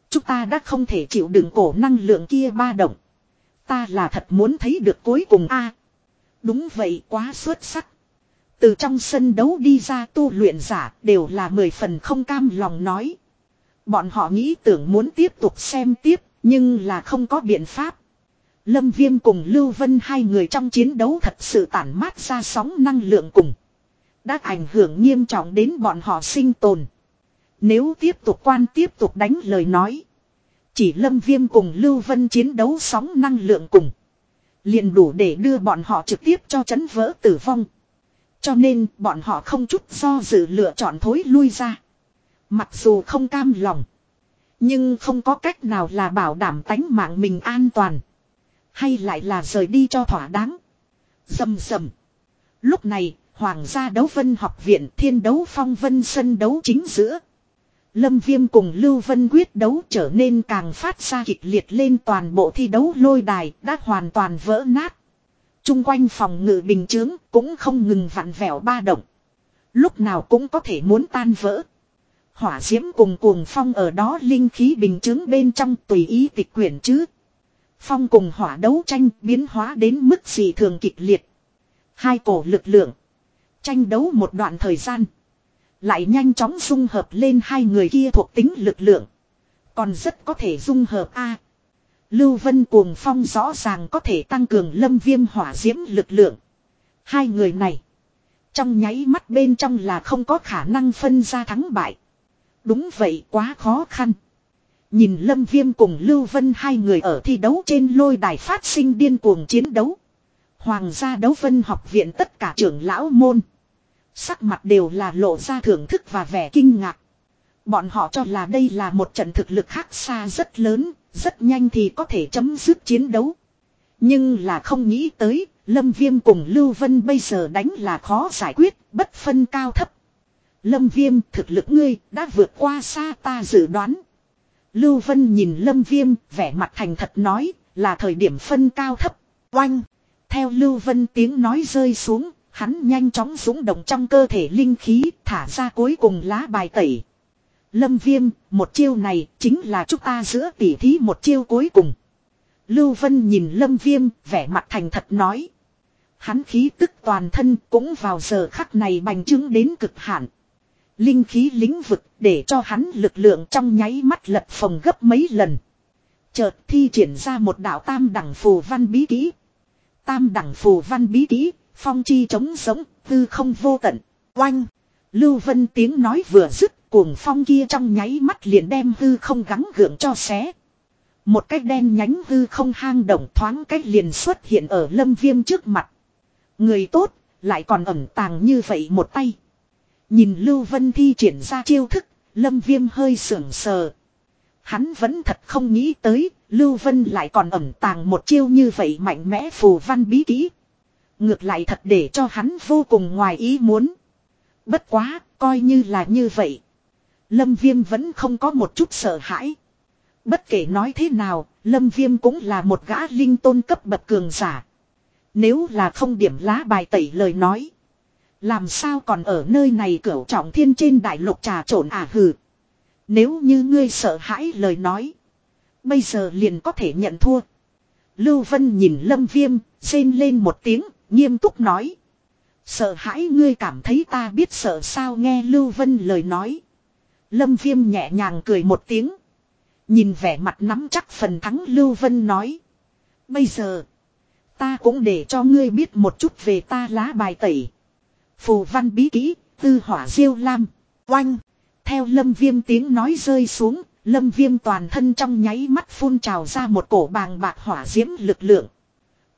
Chúng ta đã không thể chịu đựng cổ năng lượng kia ba động. Ta là thật muốn thấy được cuối cùng a. đúng vậy, quá xuất sắc. Từ trong sân đấu đi ra tu luyện giả đều là mười phần không cam lòng nói. Bọn họ nghĩ tưởng muốn tiếp tục xem tiếp, nhưng là không có biện pháp. Lâm Viêm cùng Lưu Vân hai người trong chiến đấu thật sự tản mát ra sóng năng lượng cùng. Đã ảnh hưởng nghiêm trọng đến bọn họ sinh tồn. Nếu tiếp tục quan tiếp tục đánh lời nói. Chỉ Lâm Viêm cùng Lưu Vân chiến đấu sóng năng lượng cùng. liền đủ để đưa bọn họ trực tiếp cho chấn vỡ tử vong. Cho nên bọn họ không chút do dự lựa chọn thối lui ra. Mặc dù không cam lòng. Nhưng không có cách nào là bảo đảm tánh mạng mình an toàn. Hay lại là rời đi cho thỏa đáng. Dầm dầm. Lúc này, Hoàng gia đấu vân học viện, thiên đấu phong vân sân đấu chính giữa. Lâm Viêm cùng Lưu Vân quyết đấu trở nên càng phát ra kịch liệt lên toàn bộ thi đấu lôi đài đã hoàn toàn vỡ nát. Trung quanh phòng ngự bình chướng cũng không ngừng vặn vẹo ba động. Lúc nào cũng có thể muốn tan vỡ. Hỏa diễm cùng cuồng phong ở đó linh khí bình chứng bên trong tùy ý tịch quyển chứ. Phong cùng hỏa đấu tranh biến hóa đến mức gì thường kịch liệt. Hai cổ lực lượng. Tranh đấu một đoạn thời gian. Lại nhanh chóng dung hợp lên hai người kia thuộc tính lực lượng. Còn rất có thể dung hợp A. Lưu Vân cuồng phong rõ ràng có thể tăng cường lâm viêm hỏa diễm lực lượng. Hai người này. Trong nháy mắt bên trong là không có khả năng phân ra thắng bại. Đúng vậy quá khó khăn. Nhìn Lâm Viêm cùng Lưu Vân hai người ở thi đấu trên lôi đài phát sinh điên cuồng chiến đấu. Hoàng gia đấu vân học viện tất cả trưởng lão môn. Sắc mặt đều là lộ ra thưởng thức và vẻ kinh ngạc. Bọn họ cho là đây là một trận thực lực khác xa rất lớn, rất nhanh thì có thể chấm dứt chiến đấu. Nhưng là không nghĩ tới, Lâm Viêm cùng Lưu Vân bây giờ đánh là khó giải quyết, bất phân cao thấp. Lâm Viêm thực lực ngươi đã vượt qua xa ta dự đoán. Lưu Vân nhìn Lâm Viêm, vẻ mặt thành thật nói, là thời điểm phân cao thấp. Oanh! Theo Lưu Vân tiếng nói rơi xuống, hắn nhanh chóng dũng động trong cơ thể linh khí, thả ra cuối cùng lá bài tẩy. Lâm Viêm, một chiêu này chính là chúng ta giữa tỉ thí một chiêu cuối cùng. Lưu Vân nhìn Lâm Viêm, vẻ mặt thành thật nói. Hắn khí tức toàn thân cũng vào giờ khắc này bành trướng đến cực hạn. Linh khí lĩnh vực để cho hắn lực lượng trong nháy mắt lật phòng gấp mấy lần. Chợt thi triển ra một đạo tam đẳng phù văn bí kỹ. Tam đẳng phù văn bí kỹ, phong chi trống sống, tư không vô tận. Oanh! Lưu Vân tiếng nói vừa dứt, cuồng phong kia trong nháy mắt liền đem hư không gắng gượng cho xé. Một cái đen nhánh hư không hang động thoáng cách liền xuất hiện ở lâm viêm trước mặt. Người tốt, lại còn ẩn tàng như vậy một tay. Nhìn Lưu Vân thi triển ra chiêu thức, Lâm Viêm hơi sưởng sờ. Hắn vẫn thật không nghĩ tới, Lưu Vân lại còn ẩn tàng một chiêu như vậy mạnh mẽ phù văn bí kỹ. Ngược lại thật để cho hắn vô cùng ngoài ý muốn. Bất quá, coi như là như vậy. Lâm Viêm vẫn không có một chút sợ hãi. Bất kể nói thế nào, Lâm Viêm cũng là một gã linh tôn cấp bậc cường giả. Nếu là không điểm lá bài tẩy lời nói. Làm sao còn ở nơi này cửu trọng thiên trên đại lục trà trộn à hừ. Nếu như ngươi sợ hãi lời nói. Bây giờ liền có thể nhận thua. Lưu Vân nhìn Lâm Viêm, rên lên một tiếng, nghiêm túc nói. Sợ hãi ngươi cảm thấy ta biết sợ sao nghe Lưu Vân lời nói. Lâm Viêm nhẹ nhàng cười một tiếng. Nhìn vẻ mặt nắm chắc phần thắng Lưu Vân nói. Bây giờ, ta cũng để cho ngươi biết một chút về ta lá bài tẩy. Phù văn bí kỹ, tư hỏa diêu lam, oanh. Theo lâm viêm tiếng nói rơi xuống, lâm viêm toàn thân trong nháy mắt phun trào ra một cổ bàng bạc hỏa diễm lực lượng.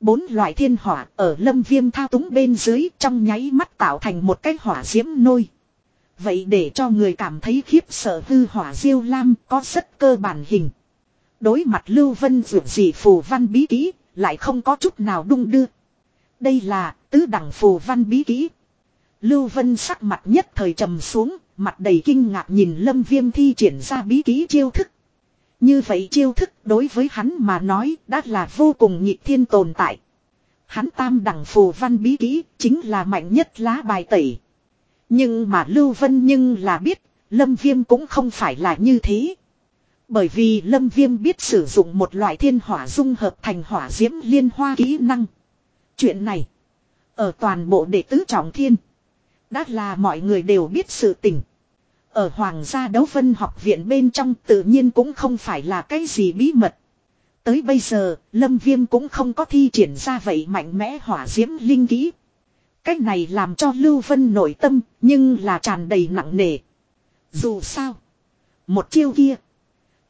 Bốn loại thiên hỏa ở lâm viêm thao túng bên dưới trong nháy mắt tạo thành một cái hỏa diễm nôi. vậy để cho người cảm thấy khiếp sợ hư hỏa diêu lam có rất cơ bản hình. Đối mặt Lưu Vân vượt dị phù văn bí kỹ, lại không có chút nào đung đưa. Đây là tứ đẳng phù văn bí kỹ. Lưu Vân sắc mặt nhất thời trầm xuống, mặt đầy kinh ngạc nhìn Lâm Viêm thi triển ra bí kỹ chiêu thức. Như vậy chiêu thức đối với hắn mà nói đã là vô cùng nhịp thiên tồn tại. Hắn tam đẳng phù văn bí kỹ chính là mạnh nhất lá bài tẩy. Nhưng mà Lưu Vân nhưng là biết, Lâm Viêm cũng không phải là như thế. Bởi vì Lâm Viêm biết sử dụng một loại thiên hỏa dung hợp thành hỏa diễm liên hoa kỹ năng. Chuyện này, ở toàn bộ đệ tứ trọng thiên, đã là mọi người đều biết sự tình. Ở Hoàng gia đấu vân học viện bên trong tự nhiên cũng không phải là cái gì bí mật. Tới bây giờ, Lâm Viêm cũng không có thi triển ra vậy mạnh mẽ hỏa diễm linh kỹ. Cách này làm cho Lưu Vân nổi tâm, nhưng là tràn đầy nặng nề. Dù sao, một chiêu kia,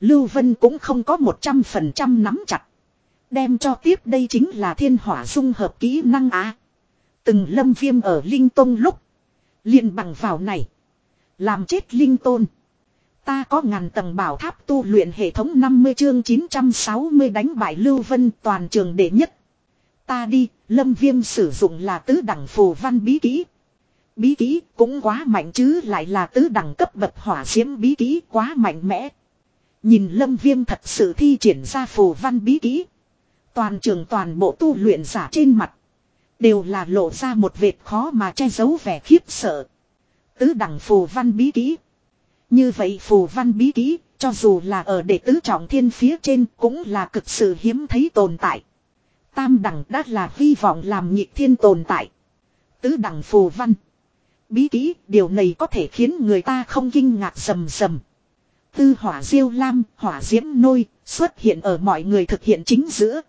Lưu Vân cũng không có 100% nắm chặt. Đem cho tiếp đây chính là thiên hỏa dung hợp kỹ năng á. Từng lâm viêm ở Linh Tông lúc. liền bằng vào này. Làm chết Linh Tôn. Ta có ngàn tầng bảo tháp tu luyện hệ thống 50 chương 960 đánh bại Lưu Vân toàn trường đệ nhất. Ta đi, Lâm Viêm sử dụng là tứ đẳng phù văn bí kỹ. Bí kỹ cũng quá mạnh chứ lại là tứ đẳng cấp bậc hỏa diễm bí kỹ quá mạnh mẽ. Nhìn Lâm Viêm thật sự thi triển ra phù văn bí kỹ. Toàn trường toàn bộ tu luyện giả trên mặt. Đều là lộ ra một vệt khó mà che giấu vẻ khiếp sợ. Tứ đẳng phù văn bí kỹ. Như vậy phù văn bí kỹ, cho dù là ở đệ tứ trọng thiên phía trên cũng là cực sự hiếm thấy tồn tại. Tam đẳng đã là hy vọng làm nhịp thiên tồn tại. Tứ đẳng phù văn. Bí kỹ, điều này có thể khiến người ta không kinh ngạc sầm sầm. Tư hỏa diêu lam, hỏa diễm nôi, xuất hiện ở mọi người thực hiện chính giữa.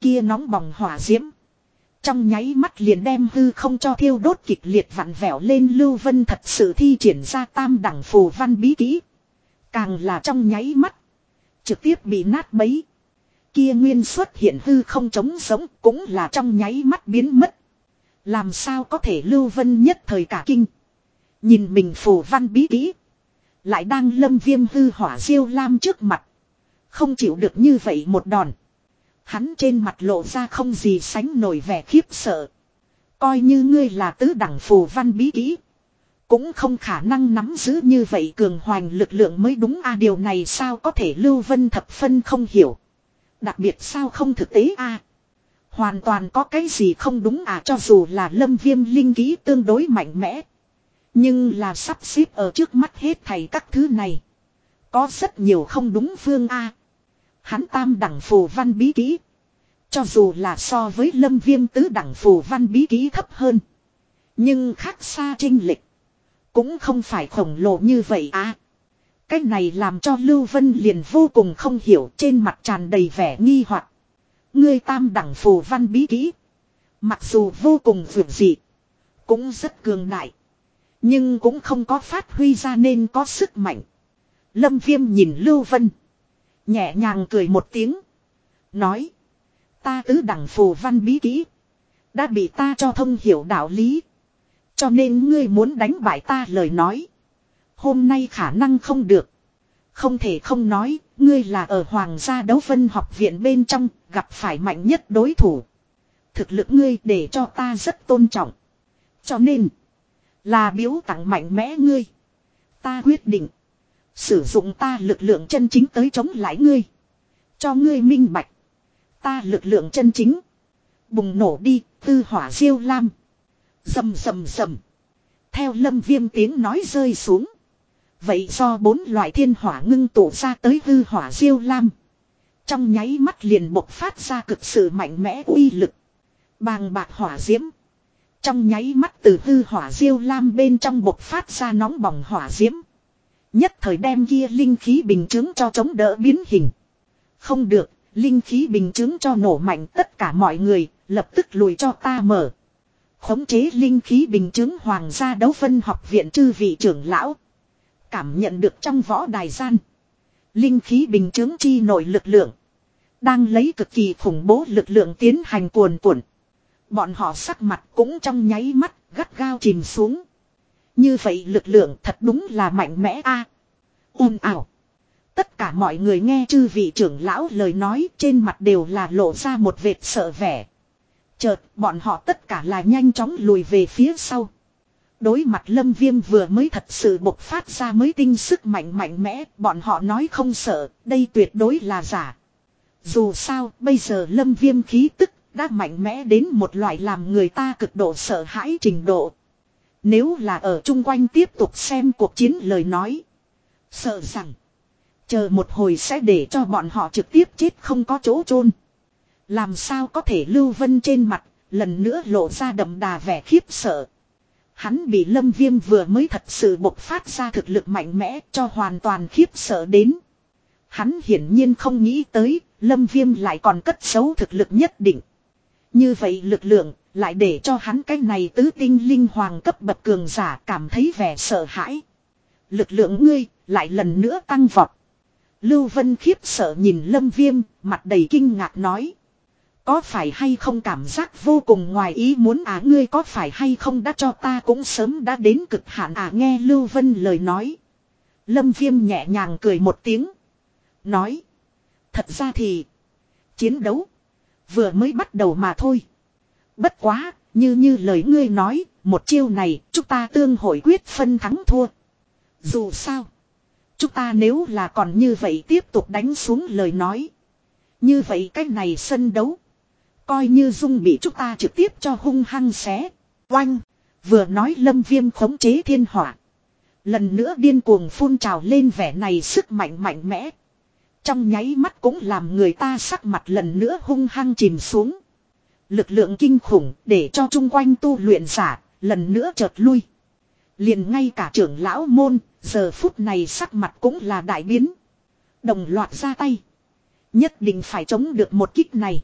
Kia nóng bỏng hỏa diễm. Trong nháy mắt liền đem hư không cho thiêu đốt kịch liệt vặn vẹo lên Lưu Vân thật sự thi triển ra tam đẳng phù văn bí kỹ. Càng là trong nháy mắt. Trực tiếp bị nát bấy. Kia nguyên xuất hiện hư không chống sống cũng là trong nháy mắt biến mất. Làm sao có thể Lưu Vân nhất thời cả kinh. Nhìn mình phù văn bí kỹ. Lại đang lâm viêm hư hỏa diêu lam trước mặt. Không chịu được như vậy một đòn. Hắn trên mặt lộ ra không gì sánh nổi vẻ khiếp sợ. Coi như ngươi là tứ đẳng phù văn bí kỹ. Cũng không khả năng nắm giữ như vậy cường hoành lực lượng mới đúng a điều này sao có thể Lưu Vân thập phân không hiểu. Đặc biệt sao không thực tế a Hoàn toàn có cái gì không đúng à cho dù là lâm viêm linh ký tương đối mạnh mẽ. Nhưng là sắp xếp ở trước mắt hết thầy các thứ này. Có rất nhiều không đúng phương A. Hắn tam đẳng phù văn bí kỹ. Cho dù là so với lâm viêm tứ đẳng phù văn bí kỹ thấp hơn. Nhưng khác xa trinh lịch. Cũng không phải khổng lồ như vậy à. Cái này làm cho Lưu Vân liền vô cùng không hiểu trên mặt tràn đầy vẻ nghi hoặc Ngươi tam đẳng phù văn bí kỹ. Mặc dù vô cùng vượt dị. Cũng rất cường đại. Nhưng cũng không có phát huy ra nên có sức mạnh. Lâm Viêm nhìn Lưu Vân. Nhẹ nhàng cười một tiếng. Nói. Ta tứ đẳng phù văn bí kỹ. Đã bị ta cho thông hiểu đạo lý. Cho nên ngươi muốn đánh bại ta lời nói. Hôm nay khả năng không được. Không thể không nói, ngươi là ở Hoàng gia đấu vân học viện bên trong, gặp phải mạnh nhất đối thủ. Thực lực ngươi để cho ta rất tôn trọng. Cho nên, là biếu tặng mạnh mẽ ngươi. Ta quyết định. Sử dụng ta lực lượng chân chính tới chống lại ngươi. Cho ngươi minh bạch. Ta lực lượng chân chính. Bùng nổ đi, tư hỏa diêu lam. Dầm dầm dầm. Theo lâm viêm tiếng nói rơi xuống. Vậy do bốn loại thiên hỏa ngưng tụ ra tới hư hỏa diêu lam. Trong nháy mắt liền bộc phát ra cực sự mạnh mẽ uy lực. Bàng bạc hỏa diễm. Trong nháy mắt từ hư hỏa diêu lam bên trong bộc phát ra nóng bỏng hỏa diễm. Nhất thời đem kia linh khí bình chứng cho chống đỡ biến hình. Không được, linh khí bình chứng cho nổ mạnh tất cả mọi người, lập tức lùi cho ta mở. Khống chế linh khí bình chứng hoàng gia đấu phân học viện chư vị trưởng lão. Cảm nhận được trong võ đài gian. Linh khí bình chứng chi nổi lực lượng. Đang lấy cực kỳ khủng bố lực lượng tiến hành cuồn cuộn. Bọn họ sắc mặt cũng trong nháy mắt gắt gao chìm xuống. Như vậy lực lượng thật đúng là mạnh mẽ a. À, ồn. Tất cả mọi người nghe chư vị trưởng lão lời nói trên mặt đều là lộ ra một vệt sợ vẻ. Chợt bọn họ tất cả là nhanh chóng lùi về phía sau. Đối mặt lâm viêm vừa mới thật sự bộc phát ra mới tinh sức mạnh mạnh mẽ, bọn họ nói không sợ, đây tuyệt đối là giả. Dù sao, bây giờ lâm viêm khí tức đã mạnh mẽ đến một loại làm người ta cực độ sợ hãi trình độ. Nếu là ở chung quanh tiếp tục xem cuộc chiến lời nói. Sợ rằng. Chờ một hồi sẽ để cho bọn họ trực tiếp chết không có chỗ chôn Làm sao có thể lưu vân trên mặt. Lần nữa lộ ra đậm đà vẻ khiếp sợ. Hắn bị lâm viêm vừa mới thật sự bộc phát ra thực lực mạnh mẽ cho hoàn toàn khiếp sợ đến. Hắn hiển nhiên không nghĩ tới, lâm viêm lại còn cất xấu thực lực nhất định. Như vậy lực lượng lại để cho hắn cái này tứ tinh linh hoàng cấp bậc cường giả cảm thấy vẻ sợ hãi. Lực lượng ngươi lại lần nữa tăng vọt. Lưu Vân khiếp sợ nhìn Lâm Viêm, mặt đầy kinh ngạc nói. Có phải hay không cảm giác vô cùng ngoài ý muốn à ngươi có phải hay không đã cho ta cũng sớm đã đến cực hạn à nghe Lưu Vân lời nói. Lâm Viêm nhẹ nhàng cười một tiếng. Nói. Thật ra thì. Chiến đấu. Vừa mới bắt đầu mà thôi. Bất quá, như như lời ngươi nói, một chiêu này, chúng ta tương hội quyết phân thắng thua. Dù sao, chúng ta nếu là còn như vậy tiếp tục đánh xuống lời nói. Như vậy cách này sân đấu. Coi như dung bị chúng ta trực tiếp cho hung hăng xé. Oanh, vừa nói lâm viêm khống chế thiên hỏa. Lần nữa điên cuồng phun trào lên vẻ này sức mạnh mạnh mẽ. Trong nháy mắt cũng làm người ta sắc mặt lần nữa hung hăng chìm xuống. Lực lượng kinh khủng để cho chung quanh tu luyện giả, lần nữa chợt lui. Liền ngay cả trưởng lão môn, giờ phút này sắc mặt cũng là đại biến. Đồng loạt ra tay. Nhất định phải chống được một kích này.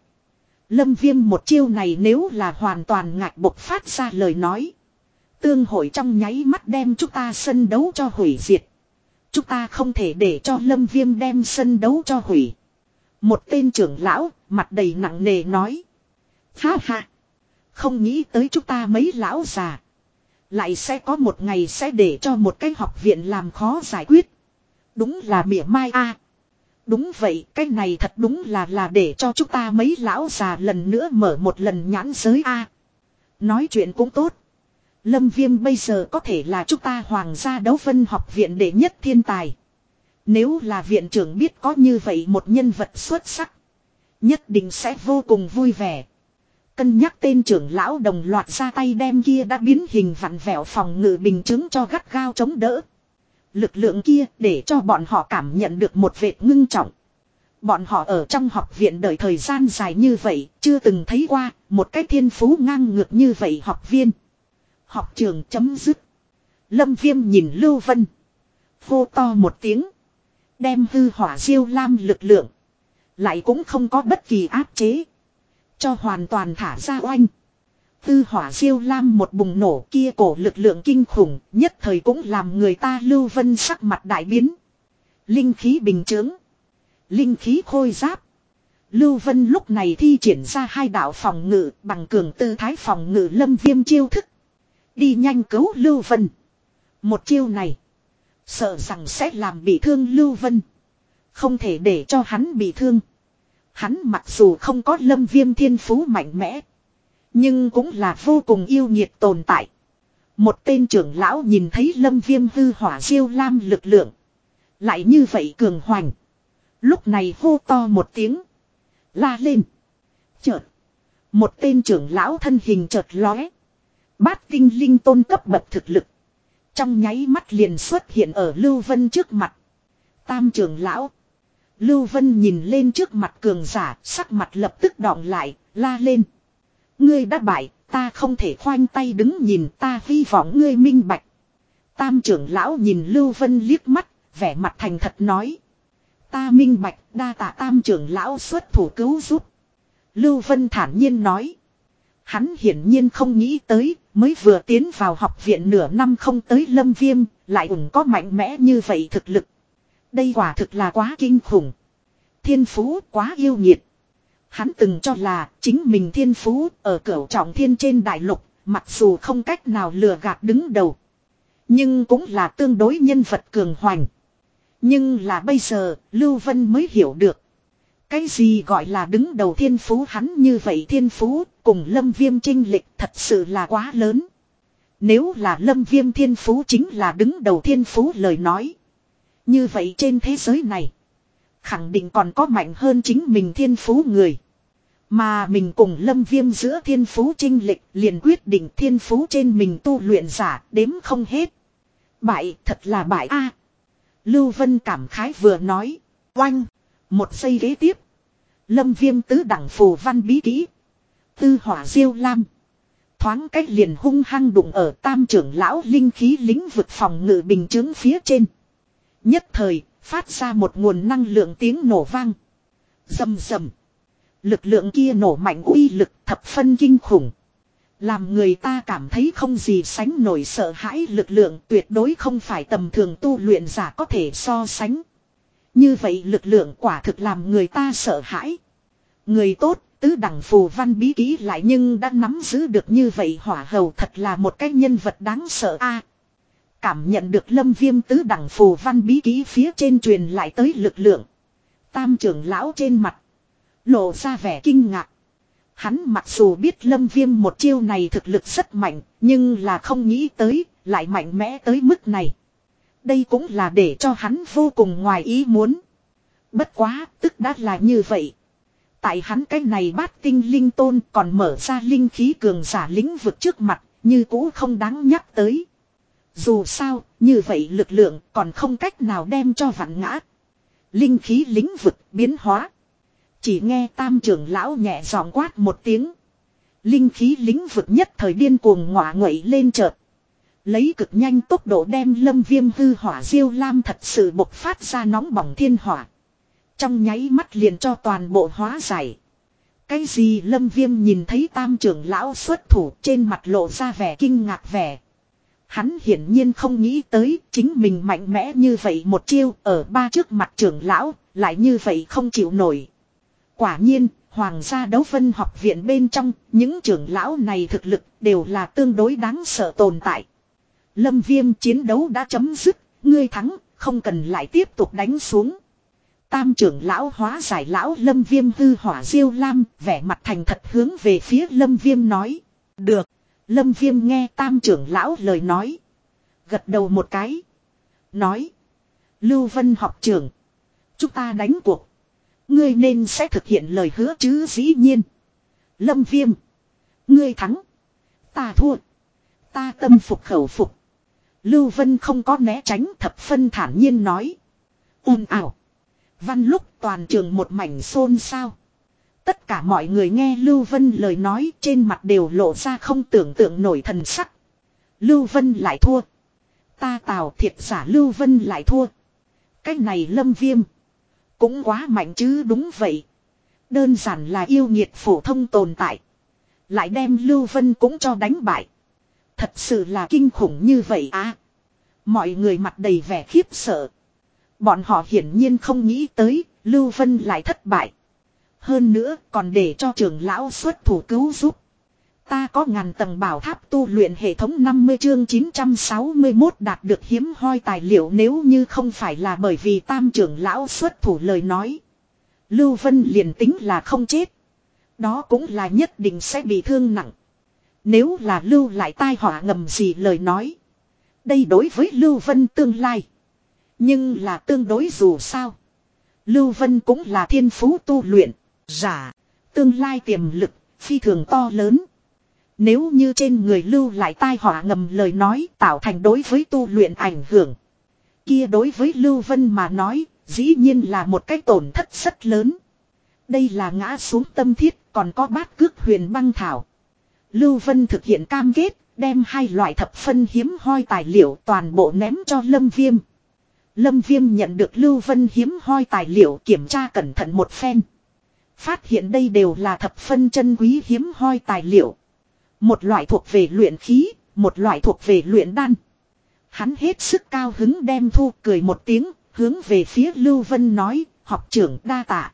Lâm viêm một chiêu này nếu là hoàn toàn ngạc bộc phát ra lời nói. Tương hội trong nháy mắt đem chúng ta sân đấu cho hủy diệt. Chúng ta không thể để cho lâm viêm đem sân đấu cho hủy. Một tên trưởng lão, mặt đầy nặng nề nói. Ha ha. Không nghĩ tới chúng ta mấy lão già. Lại sẽ có một ngày sẽ để cho một cái học viện làm khó giải quyết. Đúng là mỉa mai a. Đúng vậy, cái này thật đúng là là để cho chúng ta mấy lão già lần nữa mở một lần nhãn giới a. Nói chuyện cũng tốt. Lâm Viêm bây giờ có thể là chúng ta hoàng gia đấu vân học viện đệ nhất thiên tài. Nếu là viện trưởng biết có như vậy một nhân vật xuất sắc. Nhất định sẽ vô cùng vui vẻ. Cân nhắc tên trưởng lão đồng loạt ra tay đem kia đã biến hình vặn vẹo phòng ngự bình chứng cho gắt gao chống đỡ. Lực lượng kia để cho bọn họ cảm nhận được một vệt ngưng trọng. Bọn họ ở trong học viện đợi thời gian dài như vậy, chưa từng thấy qua một cái thiên phú ngang ngược như vậy học viên. Học trường chấm dứt. Lâm Viêm nhìn Lưu Vân. Hô to một tiếng. Đem hư hỏa diêu lam lực lượng. Lại cũng không có bất kỳ áp chế. Cho hoàn toàn thả ra oanh. Tư hỏa siêu lam một bùng nổ kia cổ lực lượng kinh khủng nhất thời cũng làm người ta lưu vân sắc mặt đại biến. Linh khí bình trướng, Linh khí khôi giáp. Lưu Vân lúc này thi triển ra hai đạo phòng ngự bằng cường tư thái phòng ngự lâm viêm chiêu thức. Đi nhanh cứu Lưu Vân. Một chiêu này. Sợ rằng sẽ làm bị thương Lưu Vân. Không thể để cho hắn bị thương. Hắn mặc dù không có lâm viêm thiên phú mạnh mẽ. Nhưng cũng là vô cùng yêu nhiệt tồn tại. Một tên trưởng lão nhìn thấy lâm viêm hư hỏa siêu lam lực lượng. Lại như vậy cường hoành. Lúc này hô to một tiếng. La lên. Chợt. Một tên trưởng lão thân hình chợt lóe. Bát tinh linh tôn cấp bậc thực lực. Trong nháy mắt liền xuất hiện ở Lưu Vân trước mặt. Tam trưởng lão. Lưu Vân nhìn lên trước mặt cường giả, sắc mặt lập tức đọng lại, la lên. Ngươi đã bại, ta không thể khoanh tay đứng nhìn ta hy vọng ngươi minh bạch. Tam trưởng lão nhìn Lưu Vân liếc mắt, vẻ mặt thành thật nói. Ta minh bạch, đa tạ tam trưởng lão xuất thủ cứu giúp. Lưu Vân thản nhiên nói. Hắn hiển nhiên không nghĩ tới, mới vừa tiến vào học viện nửa năm không tới lâm viêm, lại ủng có mạnh mẽ như vậy thực lực. Đây quả thực là quá kinh khủng. Thiên phú quá yêu nhiệt. Hắn từng cho là chính mình thiên phú ở cửu trọng thiên trên đại lục, mặc dù không cách nào lừa gạt đứng đầu. Nhưng cũng là tương đối nhân vật cường hoành. Nhưng là bây giờ, Lưu Vân mới hiểu được. Cái gì gọi là đứng đầu thiên phú hắn như vậy thiên phú, cùng lâm viêm trinh lịch thật sự là quá lớn. Nếu là lâm viêm thiên phú chính là đứng đầu thiên phú lời nói. Như vậy trên thế giới này, khẳng định còn có mạnh hơn chính mình thiên phú người. Mà mình cùng lâm viêm giữa thiên phú trinh lịch liền quyết định thiên phú trên mình tu luyện giả đếm không hết. Bại thật là bại a Lưu Vân cảm khái vừa nói. Oanh. Một giây ghế tiếp. Lâm viêm tứ đẳng phù văn bí kỹ. Tư hỏa diêu lam. Thoáng cách liền hung hăng đụng ở tam trưởng lão linh khí lính vực phòng ngự bình chứng phía trên. Nhất thời, phát ra một nguồn năng lượng tiếng nổ vang. Dầm dầm. Lực lượng kia nổ mạnh uy lực thập phân kinh khủng. Làm người ta cảm thấy không gì sánh nổi sợ hãi lực lượng tuyệt đối không phải tầm thường tu luyện giả có thể so sánh. Như vậy lực lượng quả thực làm người ta sợ hãi. Người tốt, tứ đẳng phù văn bí ký lại nhưng đã nắm giữ được như vậy hỏa hầu thật là một cái nhân vật đáng sợ a. cảm nhận được lâm viêm tứ đẳng phù văn bí ký phía trên truyền lại tới lực lượng. Tam trưởng lão trên mặt. Lộ ra vẻ kinh ngạc. Hắn mặc dù biết lâm viêm một chiêu này thực lực rất mạnh, nhưng là không nghĩ tới, lại mạnh mẽ tới mức này. Đây cũng là để cho hắn vô cùng ngoài ý muốn. Bất quá, tức đã là như vậy. Tại hắn cái này bát tinh linh tôn còn mở ra linh khí cường giả lĩnh vực trước mặt, như cũ không đáng nhắc tới. Dù sao, như vậy lực lượng còn không cách nào đem cho vạn ngã. Linh khí lĩnh vực biến hóa. Chỉ nghe tam trưởng lão nhẹ giọng quát một tiếng. Linh khí lĩnh vực nhất thời điên cuồng ngọa nguậy lên chợt. Lấy cực nhanh tốc độ đem lâm viêm hư hỏa diêu lam thật sự bộc phát ra nóng bỏng thiên hỏa. Trong nháy mắt liền cho toàn bộ hóa giải. Cái gì lâm viêm nhìn thấy tam trưởng lão xuất thủ trên mặt lộ ra vẻ kinh ngạc vẻ. Hắn hiển nhiên không nghĩ tới chính mình mạnh mẽ như vậy một chiêu ở ba trước mặt trưởng lão, lại như vậy không chịu nổi. Quả nhiên, Hoàng gia đấu phân học viện bên trong, những trưởng lão này thực lực đều là tương đối đáng sợ tồn tại. Lâm viêm chiến đấu đã chấm dứt, ngươi thắng, không cần lại tiếp tục đánh xuống. Tam trưởng lão hóa giải lão lâm viêm hư hỏa diêu lam, vẻ mặt thành thật hướng về phía lâm viêm nói. Được, lâm viêm nghe tam trưởng lão lời nói. Gật đầu một cái. Nói. Lưu Vân học trưởng. Chúng ta đánh cuộc. Ngươi nên sẽ thực hiện lời hứa chứ dĩ nhiên. Lâm viêm. Ngươi thắng. Ta thua. Ta tâm phục khẩu phục. Lưu Vân không có né tránh thập phân thản nhiên nói. Un ảo. Văn lúc toàn trường một mảnh xôn xao. Tất cả mọi người nghe Lưu Vân lời nói trên mặt đều lộ ra không tưởng tượng nổi thần sắc. Lưu Vân lại thua. Ta tào thiệt giả Lưu Vân lại thua. Cái này lâm viêm. Cũng quá mạnh chứ đúng vậy. Đơn giản là yêu nghiệt phổ thông tồn tại. Lại đem Lưu Vân cũng cho đánh bại. Thật sự là kinh khủng như vậy à. Mọi người mặt đầy vẻ khiếp sợ. Bọn họ hiển nhiên không nghĩ tới, Lưu Vân lại thất bại. Hơn nữa còn để cho trưởng lão xuất thủ cứu giúp. Ta có ngàn tầng bảo tháp tu luyện hệ thống 50 chương 961 đạt được hiếm hoi tài liệu nếu như không phải là bởi vì tam trưởng lão xuất thủ lời nói. Lưu Vân liền tính là không chết. Đó cũng là nhất định sẽ bị thương nặng. Nếu là Lưu lại tai họa ngầm gì lời nói. Đây đối với Lưu Vân tương lai. Nhưng là tương đối dù sao. Lưu Vân cũng là thiên phú tu luyện. Giả. Tương lai tiềm lực. Phi thường to lớn. Nếu như trên người lưu lại tai họa ngầm lời nói tạo thành đối với tu luyện ảnh hưởng. Kia đối với Lưu Vân mà nói, dĩ nhiên là một cái tổn thất rất lớn. Đây là ngã xuống tâm thiết, còn có bát cước huyền băng thảo. Lưu Vân thực hiện cam kết, đem hai loại thập phân hiếm hoi tài liệu toàn bộ ném cho Lâm Viêm. Lâm Viêm nhận được Lưu Vân hiếm hoi tài liệu kiểm tra cẩn thận một phen. Phát hiện đây đều là thập phân chân quý hiếm hoi tài liệu. Một loại thuộc về luyện khí, một loại thuộc về luyện đan. Hắn hết sức cao hứng đem thu cười một tiếng, hướng về phía Lưu Vân nói, học trưởng đa tạ.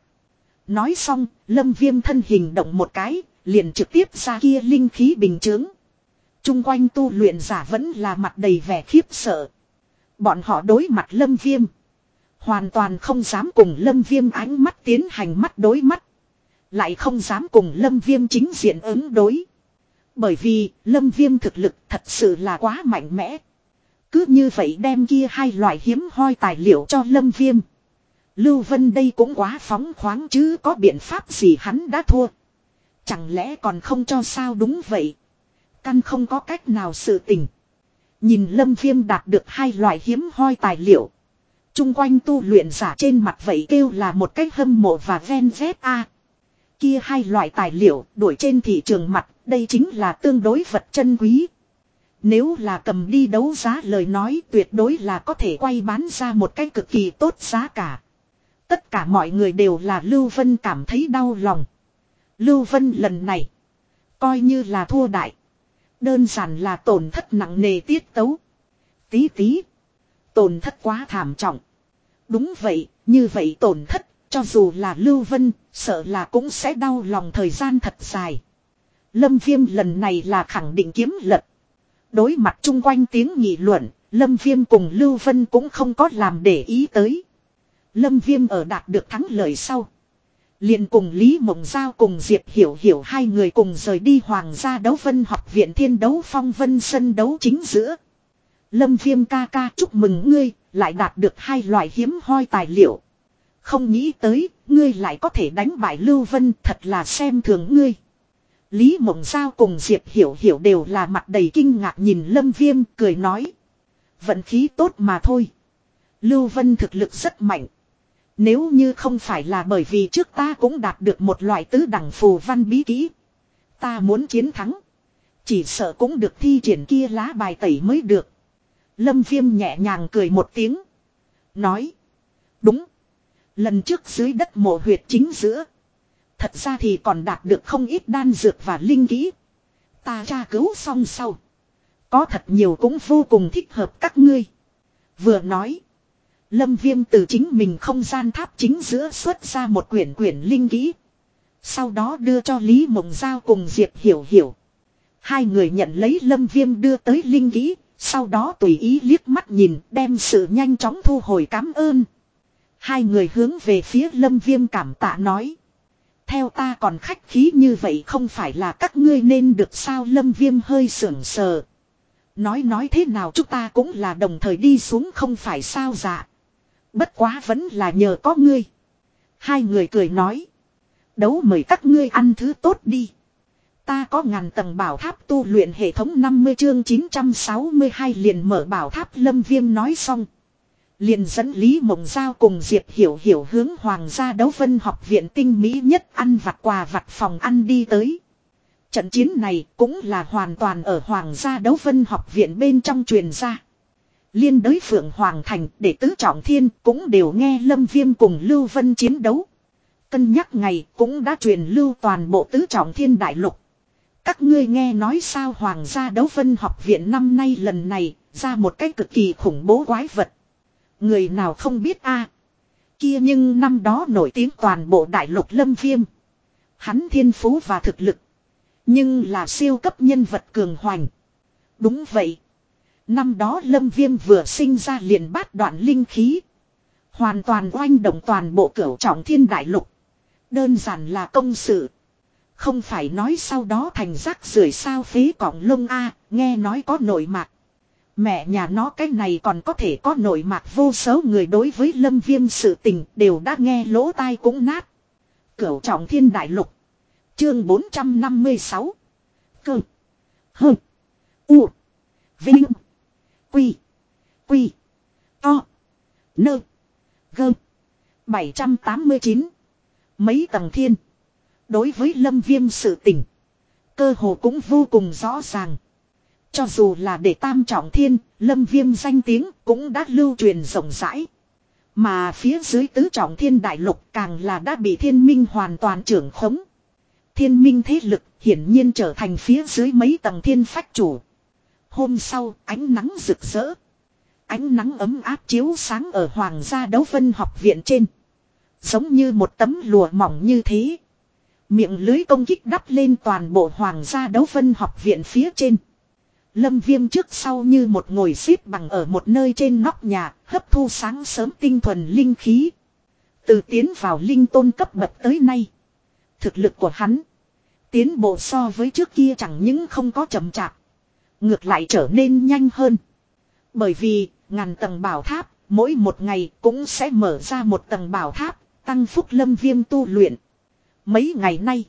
Nói xong, lâm viêm thân hình động một cái, liền trực tiếp ra kia linh khí bình chướng. Trung quanh tu luyện giả vẫn là mặt đầy vẻ khiếp sợ. Bọn họ đối mặt lâm viêm. Hoàn toàn không dám cùng lâm viêm ánh mắt tiến hành mắt đối mắt. Lại không dám cùng lâm viêm chính diện ứng đối. Bởi vì lâm viêm thực lực thật sự là quá mạnh mẽ. Cứ như vậy đem kia hai loại hiếm hoi tài liệu cho lâm viêm. Lưu Vân đây cũng quá phóng khoáng chứ có biện pháp gì hắn đã thua. Chẳng lẽ còn không cho sao đúng vậy. Căn không có cách nào sự tình. Nhìn lâm viêm đạt được hai loại hiếm hoi tài liệu. Trung quanh tu luyện giả trên mặt vậy kêu là một cách hâm mộ và ven dép a Kia hai loại tài liệu đổi trên thị trường mặt, đây chính là tương đối vật chân quý. Nếu là cầm đi đấu giá lời nói tuyệt đối là có thể quay bán ra một cách cực kỳ tốt giá cả. Tất cả mọi người đều là Lưu Vân cảm thấy đau lòng. Lưu Vân lần này, coi như là thua đại. Đơn giản là tổn thất nặng nề tiết tấu. Tí tí. Tổn thất quá thảm trọng. Đúng vậy, như vậy tổn thất, cho dù là Lưu Vân, sợ là cũng sẽ đau lòng thời gian thật dài. Lâm Viêm lần này là khẳng định kiếm lật. Đối mặt chung quanh tiếng nghị luận, Lâm Viêm cùng Lưu Vân cũng không có làm để ý tới. Lâm Viêm ở đạt được thắng lợi sau liền cùng Lý Mộng Giao cùng Diệp Hiểu Hiểu hai người cùng rời đi Hoàng gia đấu vân học viện thiên đấu phong vân sân đấu chính giữa. Lâm Viêm ca ca chúc mừng ngươi, lại đạt được hai loại hiếm hoi tài liệu. Không nghĩ tới, ngươi lại có thể đánh bại Lưu Vân thật là xem thường ngươi. Lý Mộng Giao cùng Diệp Hiểu Hiểu đều là mặt đầy kinh ngạc nhìn Lâm Viêm cười nói. Vận khí tốt mà thôi. Lưu Vân thực lực rất mạnh. Nếu như không phải là bởi vì trước ta cũng đạt được một loại tứ đẳng phù văn bí kỹ. Ta muốn chiến thắng. Chỉ sợ cũng được thi triển kia lá bài tẩy mới được. Lâm Viêm nhẹ nhàng cười một tiếng. Nói. Đúng. Lần trước dưới đất mộ huyệt chính giữa. Thật ra thì còn đạt được không ít đan dược và linh kỹ. Ta tra cứu xong sau. Có thật nhiều cũng vô cùng thích hợp các ngươi. Vừa nói. Lâm Viêm từ chính mình không gian tháp chính giữa xuất ra một quyển quyển linh kỹ. Sau đó đưa cho Lý Mộng Giao cùng Diệp Hiểu Hiểu. Hai người nhận lấy Lâm Viêm đưa tới linh kỹ. Sau đó tùy ý liếc mắt nhìn, đem sự nhanh chóng thu hồi cảm ơn. Hai người hướng về phía Lâm Viêm cảm tạ nói. Theo ta còn khách khí như vậy không phải là các ngươi nên được sao Lâm Viêm hơi sưởng sờ. Nói nói thế nào chúng ta cũng là đồng thời đi xuống không phải sao dạ. Bất quá vẫn là nhờ có ngươi. Hai người cười nói. Đấu mời các ngươi ăn thứ tốt đi. Ta có ngàn tầng bảo tháp tu luyện hệ thống 50 chương 962 liền mở bảo tháp lâm viêm nói xong. Liền dẫn Lý Mộng Giao cùng Diệp Hiểu Hiểu hướng Hoàng gia đấu vân học viện tinh mỹ nhất ăn vặt quà vặt phòng ăn đi tới. Trận chiến này cũng là hoàn toàn ở Hoàng gia đấu vân học viện bên trong truyền ra. Liên đới Phượng Hoàng Thành, để tứ trọng thiên cũng đều nghe Lâm Viêm cùng Lưu Vân chiến đấu. Cân nhắc ngày cũng đã truyền lưu toàn bộ tứ trọng thiên đại lục. Các ngươi nghe nói sao Hoàng gia đấu vân học viện năm nay lần này ra một cái cực kỳ khủng bố quái vật. Người nào không biết a Kia nhưng năm đó nổi tiếng toàn bộ đại lục lâm viêm. Hắn thiên phú và thực lực. Nhưng là siêu cấp nhân vật cường hoành. Đúng vậy. Năm đó lâm viêm vừa sinh ra liền bát đoạn linh khí. Hoàn toàn oanh động toàn bộ cửu trọng thiên đại lục. Đơn giản là công sự. Không phải nói sau đó thành rác rưởi sao phế cỏng lông A, nghe nói có nội mạc. Mẹ nhà nó cái này còn có thể có nội mạc vô số người đối với lâm viêm sự tình đều đã nghe lỗ tai cũng nát. Cửu trọng thiên đại lục. Chương 456. Cơ. Hơ. U. Vinh. Quy. Quy. To. Nơ. Gơ. 789. Mấy tầng thiên. Đối với lâm viêm sự tỉnh Cơ hồ cũng vô cùng rõ ràng. Cho dù là để tam trọng thiên, lâm viêm danh tiếng cũng đã lưu truyền rộng rãi. Mà phía dưới tứ trọng thiên đại lục càng là đã bị thiên minh hoàn toàn trưởng khống. Thiên minh thế lực hiển nhiên trở thành phía dưới mấy tầng thiên phách chủ. Hôm sau ánh nắng rực rỡ. Ánh nắng ấm áp chiếu sáng ở Hoàng gia đấu vân học viện trên. Giống như một tấm lùa mỏng như thế. Miệng lưới công kích đắp lên toàn bộ Hoàng gia đấu vân học viện phía trên. Lâm viêm trước sau như một ngồi xếp bằng ở một nơi trên nóc nhà, hấp thu sáng sớm tinh thuần linh khí. Từ tiến vào linh tôn cấp bậc tới nay. Thực lực của hắn. Tiến bộ so với trước kia chẳng những không có chậm chạp. Ngược lại trở nên nhanh hơn. Bởi vì, ngàn tầng bảo tháp, mỗi một ngày cũng sẽ mở ra một tầng bảo tháp, tăng phúc lâm viêm tu luyện. Mấy ngày nay,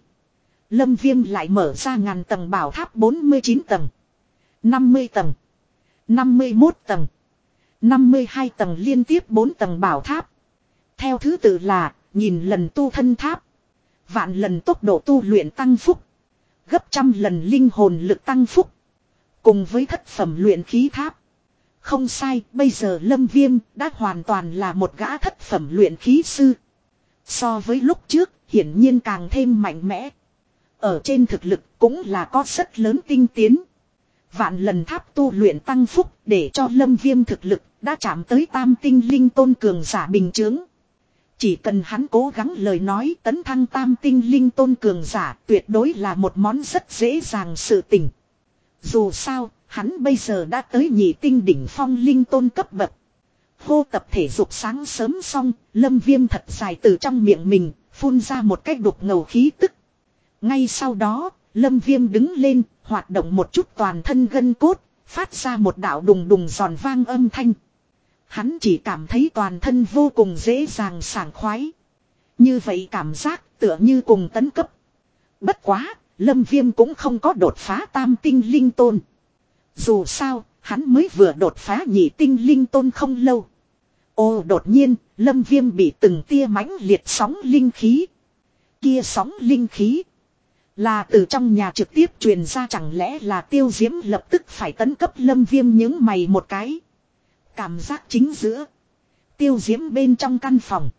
lâm viêm lại mở ra ngàn tầng bảo tháp 49 tầng, 50 tầng, 51 tầng, 52 tầng liên tiếp 4 tầng bảo tháp. Theo thứ tự là, nhìn lần tu thân tháp, vạn lần tốc độ tu luyện tăng phúc, gấp trăm lần linh hồn lực tăng phúc, cùng với thất phẩm luyện khí tháp. Không sai, bây giờ Lâm Viêm đã hoàn toàn là một gã thất phẩm luyện khí sư. So với lúc trước, hiển nhiên càng thêm mạnh mẽ. Ở trên thực lực cũng là có rất lớn tinh tiến. Vạn lần tháp tu luyện tăng phúc để cho Lâm Viêm thực lực đã chạm tới tam tinh linh tôn cường giả bình chướng. Chỉ cần hắn cố gắng lời nói tấn thăng tam tinh linh tôn cường giả tuyệt đối là một món rất dễ dàng sự tình. Dù sao, Hắn bây giờ đã tới nhị tinh đỉnh phong linh tôn cấp bậc. Hô tập thể dục sáng sớm xong, lâm viêm thật dài từ trong miệng mình, phun ra một cách đục ngầu khí tức. Ngay sau đó, lâm viêm đứng lên, hoạt động một chút toàn thân gân cốt, phát ra một đạo đùng đùng giòn vang âm thanh. Hắn chỉ cảm thấy toàn thân vô cùng dễ dàng sảng khoái. Như vậy cảm giác tựa như cùng tấn cấp. Bất quá, lâm viêm cũng không có đột phá tam tinh linh tôn. Dù sao, hắn mới vừa đột phá nhị tinh linh tôn không lâu. Ô đột nhiên, lâm viêm bị từng tia mãnh liệt sóng linh khí. Kia sóng linh khí. Là từ trong nhà trực tiếp truyền ra chẳng lẽ là tiêu diễm lập tức phải tấn cấp lâm viêm những mày một cái. Cảm giác chính giữa. Tiêu diễm bên trong căn phòng.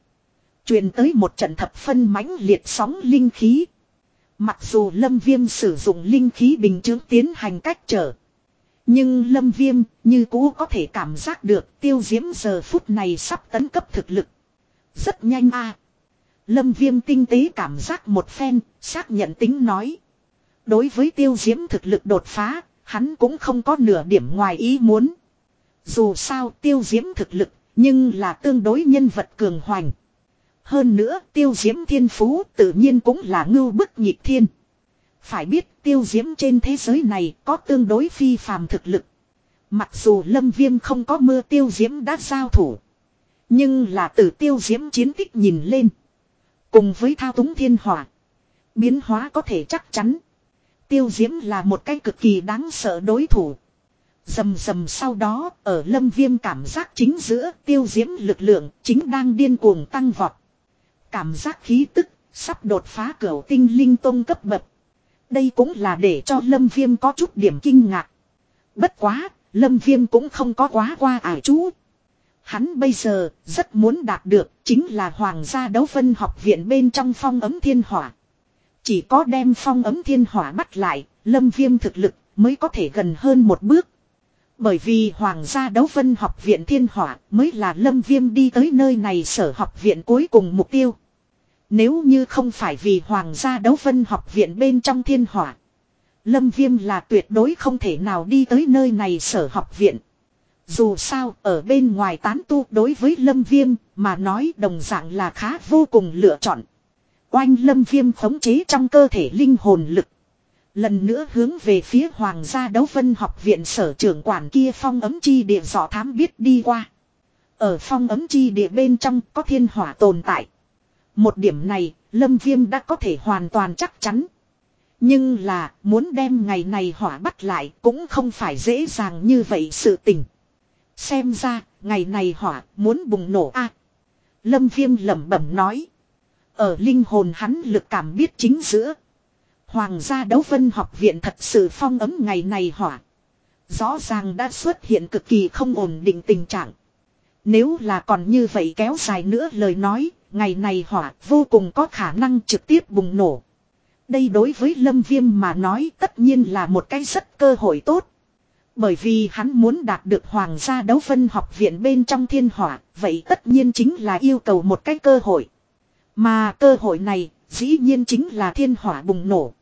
Truyền tới một trận thập phân mãnh liệt sóng linh khí. Mặc dù lâm viêm sử dụng linh khí bình chứng tiến hành cách trở. Nhưng lâm viêm như cũ có thể cảm giác được tiêu diễm giờ phút này sắp tấn cấp thực lực. Rất nhanh a Lâm viêm tinh tế cảm giác một phen, xác nhận tính nói. Đối với tiêu diễm thực lực đột phá, hắn cũng không có nửa điểm ngoài ý muốn. Dù sao tiêu diễm thực lực, nhưng là tương đối nhân vật cường hoành. Hơn nữa, tiêu diễm thiên phú tự nhiên cũng là ngưu bức nhịp thiên. Phải biết, tiêu diễm trên thế giới này có tương đối phi phàm thực lực. Mặc dù lâm viêm không có mưa tiêu diễm đã giao thủ. Nhưng là từ tiêu diễm chiến tích nhìn lên. Cùng với thao túng thiên hỏa. Biến hóa có thể chắc chắn. Tiêu diễm là một cái cực kỳ đáng sợ đối thủ. Dầm dầm sau đó, ở lâm viêm cảm giác chính giữa tiêu diễm lực lượng chính đang điên cuồng tăng vọt. Cảm giác khí tức sắp đột phá cửa tinh linh tông cấp bậc. Đây cũng là để cho Lâm Viêm có chút điểm kinh ngạc. Bất quá, Lâm Viêm cũng không có quá qua ải chú. Hắn bây giờ rất muốn đạt được chính là Hoàng gia đấu phân học viện bên trong phong ấm thiên hỏa. Chỉ có đem phong ấm thiên hỏa bắt lại, Lâm Viêm thực lực mới có thể gần hơn một bước. Bởi vì Hoàng gia đấu phân học viện thiên hỏa mới là Lâm Viêm đi tới nơi này sở học viện cuối cùng mục tiêu. Nếu như không phải vì Hoàng gia đấu vân học viện bên trong thiên hỏa. Lâm Viêm là tuyệt đối không thể nào đi tới nơi này sở học viện. Dù sao, ở bên ngoài tán tu đối với Lâm Viêm mà nói đồng dạng là khá vô cùng lựa chọn. Oanh Lâm Viêm khống chế trong cơ thể linh hồn lực. Lần nữa hướng về phía Hoàng gia đấu vân học viện sở trưởng quản kia phong ấm chi địa dò thám biết đi qua. Ở phong ấm chi địa bên trong có thiên hỏa tồn tại. Một điểm này, Lâm Viêm đã có thể hoàn toàn chắc chắn. Nhưng là, muốn đem ngày này hỏa bắt lại cũng không phải dễ dàng như vậy sự tình. Xem ra, ngày này hỏa muốn bùng nổ a Lâm Viêm lẩm bẩm nói. Ở linh hồn hắn lực cảm biết chính giữa. Hoàng gia đấu vân học viện thật sự phong ấm ngày này hỏa. Rõ ràng đã xuất hiện cực kỳ không ổn định tình trạng. Nếu là còn như vậy kéo dài nữa lời nói, ngày này hỏa vô cùng có khả năng trực tiếp bùng nổ. Đây đối với Lâm Viêm mà nói tất nhiên là một cái rất cơ hội tốt. Bởi vì hắn muốn đạt được Hoàng gia đấu phân học viện bên trong thiên hỏa, vậy tất nhiên chính là yêu cầu một cái cơ hội. Mà cơ hội này, dĩ nhiên chính là thiên hỏa bùng nổ.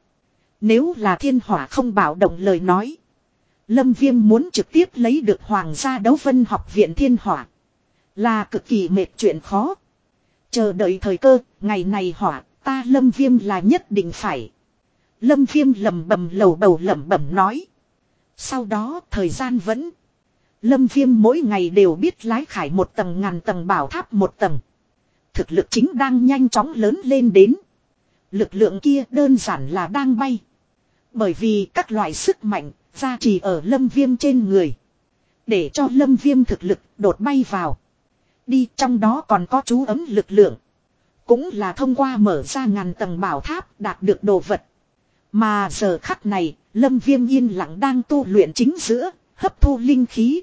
Nếu là thiên hỏa không bảo động lời nói, Lâm Viêm muốn trực tiếp lấy được Hoàng gia đấu phân học viện thiên hỏa. Là cực kỳ mệt chuyện khó. Chờ đợi thời cơ, ngày này hỏa, ta Lâm Viêm là nhất định phải. Lâm Viêm lầm bầm lầu bầu lẩm bẩm nói. Sau đó thời gian vẫn. Lâm Viêm mỗi ngày đều biết lái khải một tầng ngàn tầng bảo tháp một tầng. Thực lực chính đang nhanh chóng lớn lên đến. Lực lượng kia đơn giản là đang bay. Bởi vì các loại sức mạnh gia trì ở lâm viêm trên người. Để cho lâm viêm thực lực đột bay vào. Đi trong đó còn có chú ấm lực lượng. Cũng là thông qua mở ra ngàn tầng bảo tháp đạt được đồ vật. Mà giờ khắc này, lâm viêm yên lặng đang tu luyện chính giữa, hấp thu linh khí.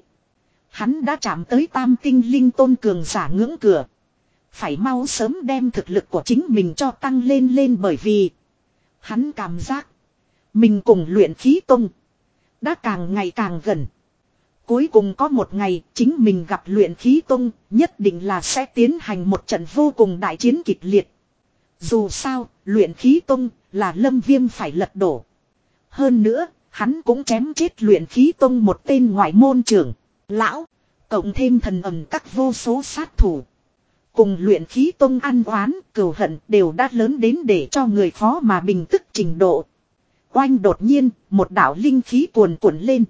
Hắn đã chạm tới tam tinh linh tôn cường giả ngưỡng cửa. Phải mau sớm đem thực lực của chính mình cho tăng lên lên bởi vì hắn cảm giác mình cùng luyện khí tung đã càng ngày càng gần. Cuối cùng có một ngày chính mình gặp luyện khí tông nhất định là sẽ tiến hành một trận vô cùng đại chiến kịch liệt. Dù sao, luyện khí tông là lâm viêm phải lật đổ. Hơn nữa, hắn cũng chém chết luyện khí tông một tên ngoại môn trưởng, lão, cộng thêm thần ẩm các vô số sát thủ. Cùng luyện khí tông ăn oán, cừu hận đều đã lớn đến để cho người khó mà bình tức trình độ. Oanh đột nhiên, một đạo linh khí cuồn cuộn lên.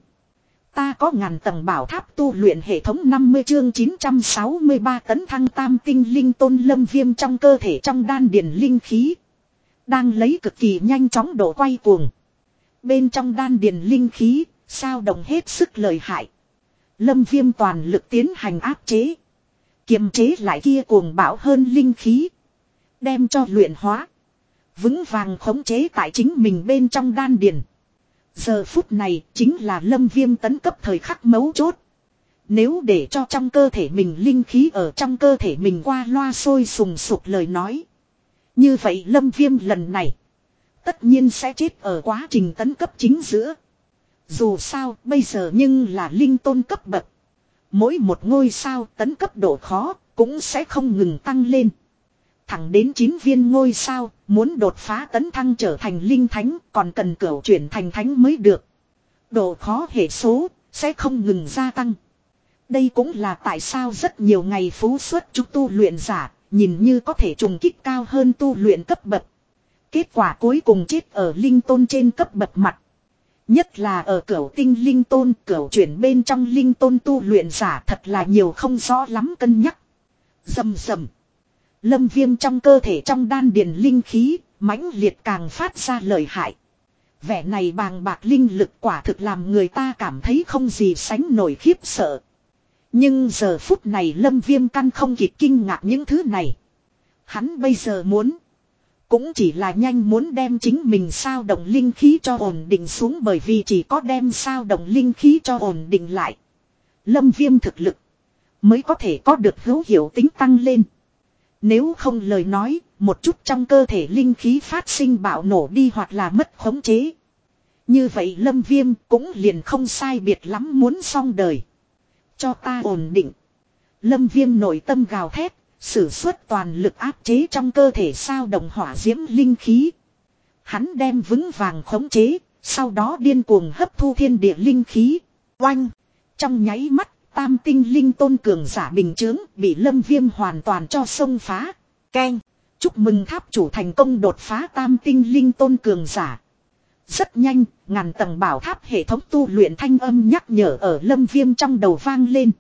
Ta có ngàn tầng bảo tháp tu luyện hệ thống 50 chương 963 tấn thăng tam tinh linh tôn lâm viêm trong cơ thể trong đan điền linh khí. Đang lấy cực kỳ nhanh chóng độ quay cuồng. Bên trong đan điền linh khí, sao động hết sức lợi hại. Lâm viêm toàn lực tiến hành áp chế. Kiềm chế lại kia cuồng bão hơn linh khí. Đem cho luyện hóa. Vững vàng khống chế tại chính mình bên trong đan điền. Giờ phút này chính là lâm viêm tấn cấp thời khắc mấu chốt. Nếu để cho trong cơ thể mình linh khí ở trong cơ thể mình qua loa sôi sùng sục lời nói. Như vậy lâm viêm lần này. Tất nhiên sẽ chết ở quá trình tấn cấp chính giữa. Dù sao, bây giờ nhưng là linh tôn cấp bậc. Mỗi một ngôi sao tấn cấp độ khó cũng sẽ không ngừng tăng lên. Thẳng đến 9 viên ngôi sao, muốn đột phá tấn thăng trở thành linh thánh, còn cần cửu chuyển thành thánh mới được. Độ khó hệ số, sẽ không ngừng gia tăng. Đây cũng là tại sao rất nhiều ngày phú xuất chúng tu luyện giả, nhìn như có thể trùng kích cao hơn tu luyện cấp bậc. Kết quả cuối cùng chết ở linh tôn trên cấp bậc mặt. Nhất là ở cửu tinh linh tôn, cửu chuyển bên trong linh tôn tu luyện giả thật là nhiều không rõ lắm cân nhắc. Dầm dầm. Lâm viêm trong cơ thể trong đan điền linh khí, mãnh liệt càng phát ra lợi hại. Vẻ này bàng bạc linh lực quả thực làm người ta cảm thấy không gì sánh nổi khiếp sợ. Nhưng giờ phút này lâm viêm căn không kịp kinh ngạc những thứ này. Hắn bây giờ muốn. Cũng chỉ là nhanh muốn đem chính mình sao động linh khí cho ổn định xuống bởi vì chỉ có đem sao động linh khí cho ổn định lại. Lâm viêm thực lực. Mới có thể có được hữu hiệu tính tăng lên. Nếu không lời nói, một chút trong cơ thể linh khí phát sinh bạo nổ đi hoặc là mất khống chế. Như vậy lâm viêm cũng liền không sai biệt lắm muốn xong đời. Cho ta ổn định. Lâm viêm nội tâm gào thét, sử xuất toàn lực áp chế trong cơ thể sao đồng hỏa diễm linh khí. Hắn đem vững vàng khống chế, sau đó điên cuồng hấp thu thiên địa linh khí. Oanh! Trong nháy mắt Tam tinh linh tôn cường giả bình chướng bị lâm viêm hoàn toàn cho sông phá. Ken. Chúc mừng tháp chủ thành công đột phá tam tinh linh tôn cường giả. Rất nhanh, ngàn tầng bảo tháp hệ thống tu luyện thanh âm nhắc nhở ở lâm viêm trong đầu vang lên.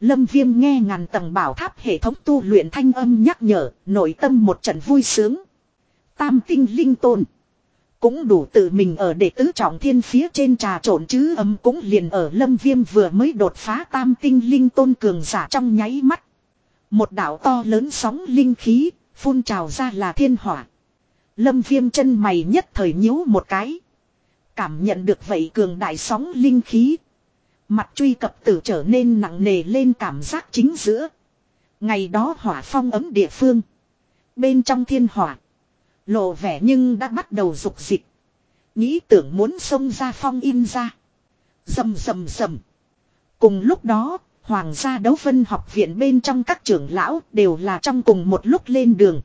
Lâm viêm nghe ngàn tầng bảo tháp hệ thống tu luyện thanh âm nhắc nhở, nội tâm một trận vui sướng. Tam tinh linh tôn. Cũng đủ tự mình ở đệ tứ trọng thiên phía trên trà trộn chứ âm cũng liền ở lâm viêm vừa mới đột phá tam tinh linh tôn cường giả trong nháy mắt. Một đảo to lớn sóng linh khí, phun trào ra là thiên hỏa. Lâm viêm chân mày nhất thời nhíu một cái. Cảm nhận được vậy cường đại sóng linh khí. Mặt truy cập tử trở nên nặng nề lên cảm giác chính giữa. Ngày đó hỏa phong ấm địa phương. Bên trong thiên hỏa. Lộ vẻ nhưng đã bắt đầu dục dịch. Nghĩ tưởng muốn xông ra phong in ra. Dầm dầm dầm. Cùng lúc đó, Hoàng gia đấu phân học viện bên trong các trưởng lão đều là trong cùng một lúc lên đường.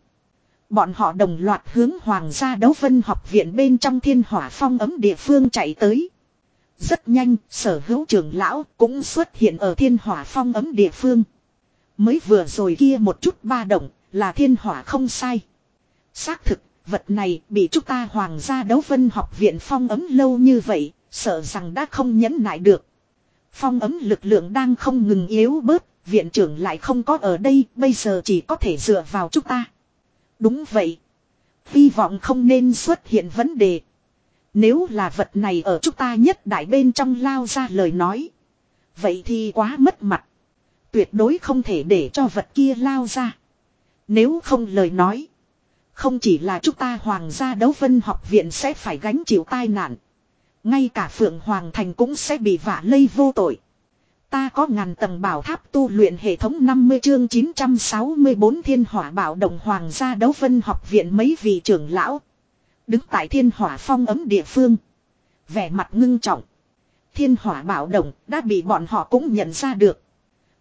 Bọn họ đồng loạt hướng Hoàng gia đấu phân học viện bên trong thiên hỏa phong ấm địa phương chạy tới. Rất nhanh, sở hữu trưởng lão cũng xuất hiện ở thiên hỏa phong ấm địa phương. Mới vừa rồi kia một chút ba động, là thiên hỏa không sai. Xác thực, vật này bị chúng ta hoàng gia đấu vân học viện phong ấm lâu như vậy, sợ rằng đã không nhẫn nại được. Phong ấm lực lượng đang không ngừng yếu bớt, viện trưởng lại không có ở đây, bây giờ chỉ có thể dựa vào chúng ta. Đúng vậy. Hy vọng không nên xuất hiện vấn đề. Nếu là vật này ở chúng ta nhất đại bên trong lao ra lời nói. Vậy thì quá mất mặt. Tuyệt đối không thể để cho vật kia lao ra. Nếu không lời nói. Không chỉ là chúng ta hoàng gia đấu vân học viện sẽ phải gánh chịu tai nạn. Ngay cả Phượng Hoàng Thành cũng sẽ bị vả lây vô tội. Ta có ngàn tầng bảo tháp tu luyện hệ thống 50 chương 964 thiên hỏa bảo động hoàng gia đấu vân học viện mấy vị trưởng lão. Đứng tại thiên hỏa phong ấm địa phương. Vẻ mặt ngưng trọng. Thiên hỏa bảo động đã bị bọn họ cũng nhận ra được.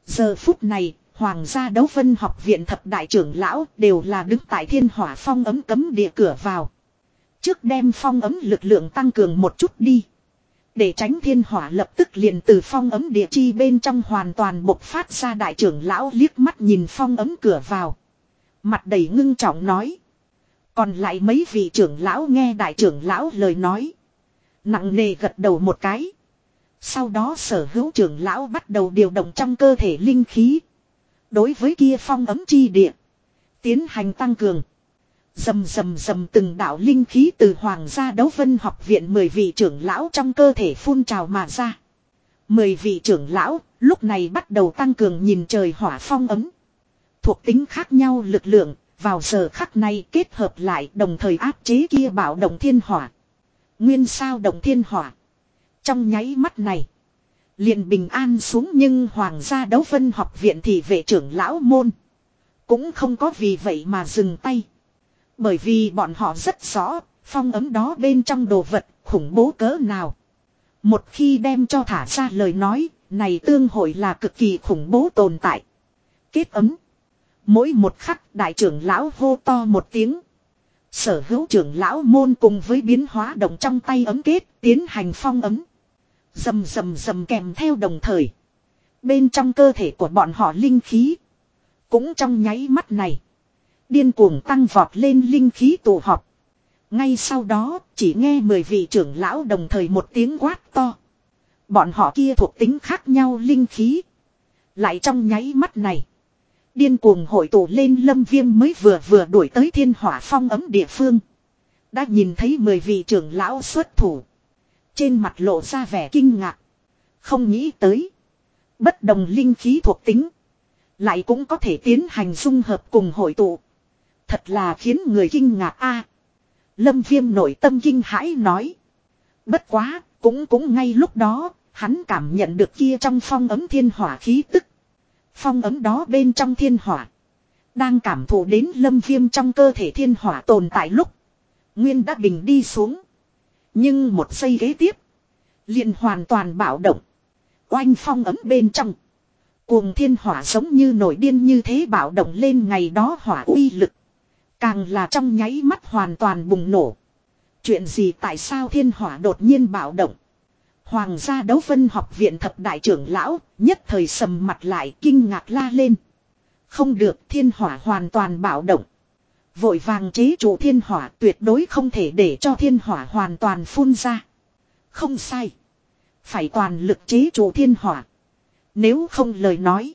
Giờ phút này, hoàng gia đấu vân học viện thập đại trưởng lão đều là đứng tại thiên hỏa phong ấm cấm địa cửa vào. Trước đem phong ấm lực lượng tăng cường một chút đi. Để tránh thiên hỏa lập tức liền từ phong ấm địa chi bên trong hoàn toàn bộc phát ra đại trưởng lão liếc mắt nhìn phong ấm cửa vào. Mặt đầy ngưng trọng nói. Còn lại mấy vị trưởng lão nghe đại trưởng lão lời nói. Nặng nề gật đầu một cái. Sau đó sở hữu trưởng lão bắt đầu điều động trong cơ thể linh khí. Đối với kia phong ấm chi địa. Tiến hành tăng cường. Dầm dầm dầm từng đạo linh khí từ Hoàng gia đấu vân học viện mười vị trưởng lão trong cơ thể phun trào mà ra. Mười vị trưởng lão lúc này bắt đầu tăng cường nhìn trời hỏa phong ấm. Thuộc tính khác nhau lực lượng, vào giờ khắc này kết hợp lại đồng thời áp chế kia bảo động thiên hỏa. Nguyên sao động thiên hỏa. Trong nháy mắt này, liền bình an xuống nhưng Hoàng gia đấu phân học viện thì vệ trưởng lão môn. Cũng không có vì vậy mà dừng tay. Bởi vì bọn họ rất rõ, phong ấm đó bên trong đồ vật khủng bố cỡ nào. Một khi đem cho thả ra lời nói, này tương hội là cực kỳ khủng bố tồn tại. Kết ấm. Mỗi một khắc đại trưởng lão hô to một tiếng. Sở hữu trưởng lão môn cùng với biến hóa động trong tay ấm kết tiến hành phong ấm. Dầm dầm dầm kèm theo đồng thời. Bên trong cơ thể của bọn họ linh khí. Cũng trong nháy mắt này. Điên cuồng tăng vọt lên linh khí tụ họp. Ngay sau đó, chỉ nghe mười vị trưởng lão đồng thời một tiếng quát to. Bọn họ kia thuộc tính khác nhau linh khí. Lại trong nháy mắt này. Điên cuồng hội tụ lên lâm viêm mới vừa vừa đuổi tới thiên hỏa phong ấm địa phương. Đã nhìn thấy mười vị trưởng lão xuất thủ. Trên mặt lộ ra vẻ kinh ngạc. Không nghĩ tới. Bất đồng linh khí thuộc tính. Lại cũng có thể tiến hành dung hợp cùng hội tụ. Thật là khiến người kinh ngạc a. Lâm Viêm nội tâm kinh hãi nói. Bất quá, cũng cũng ngay lúc đó, hắn cảm nhận được kia trong phong ấm thiên hỏa khí tức. Phong ấm đó bên trong thiên hỏa. Đang cảm thụ đến lâm viêm trong cơ thể thiên hỏa tồn tại lúc. Nguyên đã bình đi xuống. Nhưng một giây ghế tiếp. liền hoàn toàn bạo động. Oanh phong ấm bên trong. Cuồng thiên hỏa giống như nổi điên như thế bạo động lên ngày đó hỏa uy lực. Càng là trong nháy mắt hoàn toàn bùng nổ. Chuyện gì tại sao thiên hỏa đột nhiên bạo động. Hoàng gia đấu vân học viện thập đại trưởng lão, nhất thời sầm mặt lại, kinh ngạc la lên. Không được, thiên hỏa hoàn toàn bạo động. Vội vàng chế trụ thiên hỏa tuyệt đối không thể để cho thiên hỏa hoàn toàn phun ra. Không sai. Phải toàn lực chế trụ thiên hỏa. Nếu không lời nói.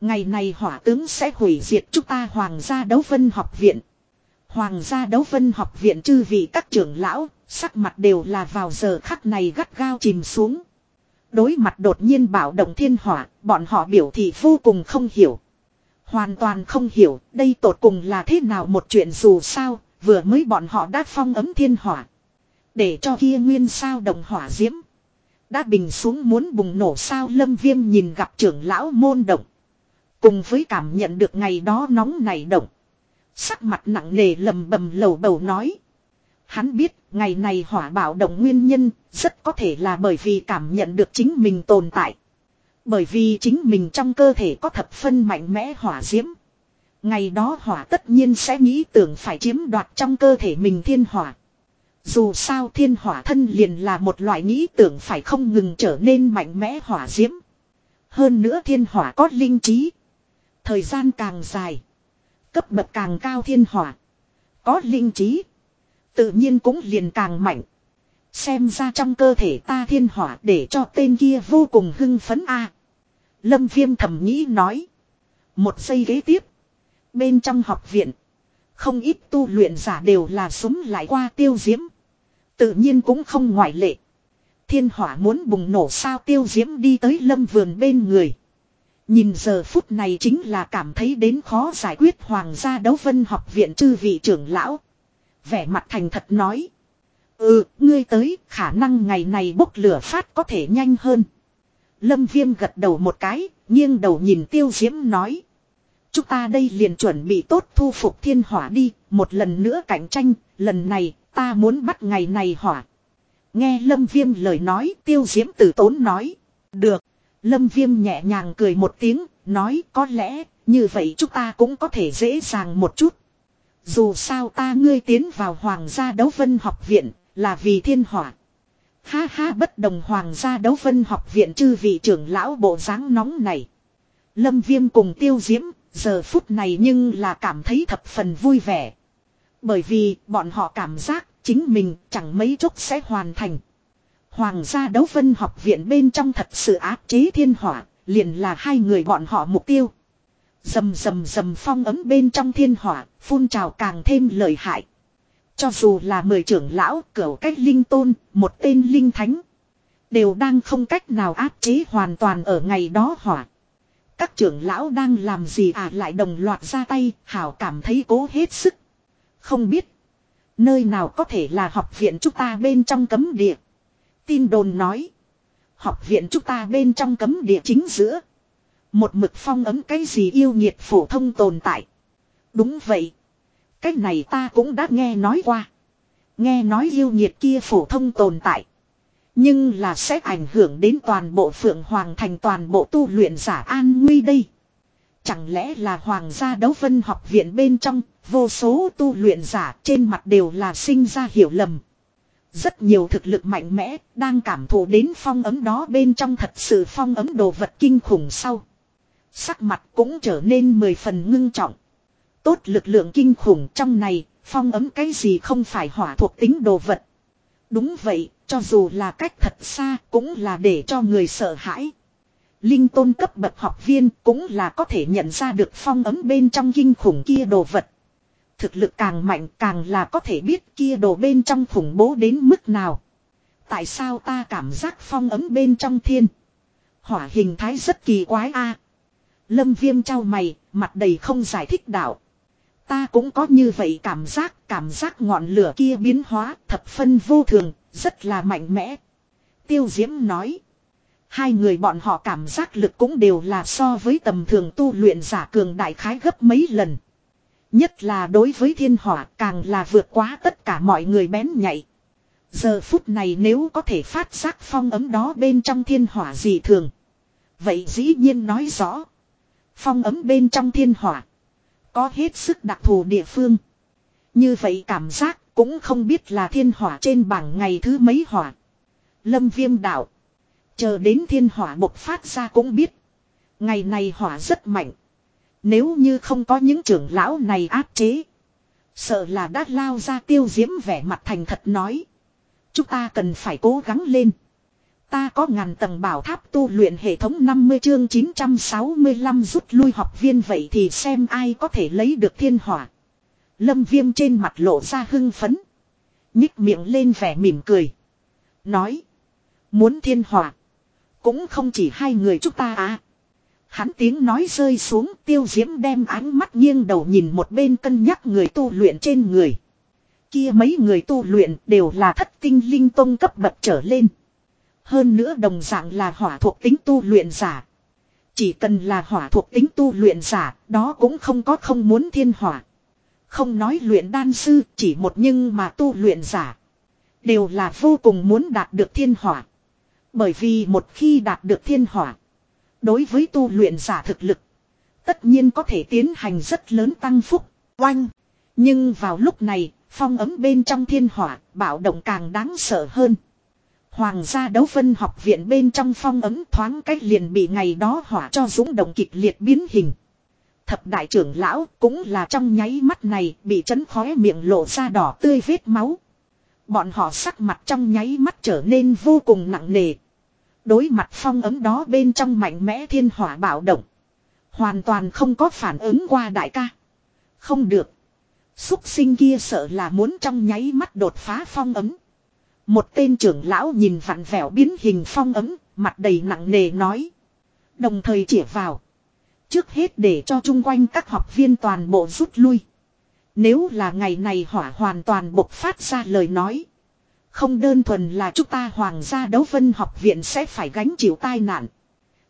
Ngày này hỏa tướng sẽ hủy diệt chúng ta hoàng gia đấu vân học viện. Hoàng gia đấu vân học viện chư vị các trưởng lão, sắc mặt đều là vào giờ khắc này gắt gao chìm xuống. Đối mặt đột nhiên bảo động thiên hỏa, bọn họ biểu thị vô cùng không hiểu. Hoàn toàn không hiểu, đây tột cùng là thế nào một chuyện dù sao, vừa mới bọn họ đã phong ấm thiên hỏa. Để cho kia nguyên sao đồng hỏa diễm. Đã bình xuống muốn bùng nổ sao lâm viêm nhìn gặp trưởng lão môn động. Cùng với cảm nhận được ngày đó nóng này động. Sắc mặt nặng nề lầm bầm lầu bầu nói. Hắn biết ngày này hỏa bảo động nguyên nhân rất có thể là bởi vì cảm nhận được chính mình tồn tại. Bởi vì chính mình trong cơ thể có thập phân mạnh mẽ hỏa diễm. Ngày đó hỏa tất nhiên sẽ nghĩ tưởng phải chiếm đoạt trong cơ thể mình thiên hỏa. Dù sao thiên hỏa thân liền là một loại nghĩ tưởng phải không ngừng trở nên mạnh mẽ hỏa diễm. Hơn nữa thiên hỏa có linh trí. Thời gian càng dài. Cấp bậc càng cao thiên hỏa. Có linh trí. Tự nhiên cũng liền càng mạnh. Xem ra trong cơ thể ta thiên hỏa để cho tên kia vô cùng hưng phấn a. Lâm viêm thầm nghĩ nói. Một giây ghế tiếp. Bên trong học viện. Không ít tu luyện giả đều là súng lại qua tiêu diễm. Tự nhiên cũng không ngoại lệ. Thiên hỏa muốn bùng nổ sao tiêu diễm đi tới lâm vườn bên người. Nhìn giờ phút này chính là cảm thấy đến khó giải quyết hoàng gia đấu vân học viện chư vị trưởng lão. Vẻ mặt thành thật nói. Ừ, ngươi tới, khả năng ngày này bốc lửa phát có thể nhanh hơn. Lâm viêm gật đầu một cái, nghiêng đầu nhìn tiêu diễm nói. Chúng ta đây liền chuẩn bị tốt thu phục thiên hỏa đi, một lần nữa cạnh tranh, lần này ta muốn bắt ngày này hỏa. Nghe Lâm Viêm lời nói tiêu diễm tử tốn nói. Được. Lâm Viêm nhẹ nhàng cười một tiếng, nói có lẽ, như vậy chúng ta cũng có thể dễ dàng một chút. Dù sao ta ngươi tiến vào Hoàng gia đấu vân học viện, là vì thiên hỏa. Ha ha bất đồng Hoàng gia đấu phân học viện chư vị trưởng lão bộ dáng nóng này. Lâm Viêm cùng tiêu diễm, giờ phút này nhưng là cảm thấy thập phần vui vẻ. Bởi vì bọn họ cảm giác chính mình chẳng mấy chốc sẽ hoàn thành. Hoàng gia đấu phân học viện bên trong thật sự áp chế thiên hỏa, liền là hai người bọn họ mục tiêu. Dầm dầm dầm phong ấm bên trong thiên hỏa, phun trào càng thêm lợi hại. Cho dù là mười trưởng lão, cửu cách linh tôn, một tên linh thánh. Đều đang không cách nào áp chế hoàn toàn ở ngày đó hỏa. Các trưởng lão đang làm gì à lại đồng loạt ra tay, hảo cảm thấy cố hết sức. Không biết. Nơi nào có thể là học viện chúng ta bên trong cấm địa. Tin đồn nói. Học viện chúng ta bên trong cấm địa chính giữa. Một mực phong ấm cái gì yêu nhiệt phổ thông tồn tại. Đúng vậy cách này ta cũng đã nghe nói qua. Nghe nói yêu nhiệt kia phổ thông tồn tại. Nhưng là sẽ ảnh hưởng đến toàn bộ phượng hoàng thành toàn bộ tu luyện giả an nguy đây. Chẳng lẽ là hoàng gia đấu vân học viện bên trong, vô số tu luyện giả trên mặt đều là sinh ra hiểu lầm. Rất nhiều thực lực mạnh mẽ, đang cảm thụ đến phong ấm đó bên trong thật sự phong ấm đồ vật kinh khủng sau. Sắc mặt cũng trở nên mười phần ngưng trọng. Tốt lực lượng kinh khủng trong này, phong ấm cái gì không phải hỏa thuộc tính đồ vật. Đúng vậy, cho dù là cách thật xa cũng là để cho người sợ hãi. Linh tôn cấp bậc học viên cũng là có thể nhận ra được phong ấm bên trong kinh khủng kia đồ vật. Thực lực càng mạnh càng là có thể biết kia đồ bên trong khủng bố đến mức nào. Tại sao ta cảm giác phong ấm bên trong thiên. Hỏa hình thái rất kỳ quái a. Lâm viêm trao mày, mặt đầy không giải thích đạo. Ta cũng có như vậy cảm giác, cảm giác ngọn lửa kia biến hóa, thập phân vô thường, rất là mạnh mẽ. Tiêu Diễm nói. Hai người bọn họ cảm giác lực cũng đều là so với tầm thường tu luyện giả cường đại khái gấp mấy lần. Nhất là đối với thiên hỏa càng là vượt quá tất cả mọi người bén nhạy. Giờ phút này nếu có thể phát giác phong ấm đó bên trong thiên hỏa gì thường. Vậy dĩ nhiên nói rõ. Phong ấm bên trong thiên hỏa. Có hết sức đặc thù địa phương. Như vậy cảm giác cũng không biết là thiên hỏa trên bảng ngày thứ mấy hỏa. Lâm viêm đạo. Chờ đến thiên hỏa bộc phát ra cũng biết. Ngày này hỏa rất mạnh. Nếu như không có những trưởng lão này áp chế. Sợ là đã lao ra tiêu diễm vẻ mặt thành thật nói. Chúng ta cần phải cố gắng lên. Ta có ngàn tầng bảo tháp tu luyện hệ thống 50 chương 965 rút lui học viên vậy thì xem ai có thể lấy được thiên hỏa. Lâm viêm trên mặt lộ ra hưng phấn. Nhích miệng lên vẻ mỉm cười. Nói. Muốn thiên hỏa. Cũng không chỉ hai người chúng ta à. Hắn tiếng nói rơi xuống tiêu diễm đem ánh mắt nghiêng đầu nhìn một bên cân nhắc người tu luyện trên người. Kia mấy người tu luyện đều là thất tinh linh tông cấp bậc trở lên. Hơn nữa đồng dạng là hỏa thuộc tính tu luyện giả. Chỉ cần là hỏa thuộc tính tu luyện giả, đó cũng không có không muốn thiên hỏa. Không nói luyện đan sư, chỉ một nhưng mà tu luyện giả. Đều là vô cùng muốn đạt được thiên hỏa. Bởi vì một khi đạt được thiên hỏa. Đối với tu luyện giả thực lực. Tất nhiên có thể tiến hành rất lớn tăng phúc. Oanh. Nhưng vào lúc này, Phong ấm bên trong thiên hỏa, bạo động càng đáng sợ hơn. Hoàng gia đấu vân học viện bên trong phong ấm thoáng cách liền bị ngày đó hỏa cho dũng động kịch liệt biến hình. Thập đại trưởng lão cũng là trong nháy mắt này bị chấn khóe miệng lộ ra đỏ tươi vết máu. Bọn họ sắc mặt trong nháy mắt trở nên vô cùng nặng nề. Đối mặt phong ấm đó bên trong mạnh mẽ thiên hỏa bạo động. Hoàn toàn không có phản ứng qua đại ca. Không được. Xúc sinh kia sợ là muốn trong nháy mắt đột phá phong ấm. Một tên trưởng lão nhìn vặn vẹo biến hình phong ấm, mặt đầy nặng nề nói. Đồng thời chỉ vào. Trước hết để cho chung quanh các học viên toàn bộ rút lui. Nếu là ngày này hỏa hoàn toàn bộc phát ra lời nói. Không đơn thuần là chúng ta hoàng gia đấu vân học viện sẽ phải gánh chịu tai nạn.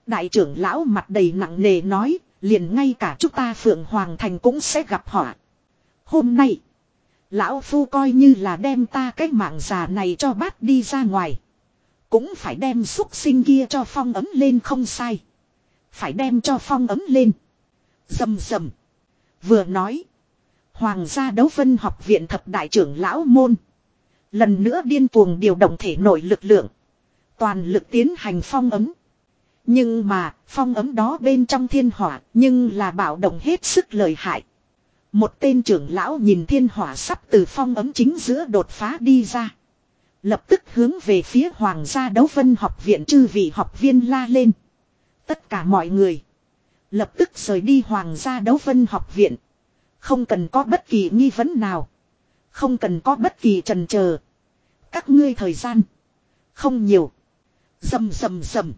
Đại trưởng lão mặt đầy nặng nề nói, liền ngay cả chúng ta phượng hoàng thành cũng sẽ gặp họa. Hôm nay, lão phu coi như là đem ta cái mạng già này cho bát đi ra ngoài. Cũng phải đem xúc sinh kia cho phong ấm lên không sai. Phải đem cho phong ấm lên. Dầm dầm. Vừa nói. Hoàng gia đấu vân học viện thập đại trưởng lão môn. Lần nữa điên cuồng điều động thể nội lực lượng. Toàn lực tiến hành phong ấm. Nhưng mà, phong ấm đó bên trong thiên hỏa, nhưng là bạo động hết sức lợi hại. Một tên trưởng lão nhìn thiên hỏa sắp từ phong ấm chính giữa đột phá đi ra. Lập tức hướng về phía hoàng gia đấu vân học viện chư vị học viên la lên. Tất cả mọi người. Lập tức rời đi hoàng gia đấu vân học viện. Không cần có bất kỳ nghi vấn nào. Không cần có bất kỳ trần chờ Các ngươi thời gian. Không nhiều. Dầm dầm dầm.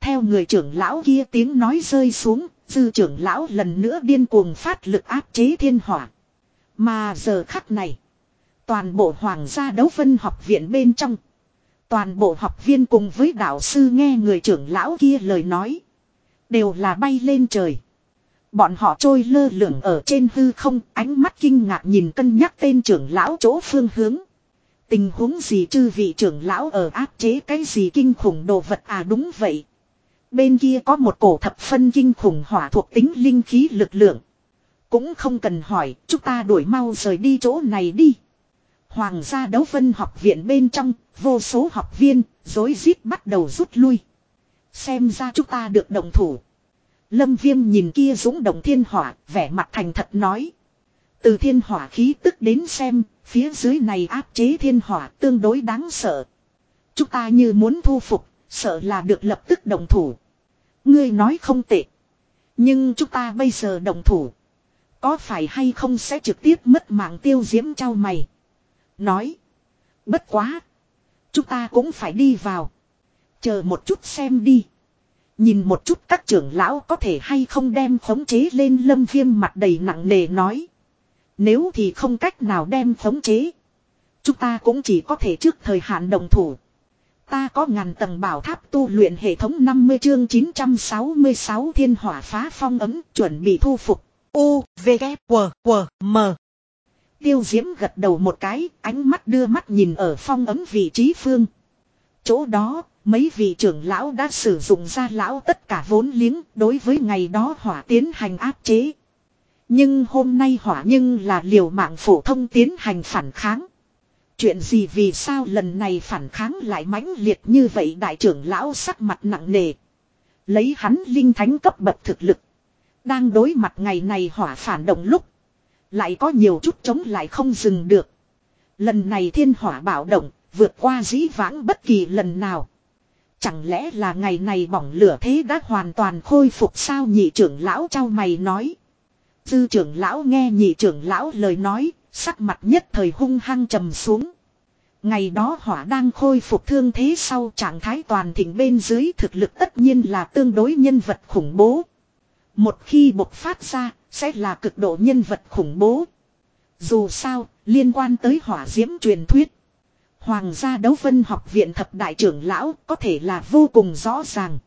Theo người trưởng lão kia tiếng nói rơi xuống, sư trưởng lão lần nữa điên cuồng phát lực áp chế thiên hỏa. Mà giờ khắc này, toàn bộ hoàng gia đấu phân học viện bên trong. Toàn bộ học viên cùng với đạo sư nghe người trưởng lão kia lời nói. Đều là bay lên trời. Bọn họ trôi lơ lửng ở trên hư không, ánh mắt kinh ngạc nhìn cân nhắc tên trưởng lão chỗ phương hướng. Tình huống gì chư vị trưởng lão ở áp chế cái gì kinh khủng đồ vật à đúng vậy. Bên kia có một cổ thập phân kinh khủng hỏa thuộc tính linh khí lực lượng. Cũng không cần hỏi, chúng ta đuổi mau rời đi chỗ này đi. Hoàng gia đấu vân học viện bên trong, vô số học viên, dối rít bắt đầu rút lui. Xem ra chúng ta được đồng thủ. Lâm viêm nhìn kia dũng động thiên hỏa, vẻ mặt thành thật nói. Từ thiên hỏa khí tức đến xem, phía dưới này áp chế thiên hỏa tương đối đáng sợ. Chúng ta như muốn thu phục, sợ là được lập tức đồng thủ. Ngươi nói không tệ. Nhưng chúng ta bây giờ đồng thủ. Có phải hay không sẽ trực tiếp mất mạng tiêu diễm trao mày. Nói. Bất quá. Chúng ta cũng phải đi vào. Chờ một chút xem đi. Nhìn một chút các trưởng lão có thể hay không đem khống chế lên lâm viêm mặt đầy nặng nề nói. Nếu thì không cách nào đem khống chế. Chúng ta cũng chỉ có thể trước thời hạn đồng thủ. Ta có ngàn tầng bảo tháp tu luyện hệ thống 50 chương 966 thiên hỏa phá phong ấm chuẩn bị thu phục. U, V, K, W, W, M. Tiêu diễm gật đầu một cái, ánh mắt đưa mắt nhìn ở phong ấm vị trí phương. Chỗ đó, mấy vị trưởng lão đã sử dụng ra lão tất cả vốn liếng đối với ngày đó hỏa tiến hành áp chế. Nhưng hôm nay hỏa nhưng là liều mạng phổ thông tiến hành phản kháng. Chuyện gì vì sao lần này phản kháng lại mãnh liệt như vậy đại trưởng lão sắc mặt nặng nề. Lấy hắn linh thánh cấp bậc thực lực. Đang đối mặt ngày này hỏa phản động lúc. Lại có nhiều chút chống lại không dừng được. Lần này thiên hỏa bảo động, vượt qua dĩ vãng bất kỳ lần nào. Chẳng lẽ là ngày này bỏng lửa thế đã hoàn toàn khôi phục sao nhị trưởng lão trao mày nói. Dư trưởng lão nghe nhị trưởng lão lời nói, sắc mặt nhất thời hung hăng trầm xuống. Ngày đó hỏa đang khôi phục thương thế sau trạng thái toàn thịnh bên dưới thực lực tất nhiên là tương đối nhân vật khủng bố. Một khi bộc phát ra, sẽ là cực độ nhân vật khủng bố. Dù sao, liên quan tới hỏa diễm truyền thuyết. Hoàng gia đấu vân học viện thập đại trưởng lão có thể là vô cùng rõ ràng.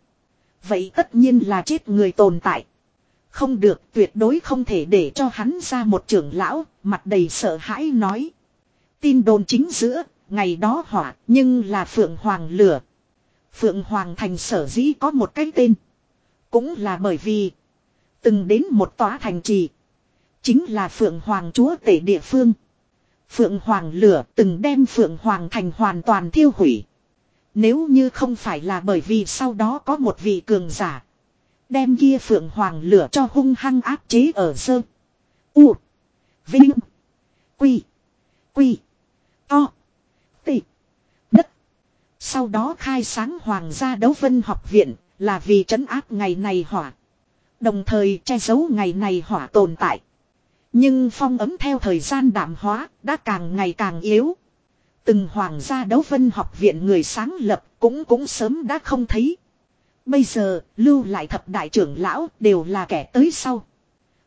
Vậy tất nhiên là chết người tồn tại. Không được tuyệt đối không thể để cho hắn ra một trưởng lão, mặt đầy sợ hãi nói. Tin đồn chính giữa, ngày đó hỏa, nhưng là Phượng Hoàng lửa. Phượng Hoàng thành sở dĩ có một cái tên. Cũng là bởi vì, từng đến một tòa thành trì. Chính là Phượng Hoàng chúa tể địa phương. Phượng Hoàng lửa từng đem Phượng Hoàng thành hoàn toàn thiêu hủy. Nếu như không phải là bởi vì sau đó có một vị cường giả. Đem kia Phượng Hoàng lửa cho hung hăng áp chế ở sơ. U. Vinh. Quy. Quy. To. Tị. Đất. Sau đó khai sáng Hoàng gia đấu vân học viện là vì trấn áp ngày này hỏa. Đồng thời che giấu ngày này hỏa tồn tại. Nhưng phong ấm theo thời gian đảm hóa đã càng ngày càng yếu. Từng hoàng gia đấu vân học viện người sáng lập cũng cũng sớm đã không thấy. Bây giờ, lưu lại thập đại trưởng lão đều là kẻ tới sau.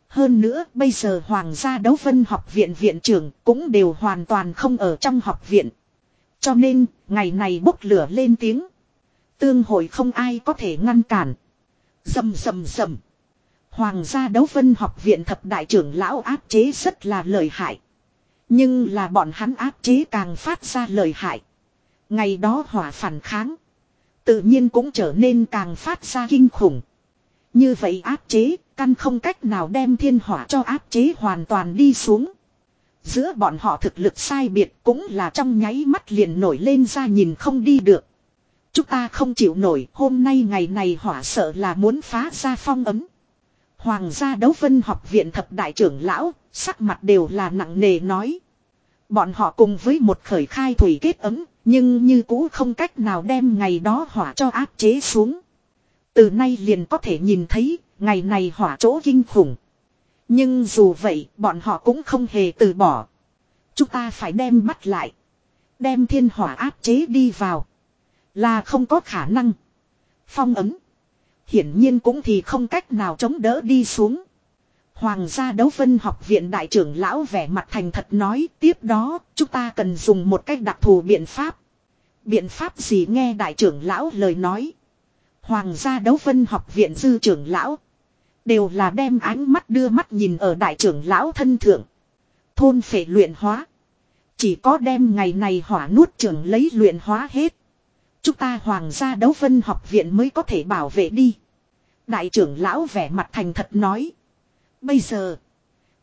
Hơn nữa, bây giờ hoàng gia đấu vân học viện viện trưởng cũng đều hoàn toàn không ở trong học viện. Cho nên, ngày này bốc lửa lên tiếng. Tương hội không ai có thể ngăn cản. Dầm dầm dầm. Hoàng gia đấu vân học viện thập đại trưởng lão áp chế rất là lợi hại. Nhưng là bọn hắn áp chế càng phát ra lợi hại. Ngày đó hỏa phản kháng. Tự nhiên cũng trở nên càng phát ra kinh khủng. Như vậy áp chế, căn không cách nào đem thiên hỏa cho áp chế hoàn toàn đi xuống. Giữa bọn họ thực lực sai biệt cũng là trong nháy mắt liền nổi lên ra nhìn không đi được. Chúng ta không chịu nổi, hôm nay ngày này hỏa sợ là muốn phá ra phong ấm. Hoàng gia đấu vân học viện thập đại trưởng lão, sắc mặt đều là nặng nề nói. Bọn họ cùng với một khởi khai thủy kết ấm, nhưng như cũ không cách nào đem ngày đó hỏa cho áp chế xuống. Từ nay liền có thể nhìn thấy, ngày này hỏa chỗ kinh khủng. Nhưng dù vậy, bọn họ cũng không hề từ bỏ. Chúng ta phải đem bắt lại. Đem thiên hỏa áp chế đi vào. Là không có khả năng. Phong ấm. Hiển nhiên cũng thì không cách nào chống đỡ đi xuống. Hoàng gia đấu vân học viện đại trưởng lão vẻ mặt thành thật nói, tiếp đó, chúng ta cần dùng một cách đặc thù biện pháp. Biện pháp gì nghe đại trưởng lão lời nói. Hoàng gia đấu vân học viện dư trưởng lão. Đều là đem ánh mắt đưa mắt nhìn ở đại trưởng lão thân thượng. Thôn phệ luyện hóa. Chỉ có đem ngày này hỏa nuốt trưởng lấy luyện hóa hết. Chúng ta hoàng gia đấu vân học viện mới có thể bảo vệ đi. Đại trưởng lão vẻ mặt thành thật nói. Bây giờ.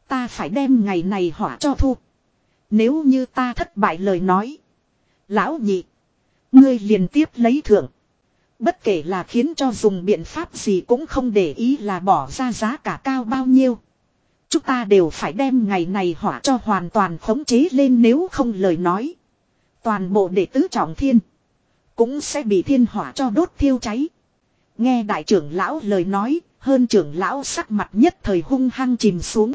Ta phải đem ngày này hỏa cho thu. Nếu như ta thất bại lời nói. Lão nhị. Ngươi liền tiếp lấy thưởng. Bất kể là khiến cho dùng biện pháp gì cũng không để ý là bỏ ra giá cả cao bao nhiêu. Chúng ta đều phải đem ngày này hỏa cho hoàn toàn khống chế lên nếu không lời nói. Toàn bộ đệ tứ trọng thiên. Cũng sẽ bị thiên hỏa cho đốt thiêu cháy. Nghe đại trưởng lão lời nói, hơn trưởng lão sắc mặt nhất thời hung hăng chìm xuống.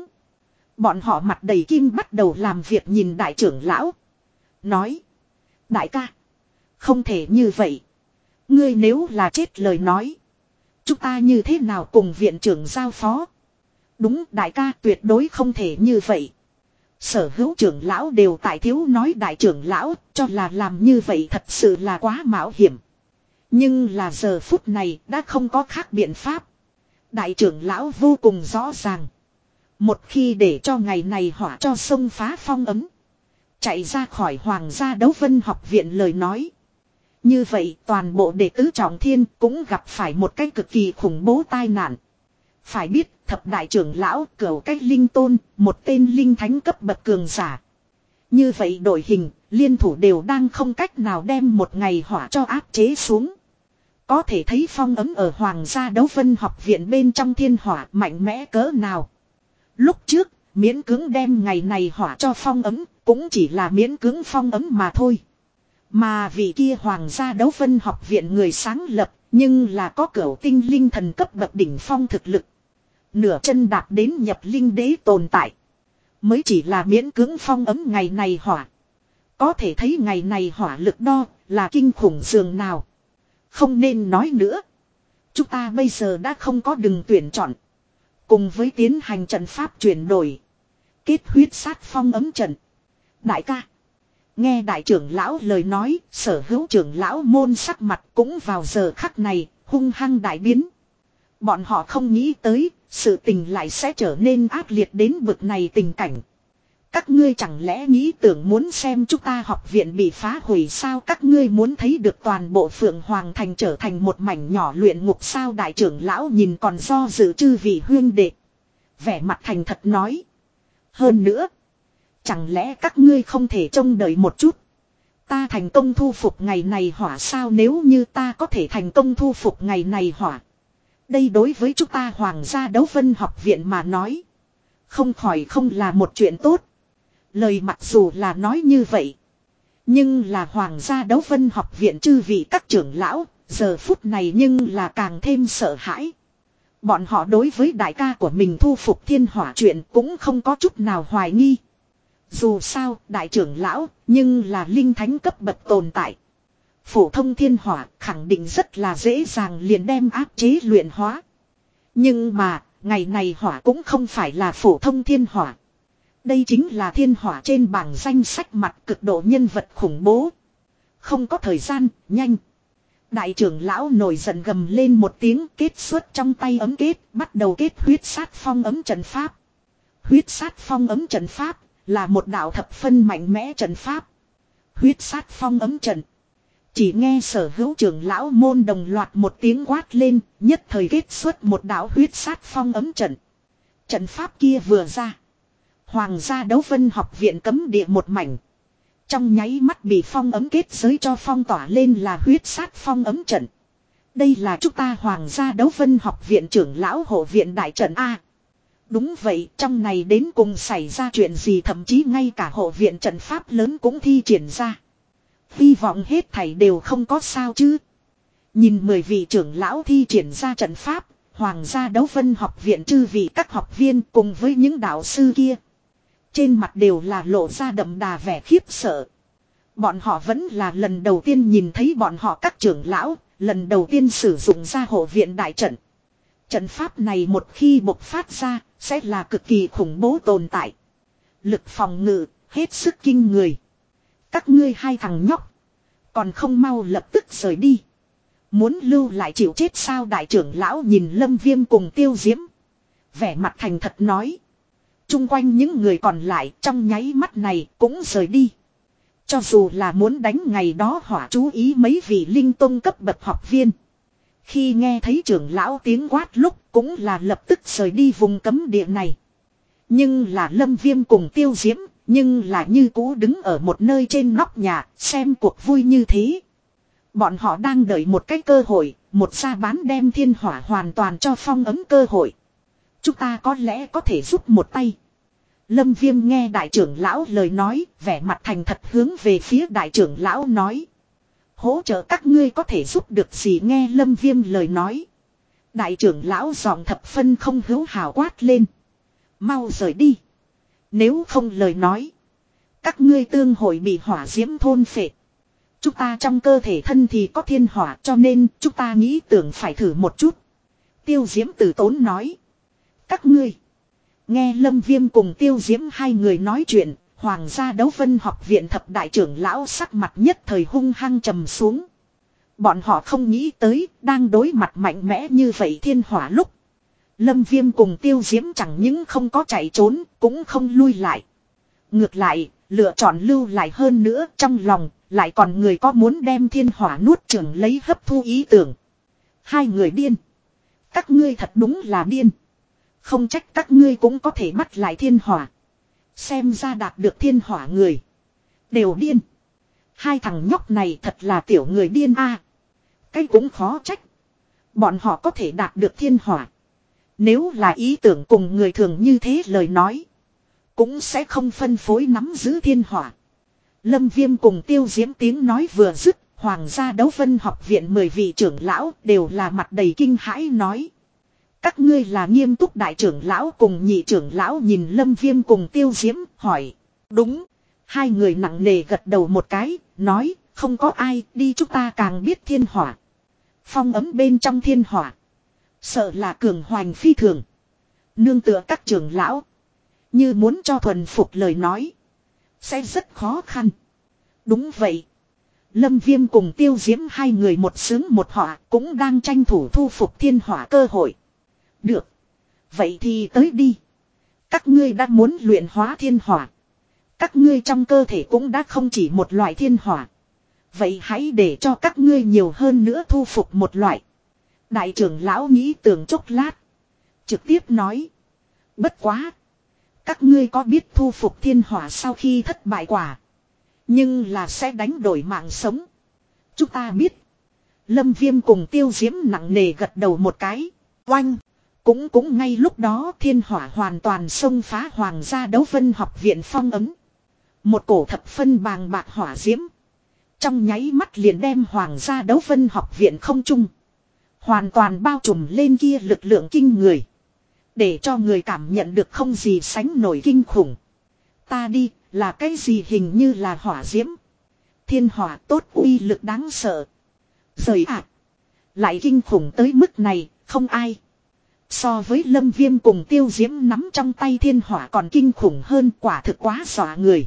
Bọn họ mặt đầy kim bắt đầu làm việc nhìn đại trưởng lão. Nói. Đại ca. Không thể như vậy. Ngươi nếu là chết lời nói. Chúng ta như thế nào cùng viện trưởng giao phó. Đúng, đại ca, tuyệt đối không thể như vậy. Sở hữu trưởng lão đều tại thiếu nói đại trưởng lão, cho là làm như vậy thật sự là quá mạo hiểm. Nhưng là giờ phút này đã không có khác biện pháp. Đại trưởng lão vô cùng rõ ràng. Một khi để cho ngày này hỏa cho sông phá phong ấm. Chạy ra khỏi hoàng gia đấu vân học viện lời nói. Như vậy toàn bộ đệ tứ trọng thiên cũng gặp phải một cái cực kỳ khủng bố tai nạn. Phải biết thập đại trưởng lão cửu cách linh tôn, một tên linh thánh cấp bậc cường giả. Như vậy đội hình, liên thủ đều đang không cách nào đem một ngày hỏa cho áp chế xuống. Có thể thấy phong ấm ở Hoàng gia đấu vân học viện bên trong thiên hỏa mạnh mẽ cỡ nào. Lúc trước, miễn cưỡng đem ngày này hỏa cho phong ấm, cũng chỉ là miễn cưỡng phong ấm mà thôi. Mà vị kia Hoàng gia đấu vân học viện người sáng lập, nhưng là có cửu tinh linh thần cấp bậc đỉnh phong thực lực. Nửa chân đạp đến nhập linh đế tồn tại. Mới chỉ là miễn cưỡng phong ấm ngày này hỏa. Có thể thấy ngày này hỏa lực đo là kinh khủng dường nào. Không nên nói nữa. Chúng ta bây giờ đã không có đường tuyển chọn. Cùng với tiến hành trận pháp chuyển đổi. Kết huyết sát phong ấm trận. Đại ca. Nghe đại trưởng lão lời nói, sở hữu trưởng lão môn sắc mặt cũng vào giờ khắc này, hung hăng đại biến. Bọn họ không nghĩ tới, sự tình lại sẽ trở nên ác liệt đến bực này tình cảnh. Các ngươi chẳng lẽ nghĩ tưởng muốn xem chúng ta học viện bị phá hủy sao các ngươi muốn thấy được toàn bộ phượng hoàng thành trở thành một mảnh nhỏ luyện ngục sao đại trưởng lão nhìn còn do dự chư vị huyên đệ. Vẻ mặt thành thật nói. Hơn nữa. Chẳng lẽ các ngươi không thể trông đợi một chút. Ta thành công thu phục ngày này hỏa sao nếu như ta có thể thành công thu phục ngày này hỏa. Đây đối với chúng ta hoàng gia đấu vân học viện mà nói. Không khỏi không là một chuyện tốt. Lời mặc dù là nói như vậy. Nhưng là hoàng gia đấu vân học viện chư vị các trưởng lão, giờ phút này nhưng là càng thêm sợ hãi. Bọn họ đối với đại ca của mình thu phục thiên hỏa chuyện cũng không có chút nào hoài nghi. Dù sao, đại trưởng lão, nhưng là linh thánh cấp bậc tồn tại. Phổ thông thiên hỏa khẳng định rất là dễ dàng liền đem áp chế luyện hóa. Nhưng mà, ngày này hỏa cũng không phải là phổ thông thiên hỏa. Đây chính là thiên hỏa trên bảng danh sách mặt cực độ nhân vật khủng bố. Không có thời gian, nhanh. Đại trưởng lão nổi giận gầm lên một tiếng kết xuất trong tay ấm kết, bắt đầu kết huyết sát phong ấm trận pháp. Huyết sát phong ấm trận pháp là một đạo thập phân mạnh mẽ trận pháp. Huyết sát phong ấm trận. Chỉ nghe sở hữu trưởng lão môn đồng loạt một tiếng quát lên, nhất thời kết xuất một đạo huyết sát phong ấm trận. Trận pháp kia vừa ra. Hoàng gia đấu vân học viện cấm địa một mảnh. Trong nháy mắt bị phong ấm kết giới cho phong tỏa lên là huyết sát phong ấm trận. Đây là chúng ta hoàng gia đấu vân học viện trưởng lão hộ viện đại trận A. Đúng vậy, trong này đến cùng xảy ra chuyện gì thậm chí ngay cả hộ viện trận pháp lớn cũng thi triển ra. Hy vọng hết thảy đều không có sao chứ. Nhìn mười vị trưởng lão thi triển ra trận pháp, hoàng gia đấu vân học viện chư vị các học viên cùng với những đạo sư kia. Trên mặt đều là lộ ra đậm đà vẻ khiếp sợ. Bọn họ vẫn là lần đầu tiên nhìn thấy bọn họ các trưởng lão, lần đầu tiên sử dụng ra hộ viện đại trận. Trận pháp này một khi bộc phát ra, sẽ là cực kỳ khủng bố tồn tại. Lực phòng ngự, hết sức kinh người. Các ngươi hai thằng nhóc. Còn không mau lập tức rời đi. Muốn lưu lại chịu chết sao đại trưởng lão nhìn lâm viêm cùng tiêu diễm. Vẻ mặt thành thật nói chung quanh những người còn lại trong nháy mắt này cũng rời đi. Cho dù là muốn đánh ngày đó hỏa chú ý mấy vị linh tông cấp bậc học viên. Khi nghe thấy trưởng lão tiếng quát lúc cũng là lập tức rời đi vùng cấm địa này. Nhưng là lâm viêm cùng tiêu diễm, nhưng là như cũ đứng ở một nơi trên nóc nhà, xem cuộc vui như thế. Bọn họ đang đợi một cái cơ hội, một xa bán đem thiên hỏa hoàn toàn cho phong ấm cơ hội. Chúng ta có lẽ có thể giúp một tay. Lâm Viêm nghe đại trưởng lão lời nói, vẻ mặt thành thật hướng về phía đại trưởng lão nói. Hỗ trợ các ngươi có thể giúp được gì nghe Lâm Viêm lời nói. Đại trưởng lão giọng thập phân không hữu hào quát lên. Mau rời đi. Nếu không lời nói. Các ngươi tương hội bị hỏa diễm thôn phệ. Chúng ta trong cơ thể thân thì có thiên hỏa cho nên chúng ta nghĩ tưởng phải thử một chút. Tiêu diễm tử tốn nói. Các ngươi. Nghe Lâm Viêm cùng Tiêu Diễm hai người nói chuyện, Hoàng gia đấu vân học viện thập đại trưởng lão sắc mặt nhất thời hung hăng trầm xuống. Bọn họ không nghĩ tới, đang đối mặt mạnh mẽ như vậy thiên hỏa lúc. Lâm Viêm cùng Tiêu Diễm chẳng những không có chạy trốn, cũng không lui lại. Ngược lại, lựa chọn lưu lại hơn nữa trong lòng, lại còn người có muốn đem thiên hỏa nuốt trưởng lấy hấp thu ý tưởng. Hai người điên. Các ngươi thật đúng là điên. Không trách các ngươi cũng có thể bắt lại thiên hỏa. Xem ra đạt được thiên hỏa người. Đều điên. Hai thằng nhóc này thật là tiểu người điên a. Cái cũng khó trách. Bọn họ có thể đạt được thiên hỏa. Nếu là ý tưởng cùng người thường như thế lời nói. Cũng sẽ không phân phối nắm giữ thiên hỏa. Lâm Viêm cùng tiêu diễm tiếng nói vừa dứt. Hoàng gia đấu vân học viện mười vị trưởng lão đều là mặt đầy kinh hãi nói. Các ngươi là nghiêm túc đại trưởng lão cùng nhị trưởng lão nhìn lâm viêm cùng tiêu diễm, hỏi. Đúng. Hai người nặng nề gật đầu một cái, nói, không có ai, đi chúng ta càng biết thiên hỏa. Phong ấm bên trong thiên hỏa. Sợ là cường hoành phi thường. Nương tựa các trưởng lão. Như muốn cho thuần phục lời nói. Sẽ rất khó khăn. Đúng vậy. Lâm Viêm cùng tiêu diễm hai người một sướng một họa cũng đang tranh thủ thu phục thiên hỏa cơ hội. Được. Vậy thì tới đi. Các ngươi đã muốn luyện hóa thiên hỏa. Các ngươi trong cơ thể cũng đã không chỉ một loại thiên hỏa. Vậy hãy để cho các ngươi nhiều hơn nữa thu phục một loại. Đại trưởng lão nghĩ tưởng chốc lát. Trực tiếp nói. Bất quá. Các ngươi có biết thu phục thiên hỏa sau khi thất bại quả. Nhưng là sẽ đánh đổi mạng sống. Chúng ta biết. Lâm viêm cùng tiêu diễm nặng nề gật đầu một cái. Oanh. Cũng cũng ngay lúc đó thiên hỏa hoàn toàn xông phá hoàng gia đấu vân học viện phong ấm. Một cổ thập phân bàng bạc hỏa diễm. Trong nháy mắt liền đem hoàng gia đấu vân học viện không chung. Hoàn toàn bao trùm lên kia lực lượng kinh người. Để cho người cảm nhận được không gì sánh nổi kinh khủng. Ta đi, là cái gì hình như là hỏa diễm. Thiên hỏa tốt uy lực đáng sợ. Rời ạ. lại kinh khủng tới mức này, không ai. So với lâm viêm cùng tiêu diễm nắm trong tay thiên hỏa còn kinh khủng hơn quả thực quá xỏa người.